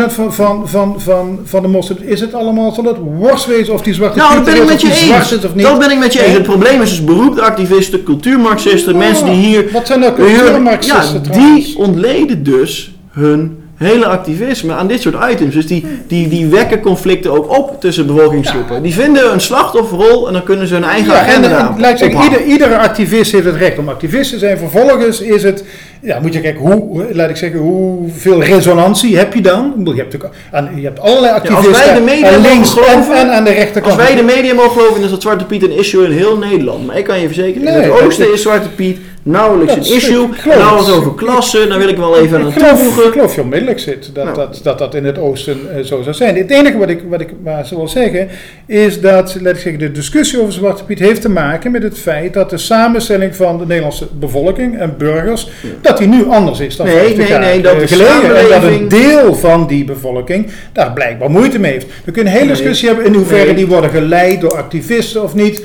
van, van, van, van, van de moslims is het allemaal, zal het worst wezen of die zwarte nou, ben ik met je eens. of niet. Dat ben ik met je eens. Het probleem is dus beroepsactivisten, cultuurmarxisten, oh, mensen die hier... Wat zijn nou cultuurmarxisten Ja, die ontleden dus hun hele activisme aan dit soort items. Dus die, die, die wekken conflicten ook op tussen bevolkingsgroepen. Ja. Die vinden een slachtofferrol en dan kunnen ze hun eigen ja, agenda en, en, zeggen, ieder, Iedere activist heeft het recht om activist te zijn. Vervolgens is het ja, moet je kijken, hoe, laat ik zeggen, hoeveel resonantie heb je dan? Je hebt, aan, je hebt allerlei activisten ja, als wij de media links geloven, en, aan de rechterkant. Als wij de media mogen geloven, is dat Zwarte Piet een issue in heel Nederland. Maar ik kan je verzekeren, nee, in het oosten is Zwarte Piet nauwelijks een issue. Nou, het over klassen, daar wil ik wel even aan toevoegen. Ik geloof je onmiddellijk zit dat, nou. dat, dat dat in het oosten uh, zo zou zijn. Het enige wat ik, wat ik maar wil zeggen, is dat, laat ik zeggen, de discussie over Zwarte Piet heeft te maken met het feit dat de samenstelling van de Nederlandse bevolking en burgers, ja. dat die nu anders is dan nee, 50 nee, nee, dat geleden. En dat een deel van die bevolking daar blijkbaar moeite mee heeft. We kunnen een hele discussie hebben in hoeverre die worden geleid door activisten of niet.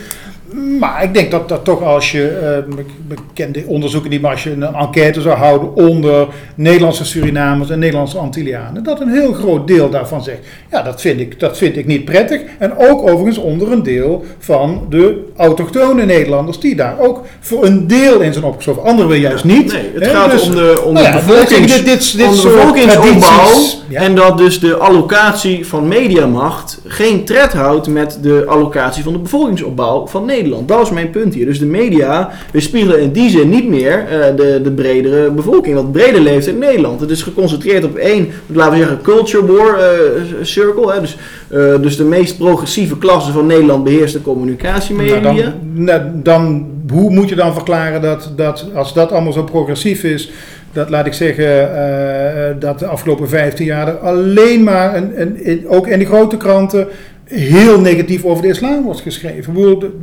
Maar ik denk dat, dat toch als je, uh, bekende onderzoeken die, maar als je een enquête zou houden onder Nederlandse Surinamers en Nederlandse Antillianen, dat een heel groot deel daarvan zegt, ja dat vind ik, dat vind ik niet prettig. En ook overigens onder een deel van de autochtone Nederlanders die daar ook voor een deel in zijn opgesloten, anderen weer juist niet. Nee, het gaat dus, om de, om nou ja, bevolkings, dit, dit, dit om de bevolkingsopbouw en dat dus de allocatie van mediamacht geen tred houdt met de allocatie van de bevolkingsopbouw van Nederland. Dat is mijn punt hier. Dus de media weerspiegelen in die zin niet meer uh, de, de bredere bevolking, wat breder leeft in Nederland. Het is geconcentreerd op één, laten we zeggen, culture war uh, circle. Hè. Dus, uh, dus de meest progressieve klasse van Nederland beheerst de communicatiemedia. Nou, dan, nou, dan, hoe moet je dan verklaren dat, dat als dat allemaal zo progressief is dat laat ik zeggen, uh, dat de afgelopen 15 jaar alleen maar, een, een, ook in de grote kranten, heel negatief over de islam wordt geschreven.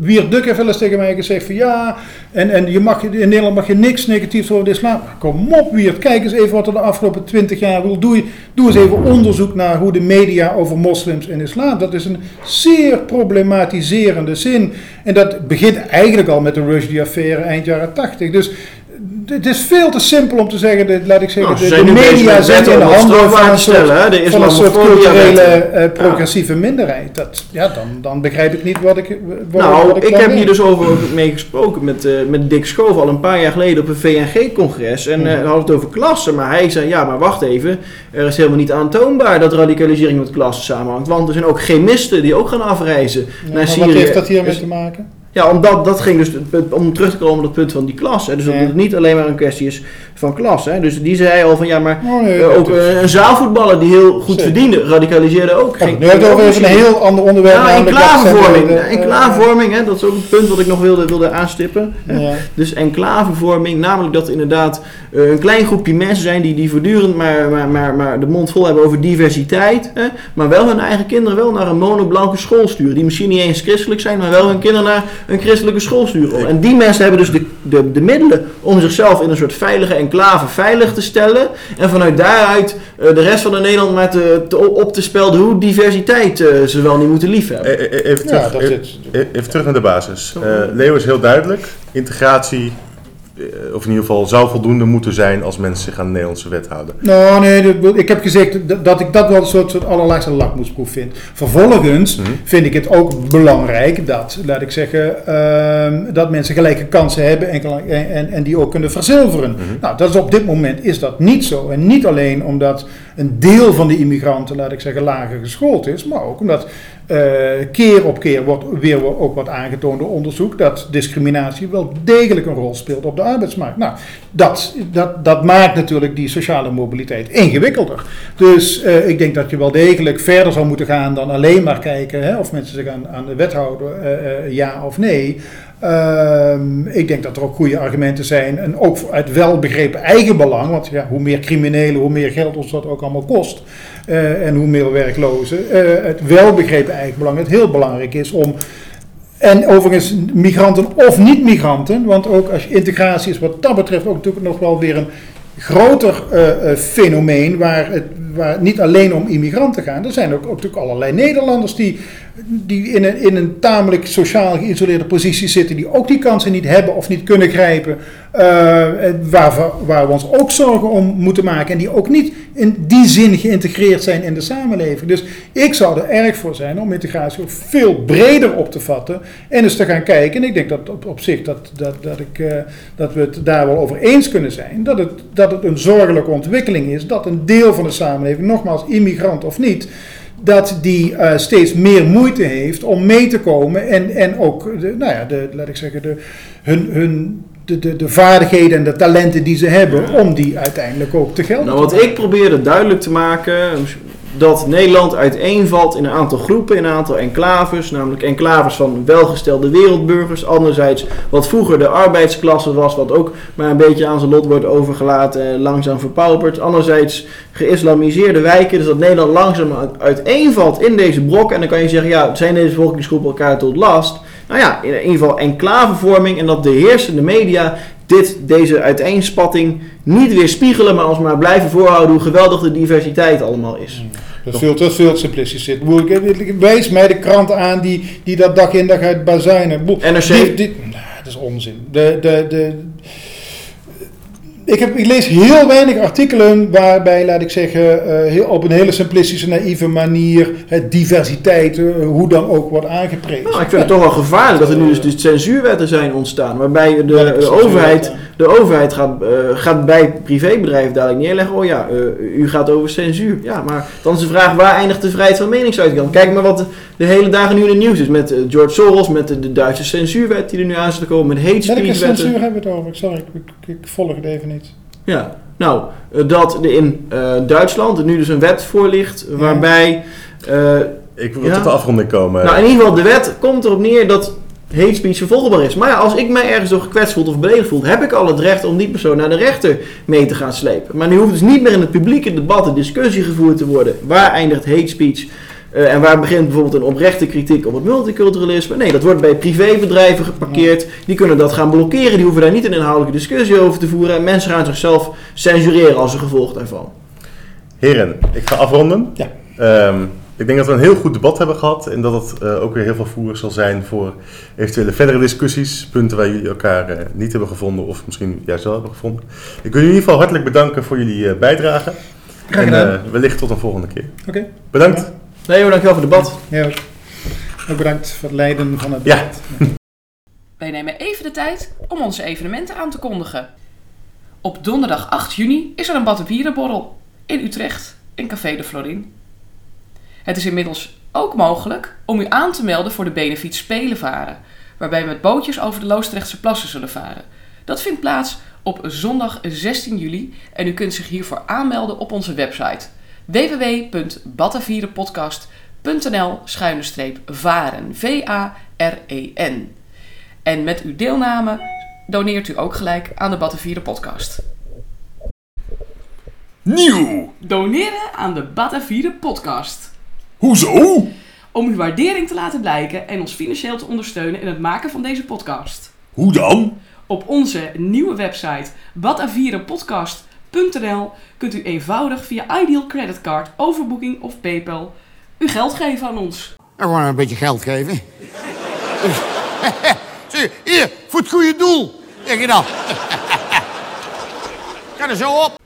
Wier Duk heeft wel eens tegen mij gezegd van ja, en, en je mag, in Nederland mag je niks negatiefs over de islam. Kom op Wiert, kijk eens even wat er de afgelopen 20 jaar wil. Doe, doe eens even onderzoek naar hoe de media over moslims en islam. Dat is een zeer problematiserende zin. En dat begint eigenlijk al met de Rushdie-affaire eind jaren 80. Dus het is veel te simpel om te zeggen, dat, laat ik zeggen, nou, de, de media zijn in de handen van een soort, van een soort culturele uh, progressieve ja. minderheid. Dat, ja, dan, dan begrijp ik niet wat ik. Wat, nou, wat ik, ik heb hier dus over mee gesproken met, uh, met Dick Schoof al een paar jaar geleden op een VNG-congres. En uh, hadden het over klassen. Maar hij zei: ja, maar wacht even. Er is helemaal niet aantoonbaar dat radicalisering met klassen samenhangt. Want er zijn ook chemisten die ook gaan afreizen ja, naar Syrië. Wat heeft dat hiermee te maken? Ja, omdat dat ging dus, om terug te komen op het punt van die klas. Hè. Dus dat het niet alleen maar een kwestie is van klas. Hè. Dus die zei al van ja, maar oh, nee, uh, ook uh, een zaalvoetballer die heel goed Zeker. verdiende, radicaliseerde ook. Oh, nu hebben we over een heel ander onderwerp. Ja, enclavevorming. Enclavevorming, hè, dat is ook een punt wat ik nog wilde, wilde aanstippen. Dus enclavevorming, namelijk dat inderdaad uh, een klein groepje mensen zijn die, die voortdurend maar, maar, maar, maar de mond vol hebben over diversiteit. Hè, maar wel hun eigen kinderen wel naar een monoblanke school sturen. Die misschien niet eens christelijk zijn, maar wel hun kinderen naar een christelijke school sturen. En die mensen hebben dus de, de, de middelen om zichzelf in een soort veilige enclave veilig te stellen. En vanuit daaruit uh, de rest van de Nederland maar te, te, op te spelden hoe diversiteit uh, ze wel niet moeten liefhebben. E, e, even, terug, ja, even, even, terug naar de basis. Uh, Leo is heel duidelijk. Integratie eh, of in ieder geval zou voldoende moeten zijn als mensen zich aan de Nederlandse wet houden. Nou, nee, ik heb gezegd dat ik dat wel een soort, soort allerlaatste lakmoesproef vind. Vervolgens mhm. vind ik het ook belangrijk dat, laat ik zeggen, uh, dat mensen gelijke kansen hebben en, en, en die ook kunnen verzilveren. Mhm. Nou, dat is op dit moment is dat niet zo. En niet alleen omdat een deel van de immigranten, laat ik zeggen, lager geschoold is, maar ook omdat keer op keer wordt weer ook wat aangetoond door onderzoek dat discriminatie wel degelijk een rol speelt op de arbeidsmarkt. Nou, dat, dat, dat maakt natuurlijk die sociale mobiliteit ingewikkelder. Dus uh, ik denk dat je wel degelijk verder zou moeten gaan dan alleen maar kijken hè, of mensen zich aan, aan de wet houden, uh, ja of nee. Ehm, ik denk dat er ook goede argumenten zijn. En ook uit welbegrepen eigenbelang. Want ja, hoe meer criminelen, hoe meer geld ons dat ook allemaal kost. Uh, en hoe meer werklozen. Uh, het welbegrepen eigenbelang. Het heel belangrijk is om. En overigens, migranten of niet-migranten. Want ook als integratie is, wat dat betreft, ook natuurlijk nog wel weer een groter uh, fenomeen. Waar het waar niet alleen om immigranten gaan. Er zijn ook, ook natuurlijk allerlei Nederlanders die die in een, in een tamelijk sociaal geïsoleerde positie zitten, die ook die kansen niet hebben of niet kunnen grijpen, uh, waar, waar we ons ook zorgen om moeten maken en die ook niet in die zin geïntegreerd zijn in de samenleving. Dus ik zou er erg voor zijn om integratie ook veel breder op te vatten en eens te gaan kijken. En ik denk dat op, op zich dat, dat, dat, ik, uh, dat we het daar wel over eens kunnen zijn, dat het, dat het een zorgelijke ontwikkeling is dat een deel van de samenleving, nogmaals immigrant of niet, dat die uh, steeds meer moeite heeft om mee te komen en, en ook, de, nou ja, de, laat ik zeggen, de, hun, hun, de, de, de vaardigheden en de talenten die ze hebben, om die uiteindelijk ook te gelden. Nou, wat ik probeerde duidelijk te maken, dat Nederland uiteenvalt in een aantal groepen, in een aantal enclaves. Namelijk enclaves van welgestelde wereldburgers. Anderzijds wat vroeger de arbeidsklasse was, wat ook maar een beetje aan zijn lot wordt overgelaten en langzaam verpauperd. Anderzijds geïslamiseerde wijken. Dus dat Nederland langzaam uiteenvalt in deze brok. En dan kan je zeggen, ja, zijn deze bevolkingsgroepen elkaar tot last? Nou ja, in ieder geval enclavevorming en dat de heersende media dit, deze uiteenspatting niet weer spiegelen, maar alsmaar blijven voorhouden hoe geweldig de diversiteit allemaal is. Dat is veel, dat is veel te simplistisch. Zit. Wijs mij de krant aan die, die dat dag in dag uit bazuinen. NRC? die- die- nou, dat is onzin. De, de, de, ik, heb, ik lees heel weinig artikelen waarbij, laat ik zeggen, eh, heel, op een hele simplistische, naïeve manier het diversiteit, eh, hoe dan ook, wordt aangeprezen. Nou, ik vind het toch wel gevaarlijk dat er nu dus, dus censuurwetten zijn ontstaan. Waarbij de, overheid, de overheid gaat, eh, gaat bij privébedrijven dadelijk neerleggen. Oh ja, eh, u gaat over censuur. Ja, maar dan is de vraag waar eindigt de vrijheid van meningsuiting dan? Kijk maar wat de, de hele dagen nu in het nieuws is. Met eh, George Soros, met de, de Duitse censuurwet die er nu aan zit te komen. Met hate Welke speech censuur wetten. hebben we het over? Sorry, ik, ik, ik volg het even niet. Ja, nou, dat er in eh, Duitsland er nu dus een wet voor ligt waarbij... eh, Ik wil Ja. tot de afronding komen. Nou, in ieder geval, de wet komt erop neer dat hate speech vervolgbaar is. Maar ja, als ik mij ergens door gekwetst voel of beledigd voel, heb ik al het recht om die persoon naar de rechter mee te gaan slepen. Maar nu hoeft dus niet meer in het publieke debat een discussie gevoerd te worden. Waar eindigt hate speech? eh, en waar begint bijvoorbeeld een oprechte kritiek op het multiculturalisme? Nee, dat wordt bij privébedrijven geparkeerd. Die kunnen dat gaan blokkeren. Die hoeven daar niet een inhoudelijke discussie over te voeren. En mensen gaan zichzelf censureren als een gevolg daarvan. Heren, ik ga afronden. Ja. Ehm, ik denk dat we een heel goed debat hebben gehad en dat het eh, ook weer heel veel voer zal zijn voor eventuele verdere discussies, punten waar jullie elkaar eh, niet hebben gevonden of misschien juist wel hebben gevonden. Ik wil jullie in ieder geval hartelijk bedanken voor jullie eh, bijdrage. Graag en gedaan. eh, wellicht tot een volgende keer. Oké. Bedankt. Leo, dankjewel voor het debat. Ja, ook. Ook bedankt voor het leiden van het Ja. debat. Wij nemen even de tijd om onze evenementen aan te kondigen. Op donderdag 8 juni is er een Battenbierenborrel in Utrecht in Café de Florin. Het is inmiddels ook mogelijk om u aan te melden voor de Benefiet Spelenvaren, waarbij we met bootjes over de Loosdrechtse plassen zullen varen. Dat vindt plaats op zondag 16 juli en u kunt zich hiervoor aanmelden op onze website www.batavierenpodcast.nl varen V-A-R-E-N. En met uw deelname doneert u ook gelijk aan de Batavieren podcast. Nieuw! Doneren aan de Batavieren podcast. Hoezo? Om uw waardering te laten blijken en ons financieel te ondersteunen in het maken van deze podcast. Hoe dan? Op onze nieuwe website batavierenpodcast.nl kunt u eenvoudig via Ideal Creditcard, overboeking of PayPal uw geld geven aan ons. Nou, gewoon een beetje geld geven. Zie, hier, voor het goede doel. Zeg je dan. Ga er zo op.